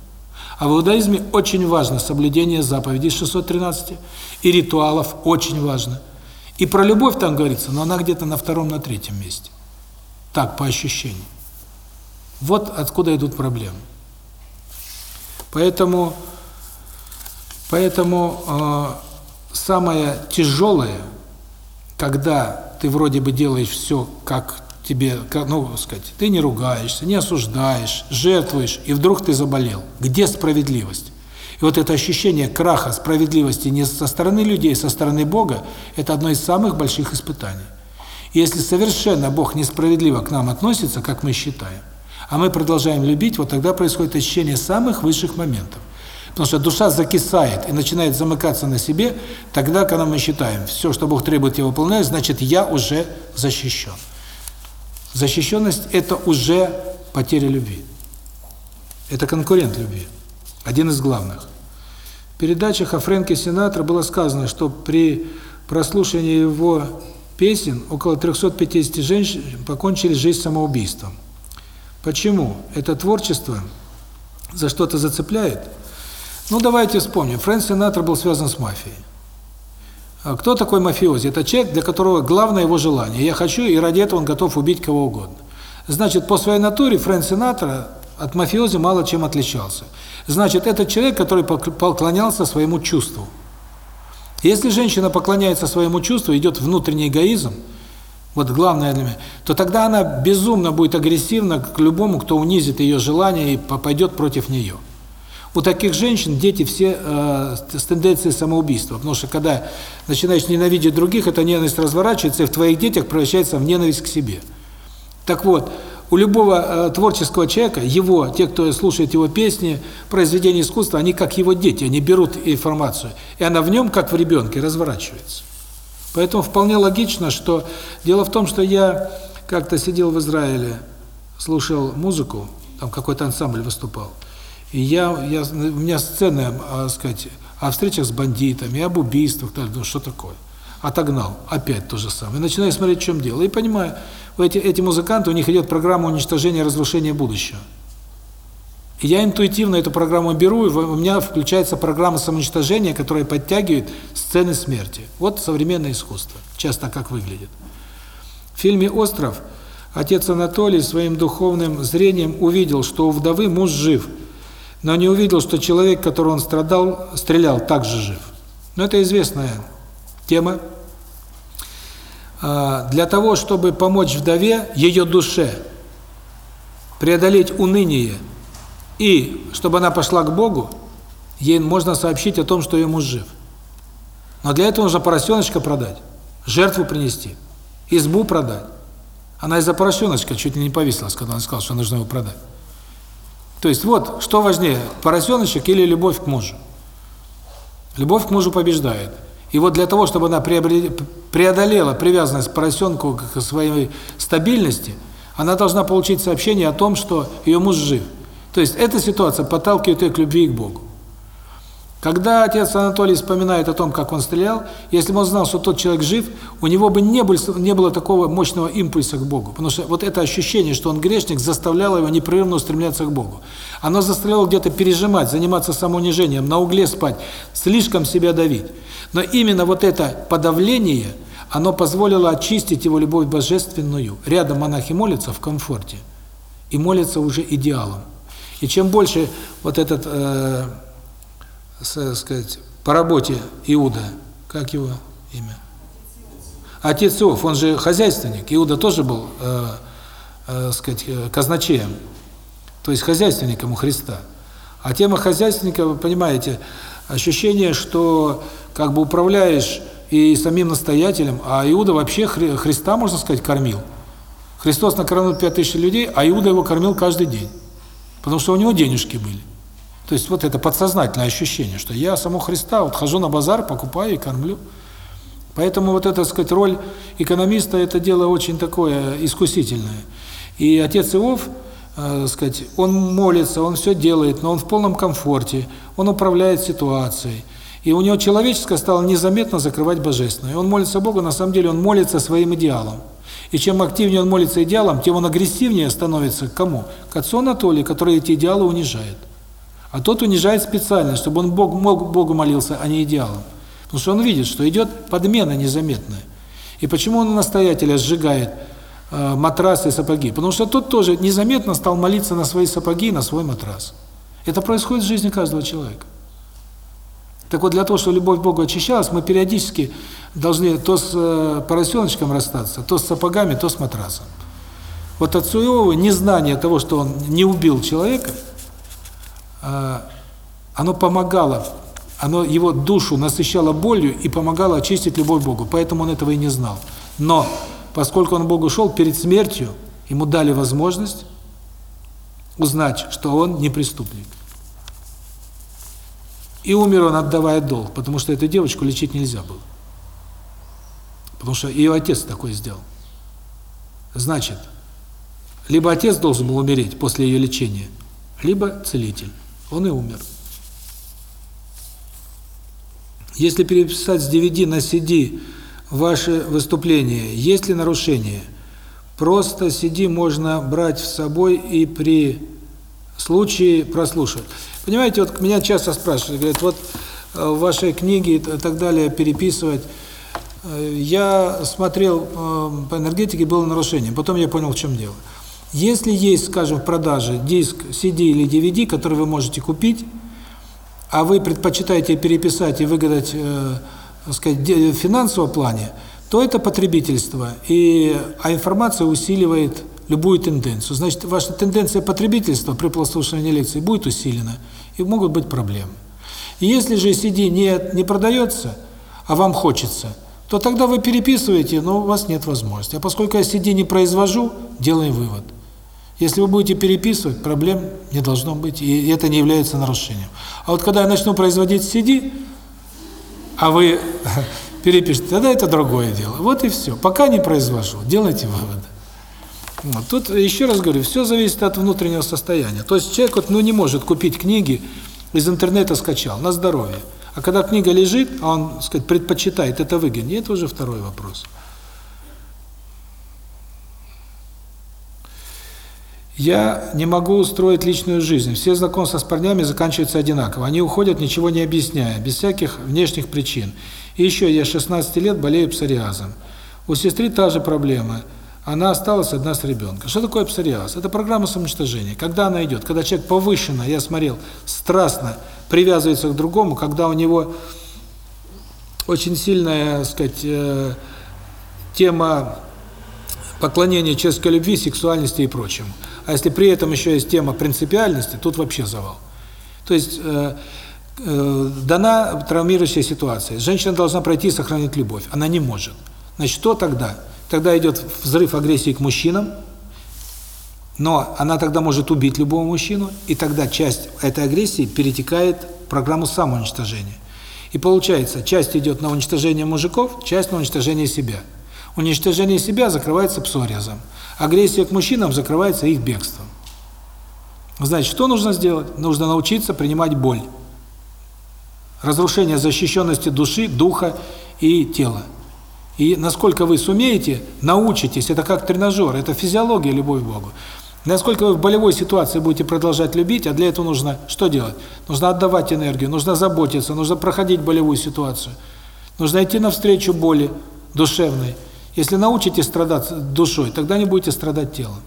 А в иудаизме очень важно соблюдение заповедей 613, и ритуалов очень важно. И про любовь там говорится, но она где-то на втором, на третьем месте. Так, по ощущению. Вот откуда идут проблемы. Поэтому, поэтому э, самое тяжелое, когда ты вроде бы делаешь все, как тебе, ну, сказать, ты не ругаешься, не осуждаешь, жертвуешь, и вдруг ты заболел. Где справедливость? И вот это ощущение краха справедливости не со стороны людей, со стороны Бога, это одно из самых больших испытаний. И если совершенно Бог несправедливо к нам относится, как мы считаем, а мы продолжаем любить, вот тогда происходит ощущение самых высших моментов. Потому что душа закисает и начинает замыкаться на себе, тогда, когда мы считаем, все, что Бог требует, я выполняю, значит, я уже защищен. Защищенность – это уже потеря любви. Это конкурент любви. Один из главных. В передачах о Фрэнке Синатра было сказано, что при прослушивании его песен около 350 женщин покончили жизнь самоубийством. Почему? Это творчество за что-то зацепляет – ну, давайте вспомним. Фрэнк Синатор был связан с мафией. А кто такой мафиози? Это человек, для которого главное его желание. Я хочу, и ради этого он готов убить кого угодно. Значит, по своей натуре Фрэнк Синатора от мафиози мало чем отличался. Значит, это человек, который поклонялся своему чувству. Если женщина поклоняется своему чувству, идет внутренний эгоизм, вот главное для меня, то тогда она безумно будет агрессивна к любому, кто унизит ее желание и пойдет против нее. У таких женщин дети все э, с тенденцией самоубийства, потому что когда начинаешь ненавидеть других, эта ненависть разворачивается и в твоих детях превращается в ненависть к себе. Так вот, у любого э, творческого человека, его, те, кто слушает его песни, произведения искусства, они как его дети, они берут информацию, и она в нем, как в ребенке, разворачивается. Поэтому вполне логично, что... Дело в том, что я как-то сидел в Израиле, слушал музыку, там какой-то ансамбль выступал, и я, я, у меня сцены, а, сказать, о встречах с бандитами, об убийствах, так, ну, что такое. Отогнал, опять то же самое. И начинаю смотреть, в чем дело. И понимаю, эти, эти музыканты, у них идет программа уничтожения, разрушения будущего. И я интуитивно эту программу беру, и у меня включается программа самоуничтожения, которая подтягивает сцены смерти. Вот современное искусство, часто как выглядит. В фильме «Остров» отец Анатолий своим духовным зрением увидел, что у вдовы муж жив, но не увидел, что человек, которого он страдал, стрелял, также жив. Но это известная тема. А, для того, чтобы помочь вдове, ее душе, преодолеть уныние, и чтобы она пошла к Богу, ей можно сообщить о том, что ее муж жив. Но для этого нужно поросеночка продать, жертву принести, избу продать. Она из-за поросеночка чуть ли не повесилась, когда он сказал, что нужно его продать. То есть вот, что важнее, поросеночек или любовь к мужу? Любовь к мужу побеждает. И вот для того, чтобы она преодолела привязанность к к своей стабильности, она должна получить сообщение о том, что ее муж жив. То есть эта ситуация подталкивает ее к любви и к Богу. Когда отец Анатолий вспоминает о том, как он стрелял, если бы он знал, что тот человек жив, у него бы не было, не было такого мощного импульса к Богу. Потому что вот это ощущение, что он грешник, заставляло его непрерывно устремляться к Богу. Оно заставляло где-то пережимать, заниматься самоунижением, на угле спать, слишком себя давить. Но именно вот это подавление, оно позволило очистить его любовь божественную. Рядом монахи молятся в комфорте и молятся уже идеалом. И чем больше вот этот... Э, сказать, по работе Иуда, как его имя? Отец Иов, он же хозяйственник. Иуда тоже был, э, э, сказать, э, казначеем, то есть хозяйственником у Христа. А тема хозяйственника, вы понимаете, ощущение, что как бы управляешь и самим настоятелем, а Иуда вообще Хри Христа, можно сказать, кормил. Христос накормил 5000 людей, а Иуда его кормил каждый день, потому что у него денежки были. То есть вот это подсознательное ощущение, что я само Христа, вот хожу на базар, покупаю и кормлю. Поэтому вот эта, так сказать, роль экономиста, это дело очень такое искусительное. И отец Иов, э, сказать, он молится, он все делает, но он в полном комфорте, он управляет ситуацией. И у него человеческое стало незаметно закрывать божественное. И он молится Богу, на самом деле он молится своим идеалом. И чем активнее он молится идеалом, тем он агрессивнее становится к кому? К отцу Анатолию, который эти идеалы унижает. А тот унижает специально, чтобы он Бог, мог Богу молился, а не идеалом. Потому что он видит, что идет подмена незаметная. И почему он настоятеля сжигает э, матрасы и сапоги? Потому что тот тоже незаметно стал молиться на свои сапоги и на свой матрас. Это происходит в жизни каждого человека. Так вот, для того, чтобы любовь к Богу очищалась, мы периодически должны то с э, поросеночком расстаться, то с сапогами, то с матрасом. Вот отцу Иову незнание того, что он не убил человека – оно помогало, оно его душу насыщало болью и помогало очистить любовь Богу. Поэтому он этого и не знал. Но поскольку он Богу шел перед смертью, ему дали возможность узнать, что он не преступник. И умер он, отдавая долг, потому что эту девочку лечить нельзя было. Потому что ее отец такой сделал. Значит, либо отец должен был умереть после ее лечения, либо целитель. Он и умер. Если переписать с DVD на CD ваше выступление, есть ли нарушение? Просто CD можно брать с собой и при случае прослушивать. Понимаете, вот меня часто спрашивают, говорят, вот э, в вашей книге и так далее переписывать. Э, я смотрел э, по энергетике, было нарушение, потом я понял, в чем дело. Если есть, скажем, в продаже диск CD или DVD, который вы можете купить, а вы предпочитаете переписать и выгадать, э, сказать, в финансовом плане, то это потребительство, и а информация усиливает любую тенденцию. Значит, ваша тенденция потребительства при прослушивании лекции будет усилена, и могут быть проблемы. И если же CD не, не продается, а вам хочется – то тогда вы переписываете, но у вас нет возможности. А поскольку я CD не произвожу, делаем вывод – если вы будете переписывать, проблем не должно быть, и это не является нарушением. А вот когда я начну производить CD, а вы перепишете, тогда это другое дело. Вот и все. Пока не произвожу, делайте выводы. Вот. Тут еще раз говорю, все зависит от внутреннего состояния. То есть человек вот, ну, не может купить книги, из интернета скачал, на здоровье. А когда книга лежит, а он, так сказать, предпочитает это выгоднее, это уже второй вопрос. Я не могу устроить личную жизнь. Все знакомства с парнями заканчиваются одинаково. Они уходят, ничего не объясняя, без всяких внешних причин. И еще я с 16 лет болею псориазом. У сестры та же проблема. Она осталась одна с ребенком. Что такое псориаз? Это программа самоуничтожения. Когда она идет? Когда человек повышенно, я смотрел, страстно привязывается к другому, когда у него очень сильная, сказать, э, тема поклонения человеческой любви, сексуальности и прочему. А если при этом еще есть тема принципиальности, тут вообще завал. То есть э, э, дана травмирующая ситуация. Женщина должна пройти и сохранить любовь. Она не может. Значит, что тогда? Тогда идет взрыв агрессии к мужчинам, но она тогда может убить любого мужчину, и тогда часть этой агрессии перетекает в программу самоуничтожения. И получается, часть идет на уничтожение мужиков, часть на уничтожение себя. Уничтожение себя закрывается псориазом. Агрессия к мужчинам закрывается их бегством. Значит, что нужно сделать? Нужно научиться принимать боль. Разрушение защищенности души, духа и тела. И насколько вы сумеете, научитесь, это как тренажер, это физиология любовь к Богу. Насколько вы в болевой ситуации будете продолжать любить, а для этого нужно что делать? Нужно отдавать энергию, нужно заботиться, нужно проходить болевую ситуацию. Нужно идти навстречу боли душевной. Если научитесь страдать душой, тогда не будете страдать телом.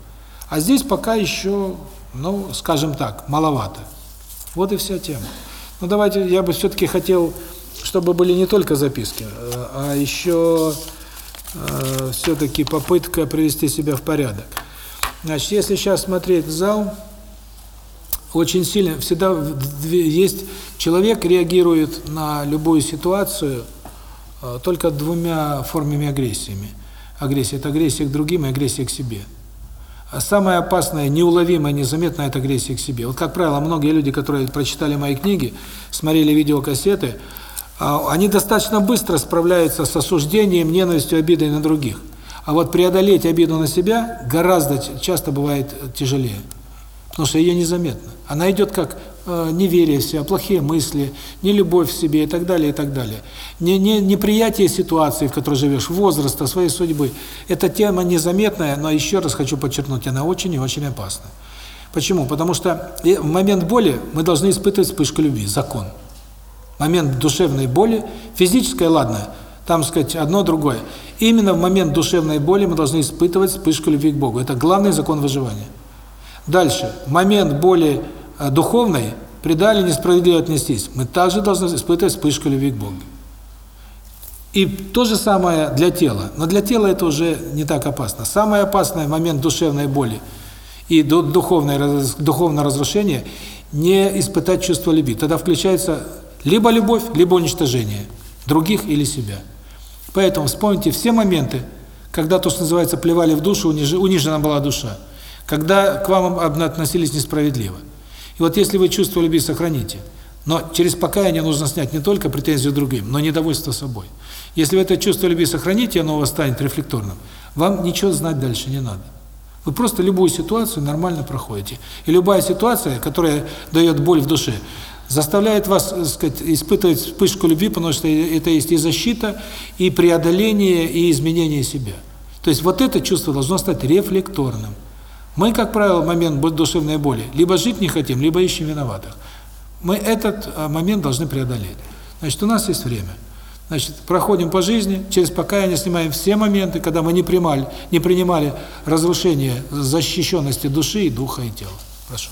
А здесь пока еще, ну, скажем так, маловато. Вот и вся тема. Ну, давайте, я бы все-таки хотел, чтобы были не только записки, а еще э, все-таки попытка привести себя в порядок. Значит, если сейчас смотреть зал, очень сильно, всегда есть, человек реагирует на любую ситуацию э, только двумя формами агрессиями. Агрессия – это агрессия к другим и агрессия к себе. А самое опасное, неуловимое, незаметное – это агрессия к себе. Вот, как правило, многие люди, которые прочитали мои книги, смотрели видеокассеты, а, они достаточно быстро справляются с осуждением, ненавистью, обидой на других. А вот преодолеть обиду на себя гораздо часто бывает тяжелее, потому что ее незаметно. Она идет как э, неверие в себя, плохие мысли, нелюбовь в себе и так далее, и так далее. Не, не, неприятие ситуации, в которой живешь, возраста, своей судьбы. Эта тема незаметная, но еще раз хочу подчеркнуть, она очень и очень опасна. Почему? Потому что в момент боли мы должны испытывать вспышку любви, закон. Момент душевной боли, физическая, ладно, там, сказать, одно другое. Именно в момент душевной боли мы должны испытывать вспышку любви к Богу. Это главный закон выживания. Дальше. Момент боли э, духовной, предали, несправедливо отнестись. Мы также должны испытывать вспышку любви к Богу. И то же самое для тела. Но для тела это уже не так опасно. Самый опасный момент душевной боли и духовное, духовное разрушение – не испытать чувство любви. Тогда включается либо любовь, либо уничтожение других или себя. Поэтому вспомните все моменты, когда то, что называется, плевали в душу, унижена была душа, когда к вам относились несправедливо. И вот если вы чувство любви сохраните, но через покаяние нужно снять не только претензию другим, но недовольство собой. Если вы это чувство любви сохраните, оно у вас станет рефлекторным, вам ничего знать дальше не надо. Вы просто любую ситуацию нормально проходите. И любая ситуация, которая дает боль в душе, заставляет вас, так сказать, испытывать вспышку любви, потому что это есть и защита, и преодоление, и изменение себя. То есть вот это чувство должно стать рефлекторным. Мы, как правило, в момент душевной боли либо жить не хотим, либо ищем виноватых. Мы этот а, момент должны преодолеть. Значит, у нас есть время. Значит, проходим по жизни, через покаяние снимаем все моменты, когда мы не принимали, не принимали разрушение защищенности души, духа и тела. Прошу.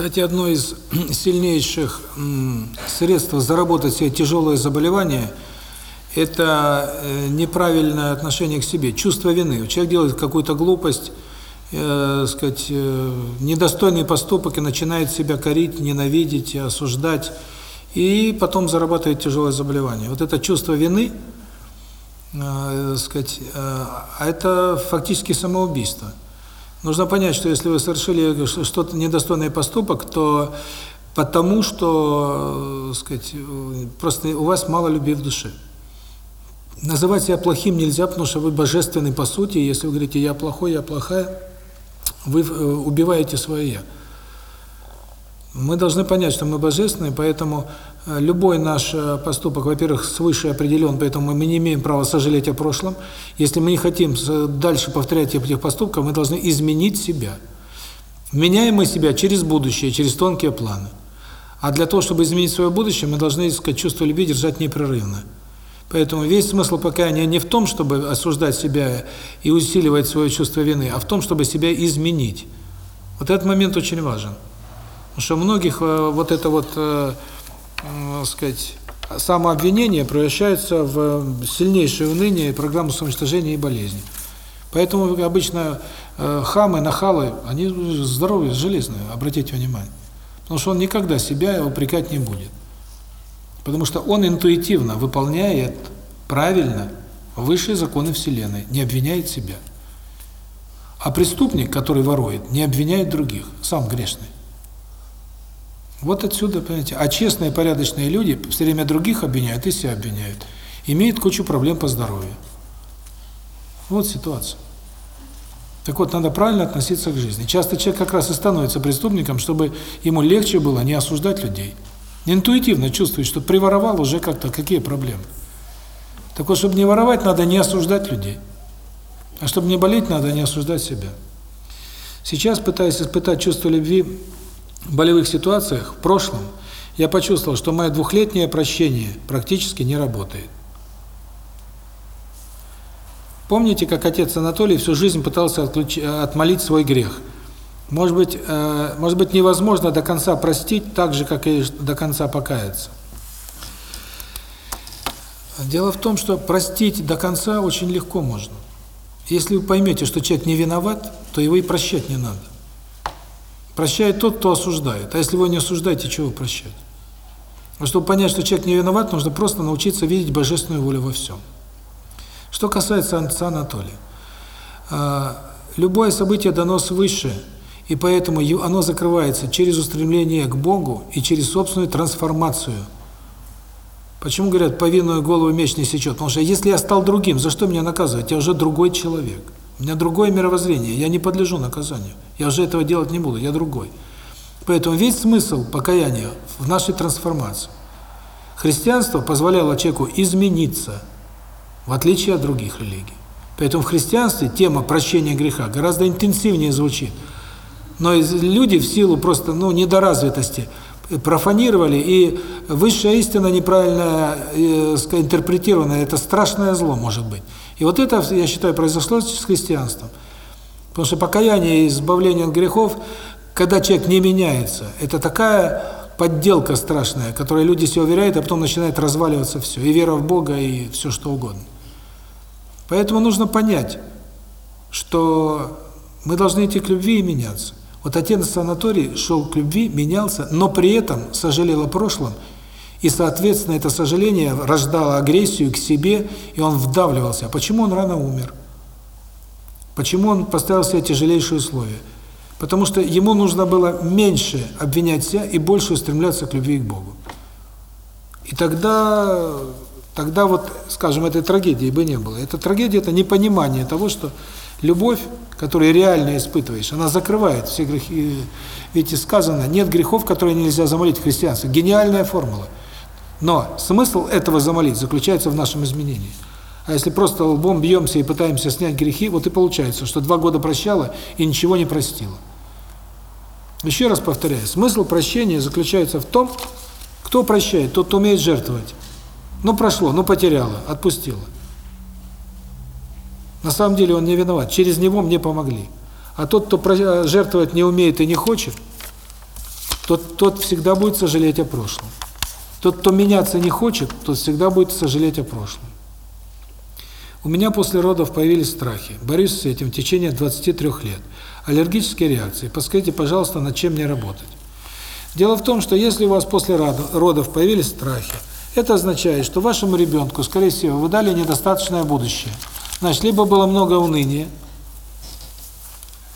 Кстати, одно из сильнейших средств заработать себе тяжелое заболевание – это э, неправильное отношение к себе, чувство вины. Человек делает какую-то глупость, э, сказать, э, недостойный поступок и начинает себя корить, ненавидеть, осуждать, и потом зарабатывает тяжелое заболевание. Вот это чувство вины, э, сказать, э, а это фактически самоубийство. Нужно понять, что если вы совершили что-то недостойный поступок, то потому что, э, сказать, просто у вас мало любви в душе. Называть себя плохим нельзя, потому что вы божественный по сути. Если вы говорите «я плохой, я плохая», вы э, убиваете свое «я». Мы должны понять, что мы божественные, поэтому любой наш э, поступок, во-первых, свыше определен, поэтому мы не имеем права сожалеть о прошлом. Если мы не хотим дальше повторять этих поступков, мы должны изменить себя. Меняем мы себя через будущее, через тонкие планы. А для того, чтобы изменить свое будущее, мы должны искать чувство любви держать непрерывно. Поэтому весь смысл покаяния не в том, чтобы осуждать себя и усиливать свое чувство вины, а в том, чтобы себя изменить. Вот этот момент очень важен. Потому что многих э, вот это вот, э, э, сказать, самообвинение превращается в сильнейшее уныние, программу самоуничтожения и болезни. Поэтому обычно э, хамы, нахалы, они здоровые, железные, обратите внимание. Потому что он никогда себя упрекать не будет. Потому что он интуитивно выполняет правильно высшие законы Вселенной, не обвиняет себя. А преступник, который ворует, не обвиняет других, сам грешный. Вот отсюда, понимаете, а честные, порядочные люди все время других обвиняют и себя обвиняют. Имеют кучу проблем по здоровью. Вот ситуация. Так вот, надо правильно относиться к жизни. Часто человек как раз и становится преступником, чтобы ему легче было не осуждать людей. Интуитивно чувствует, что приворовал уже как-то, какие проблемы. Так вот, чтобы не воровать, надо не осуждать людей. А чтобы не болеть, надо не осуждать себя. Сейчас, пытаясь испытать чувство любви болевых ситуациях, в прошлом, я почувствовал, что мое двухлетнее прощение практически не работает. Помните, как отец Анатолий всю жизнь пытался отключ... отмолить свой грех? Может быть, э, может быть невозможно до конца простить, так же, как и до конца покаяться. Дело в том, что простить до конца очень легко можно. Если вы поймете, что человек не виноват, то его и прощать не надо. Прощает тот, кто осуждает. А если вы не осуждаете, чего вы прощать? Чтобы понять, что человек не виноват, нужно просто научиться видеть божественную волю во всем. Что касается отца Анатолия. А, любое событие дано свыше, и поэтому оно закрывается через устремление к Богу и через собственную трансформацию. Почему говорят, повинную голову меч не сечет? Потому что если я стал другим, за что меня наказывать? Я уже другой человек. У меня другое мировоззрение, я не подлежу наказанию. Я уже этого делать не буду, я другой. Поэтому весь смысл покаяния в нашей трансформации. Христианство позволяло человеку измениться, в отличие от других религий. Поэтому в христианстве тема прощения греха гораздо интенсивнее звучит. Но люди в силу просто ну недоразвитости профанировали, и высшая истина неправильно э, интерпретирована, это страшное зло может быть. И вот это, я считаю, произошло с христианством. Потому что покаяние и избавление от грехов, когда человек не меняется, это такая подделка страшная, которой люди себя уверяют, а потом начинает разваливаться все. И вера в Бога, и все что угодно. Поэтому нужно понять, что мы должны идти к любви и меняться. Вот отец санаторий шел к любви, менялся, но при этом сожалел о прошлом и, соответственно, это сожаление рождало агрессию к себе, и он вдавливался. Почему он рано умер? Почему он поставил себе тяжелейшие условия? Потому что ему нужно было меньше обвинять себя и больше устремляться к любви к Богу. И тогда, тогда вот, скажем, этой трагедии бы не было. Эта трагедия – это непонимание того, что любовь, которую реально испытываешь, она закрывает все грехи. Ведь сказано, нет грехов, которые нельзя замолить в христианстве. Гениальная формула – но смысл этого замолить заключается в нашем изменении. А если просто лбом бьемся и пытаемся снять грехи, вот и получается, что два года прощала и ничего не простила. Еще раз повторяю, смысл прощения заключается в том, кто прощает, тот, умеет жертвовать. Ну прошло, ну потеряла, отпустила. На самом деле он не виноват, через него мне помогли. А тот, кто жертвовать не умеет и не хочет, тот, тот всегда будет сожалеть о прошлом. Тот, кто меняться не хочет, тот всегда будет сожалеть о прошлом. У меня после родов появились страхи. Борюсь с этим в течение 23 лет. Аллергические реакции. Подскажите, пожалуйста, над чем мне работать? Дело в том, что если у вас после родов появились страхи, это означает, что вашему ребенку, скорее всего, вы дали недостаточное будущее. Значит, либо было много уныния,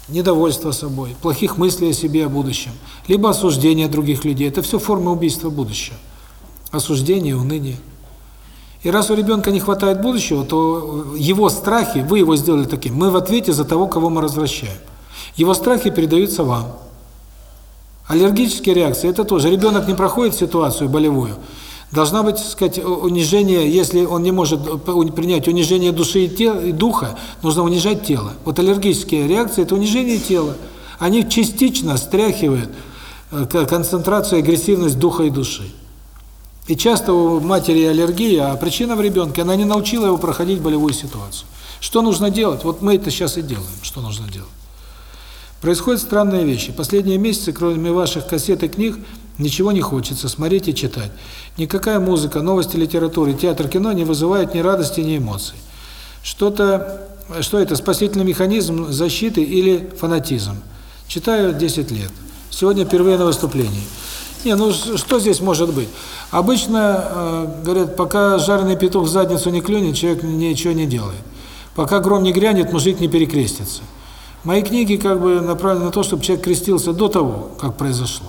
недовольства собой, плохих мыслей о себе, о будущем, либо осуждение других людей. Это все формы убийства будущего. Осуждение, уныние. И раз у ребенка не хватает будущего, то его страхи, вы его сделали таким, мы в ответе за того, кого мы развращаем. Его страхи передаются вам. Аллергические реакции – это тоже. Ребенок не проходит ситуацию болевую. Должна быть, сказать, унижение, если он не может принять унижение души и, тела, и духа, нужно унижать тело. Вот аллергические реакции – это унижение тела. Они частично стряхивают э, концентрацию, агрессивность духа и души. И часто у матери аллергия, а причина в ребенке, она не научила его проходить болевую ситуацию. Что нужно делать? Вот мы это сейчас и делаем, что нужно делать. Происходят странные вещи. Последние месяцы, кроме ваших кассет и книг, ничего не хочется смотреть и читать. Никакая музыка, новости, литература, театр, кино не вызывает ни радости, ни эмоций. Что-то, что это, спасительный механизм защиты или фанатизм? Читаю 10 лет. Сегодня впервые на выступлении. Не, ну что здесь может быть? Обычно, э, говорят, пока жареный петух в задницу не клюнет, человек ничего не делает. Пока гром не грянет, мужик не перекрестится. Мои книги как бы направлены на то, чтобы человек крестился до того, как произошло.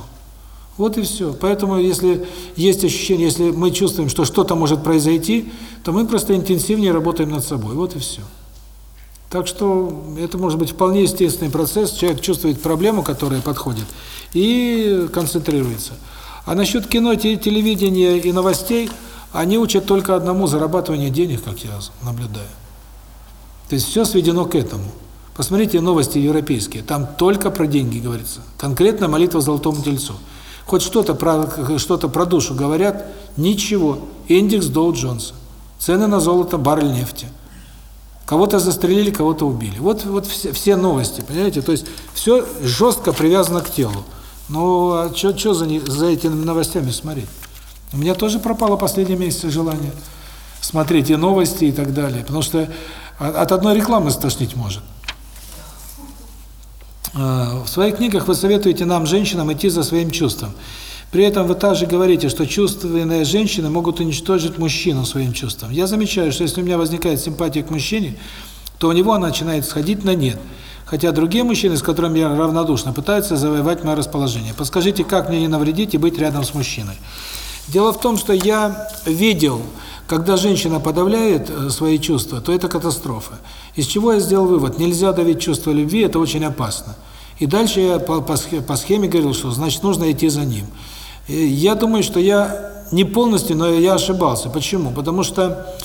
Вот и все. Поэтому, если есть ощущение, если мы чувствуем, что что-то может произойти, то мы просто интенсивнее работаем над собой. Вот и все. Так что это может быть вполне естественный процесс. Человек чувствует проблему, которая подходит, и концентрируется. А насчет кино, телевидения и новостей, они учат только одному – зарабатыванию денег, как я наблюдаю. То есть все сведено к этому. Посмотрите новости европейские, там только про деньги говорится. Конкретно молитва Золотому Тельцу. Хоть что-то про что-то про душу говорят, ничего. Индекс Доу Джонса. Цены на золото, баррель нефти. Кого-то застрелили, кого-то убили. Вот вот все, все новости, понимаете? То есть все жестко привязано к телу. Ну, а что за за этими новостями смотреть? У меня тоже пропало последние месяцы желание смотреть и новости и так далее, потому что от одной рекламы стошнить может. А, в своих книгах вы советуете нам, женщинам, идти за своим чувством. При этом вы также говорите, что чувственные женщины могут уничтожить мужчину своим чувством. Я замечаю, что если у меня возникает симпатия к мужчине, то у него она начинает сходить на нет. Хотя другие мужчины, с которыми я равнодушна, пытаются завоевать мое расположение. Подскажите, как мне не навредить и быть рядом с мужчиной? Дело в том, что я видел, когда женщина подавляет э, свои чувства, то это катастрофа. Из чего я сделал вывод? Нельзя давить чувство любви, это очень опасно. И дальше я по, по схеме говорил, что значит нужно идти за ним. И я думаю, что я не полностью, но я ошибался. Почему? Потому что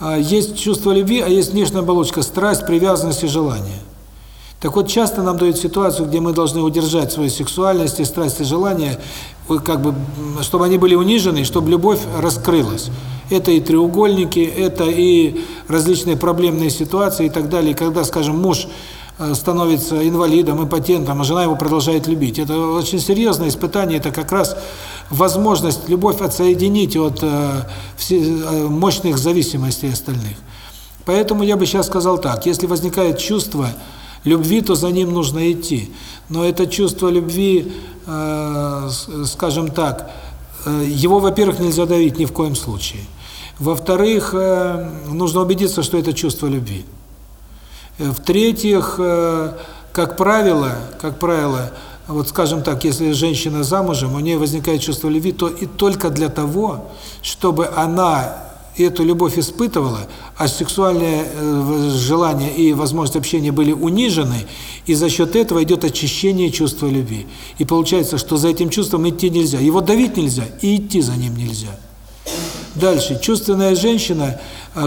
э, есть чувство любви, а есть внешняя оболочка, страсть, привязанность и желание. Так вот, часто нам дают ситуацию, где мы должны удержать свою сексуальность и страсть и желание, как бы, чтобы они были унижены, чтобы любовь раскрылась. Это и треугольники, это и различные проблемные ситуации и так далее. когда, скажем, муж Э, становится инвалидом, импотентом, а жена его продолжает любить. Это очень серьезное испытание, это как раз возможность любовь отсоединить от э, э, мощных зависимостей остальных. Поэтому я бы сейчас сказал так, если возникает чувство любви, то за ним нужно идти. Но это чувство любви, э, скажем так, э, его, во-первых, нельзя давить ни в коем случае. Во-вторых, э, нужно убедиться, что это чувство любви. Э, в-третьих, э, как правило, как правило, вот скажем так, если женщина замужем, у нее возникает чувство любви, то и только для того, чтобы она эту любовь испытывала, а сексуальное э, желание и возможность общения были унижены, и за счет этого идет очищение чувства любви. И получается, что за этим чувством идти нельзя. Его давить нельзя, и идти за ним нельзя. Дальше. Чувственная женщина,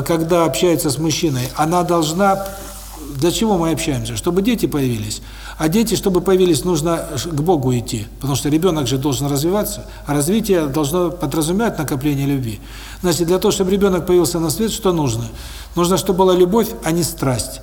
когда общается с мужчиной, она должна для чего мы общаемся? Чтобы дети появились. А дети, чтобы появились, нужно к Богу идти, потому что ребенок же должен развиваться, а развитие должно подразумевать накопление любви. Значит, для того, чтобы ребенок появился на свет, что нужно? Нужно, чтобы была любовь, а не страсть.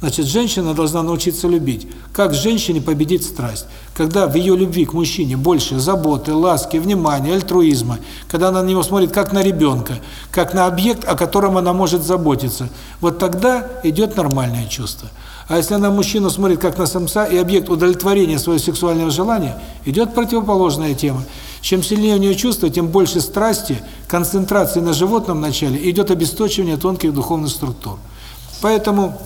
Значит, женщина должна научиться любить. Как женщине победить страсть? Когда в ее любви к мужчине больше заботы, ласки, внимания, альтруизма, когда она на него смотрит как на ребенка, как на объект, о котором она может заботиться, вот тогда идет нормальное чувство. А если она мужчину смотрит как на самца и объект удовлетворения своего сексуального желания, идет противоположная тема. Чем сильнее у нее чувство, тем больше страсти, концентрации на животном начале, идет обесточивание тонких духовных структур. Поэтому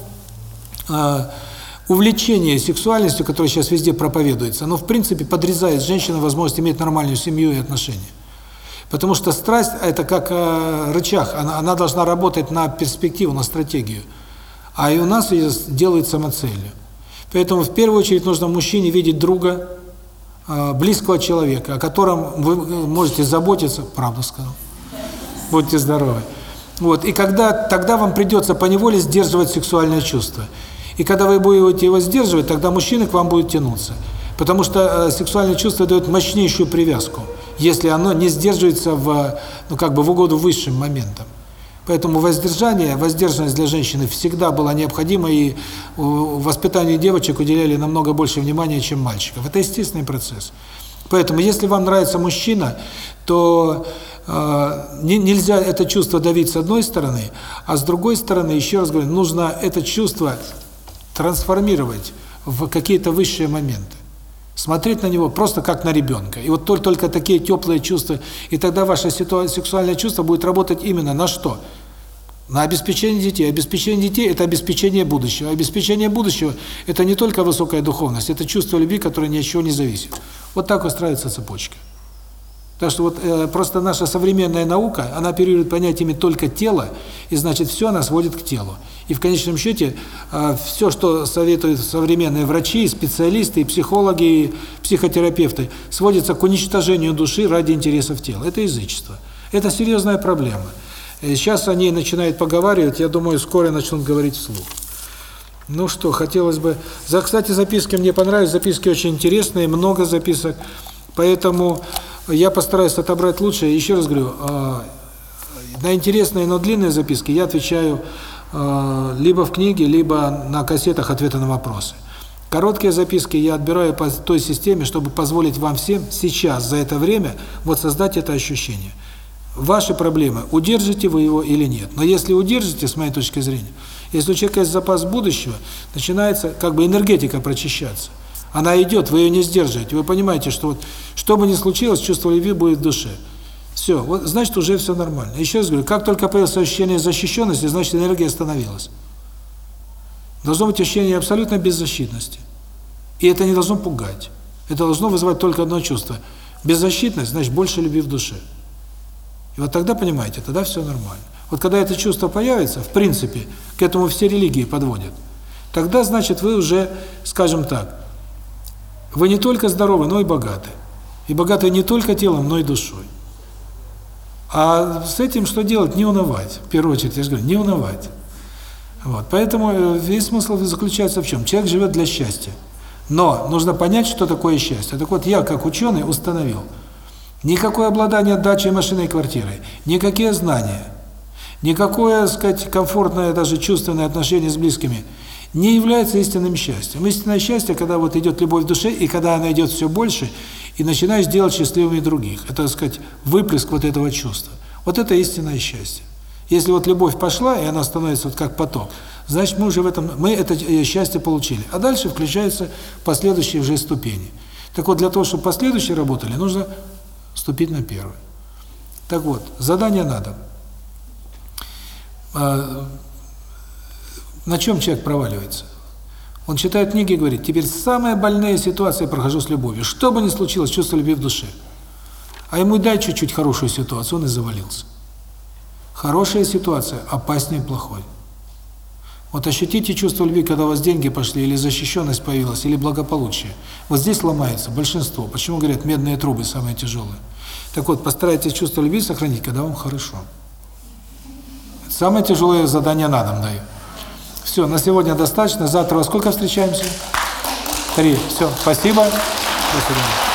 увлечение сексуальностью, которое сейчас везде проповедуется, оно в принципе подрезает женщину возможность иметь нормальную семью и отношения. Потому что страсть – это как э, рычаг, она, она должна работать на перспективу, на стратегию. А и у нас ее делают самоцелью. Поэтому в первую очередь нужно мужчине видеть друга, э, близкого человека, о котором вы э, можете заботиться, правду сказал. Будьте здоровы. Вот, и когда тогда вам придется поневоле сдерживать сексуальное чувство. И когда вы будете его сдерживать, тогда мужчина к вам будет тянуться. Потому что э, сексуальное чувство дает мощнейшую привязку, если оно не сдерживается в, ну как бы в угоду высшим моментам. Поэтому воздержание, воздержанность для женщины всегда была необходима, и воспитанию девочек уделяли намного больше внимания, чем мальчиков. Это естественный процесс. Поэтому, если вам нравится мужчина, то э, не, нельзя это чувство давить с одной стороны, а с другой стороны, еще раз говорю, нужно это чувство трансформировать в какие-то высшие моменты. Смотреть на него просто как на ребенка. И вот только, только такие теплые чувства, и тогда ваше сексуальное чувство будет работать именно на что? На обеспечение детей. Обеспечение детей – это обеспечение будущего. Обеспечение будущего – это не только высокая духовность, это чувство любви, которое ни от чего не зависит. Вот так устраивается цепочка. Так что вот э, просто наша современная наука, она оперирует понятиями только тело, и значит все она сводит к телу. И в конечном счете э, все, что советуют современные врачи, специалисты, психологи, и психотерапевты, сводится к уничтожению души ради интересов тела. Это язычество. Это серьезная проблема. И сейчас они начинают поговаривать, я думаю, скоро начнут говорить вслух. Ну что, хотелось бы... За, кстати, записки мне понравились, записки очень интересные, много записок, поэтому я постараюсь отобрать лучшее. Еще раз говорю, а, на интересные, но длинные записки я отвечаю а, либо в книге, либо на кассетах ответы на вопросы. Короткие записки я отбираю по той системе, чтобы позволить вам всем сейчас, за это время, вот создать это ощущение. Ваши проблемы, удержите вы его или нет. Но если удержите, с моей точки зрения, если у человека есть запас будущего, начинается как бы энергетика прочищаться. Она идет, вы ее не сдерживаете. Вы понимаете, что вот что бы ни случилось, чувство любви будет в душе. Все, вот значит уже все нормально. Еще раз говорю, как только появилось ощущение защищенности, значит энергия остановилась. Должно быть ощущение абсолютной беззащитности. И это не должно пугать. Это должно вызывать только одно чувство. Беззащитность, значит больше любви в душе. И вот тогда, понимаете, тогда все нормально. Вот когда это чувство появится, в принципе, к этому все религии подводят, тогда, значит, вы уже, скажем так, вы не только здоровы, но и богаты. И богаты не только телом, но и душой. А с этим что делать? Не унывать. В первую очередь, я же говорю, не унывать. Вот. Поэтому э, весь смысл заключается в чем? Человек живет для счастья. Но нужно понять, что такое счастье. Так вот, я, как ученый, установил. Никакое обладание дачей, машиной, квартирой, никакие знания, никакое, так сказать, комфортное, даже чувственное отношение с близкими – не является истинным счастьем. Истинное счастье, когда вот идет любовь в душе, и когда она идет все больше, и начинаешь делать счастливыми других. Это, так сказать, выплеск вот этого чувства. Вот это истинное счастье. Если вот любовь пошла, и она становится вот как поток, значит, мы уже в этом, мы это э, счастье получили. А дальше включаются последующие уже ступени. Так вот, для того, чтобы последующие работали, нужно ступить на первый. Так вот, задание надо. А, на чем человек проваливается? Он читает книги и говорит, теперь самая больная ситуация я прохожу с любовью. Что бы ни случилось, чувство любви в душе. А ему дай чуть-чуть хорошую ситуацию, он и завалился. Хорошая ситуация опаснее плохой. Вот ощутите чувство любви, когда у вас деньги пошли, или защищенность появилась, или благополучие. Вот здесь ломается большинство. Почему говорят, медные трубы самые тяжелые? Так вот, постарайтесь чувство любви сохранить, когда вам хорошо. Самое тяжелое задание на дом даю. Все, на сегодня достаточно. Завтра во сколько встречаемся? Три. Все, спасибо. До свидания.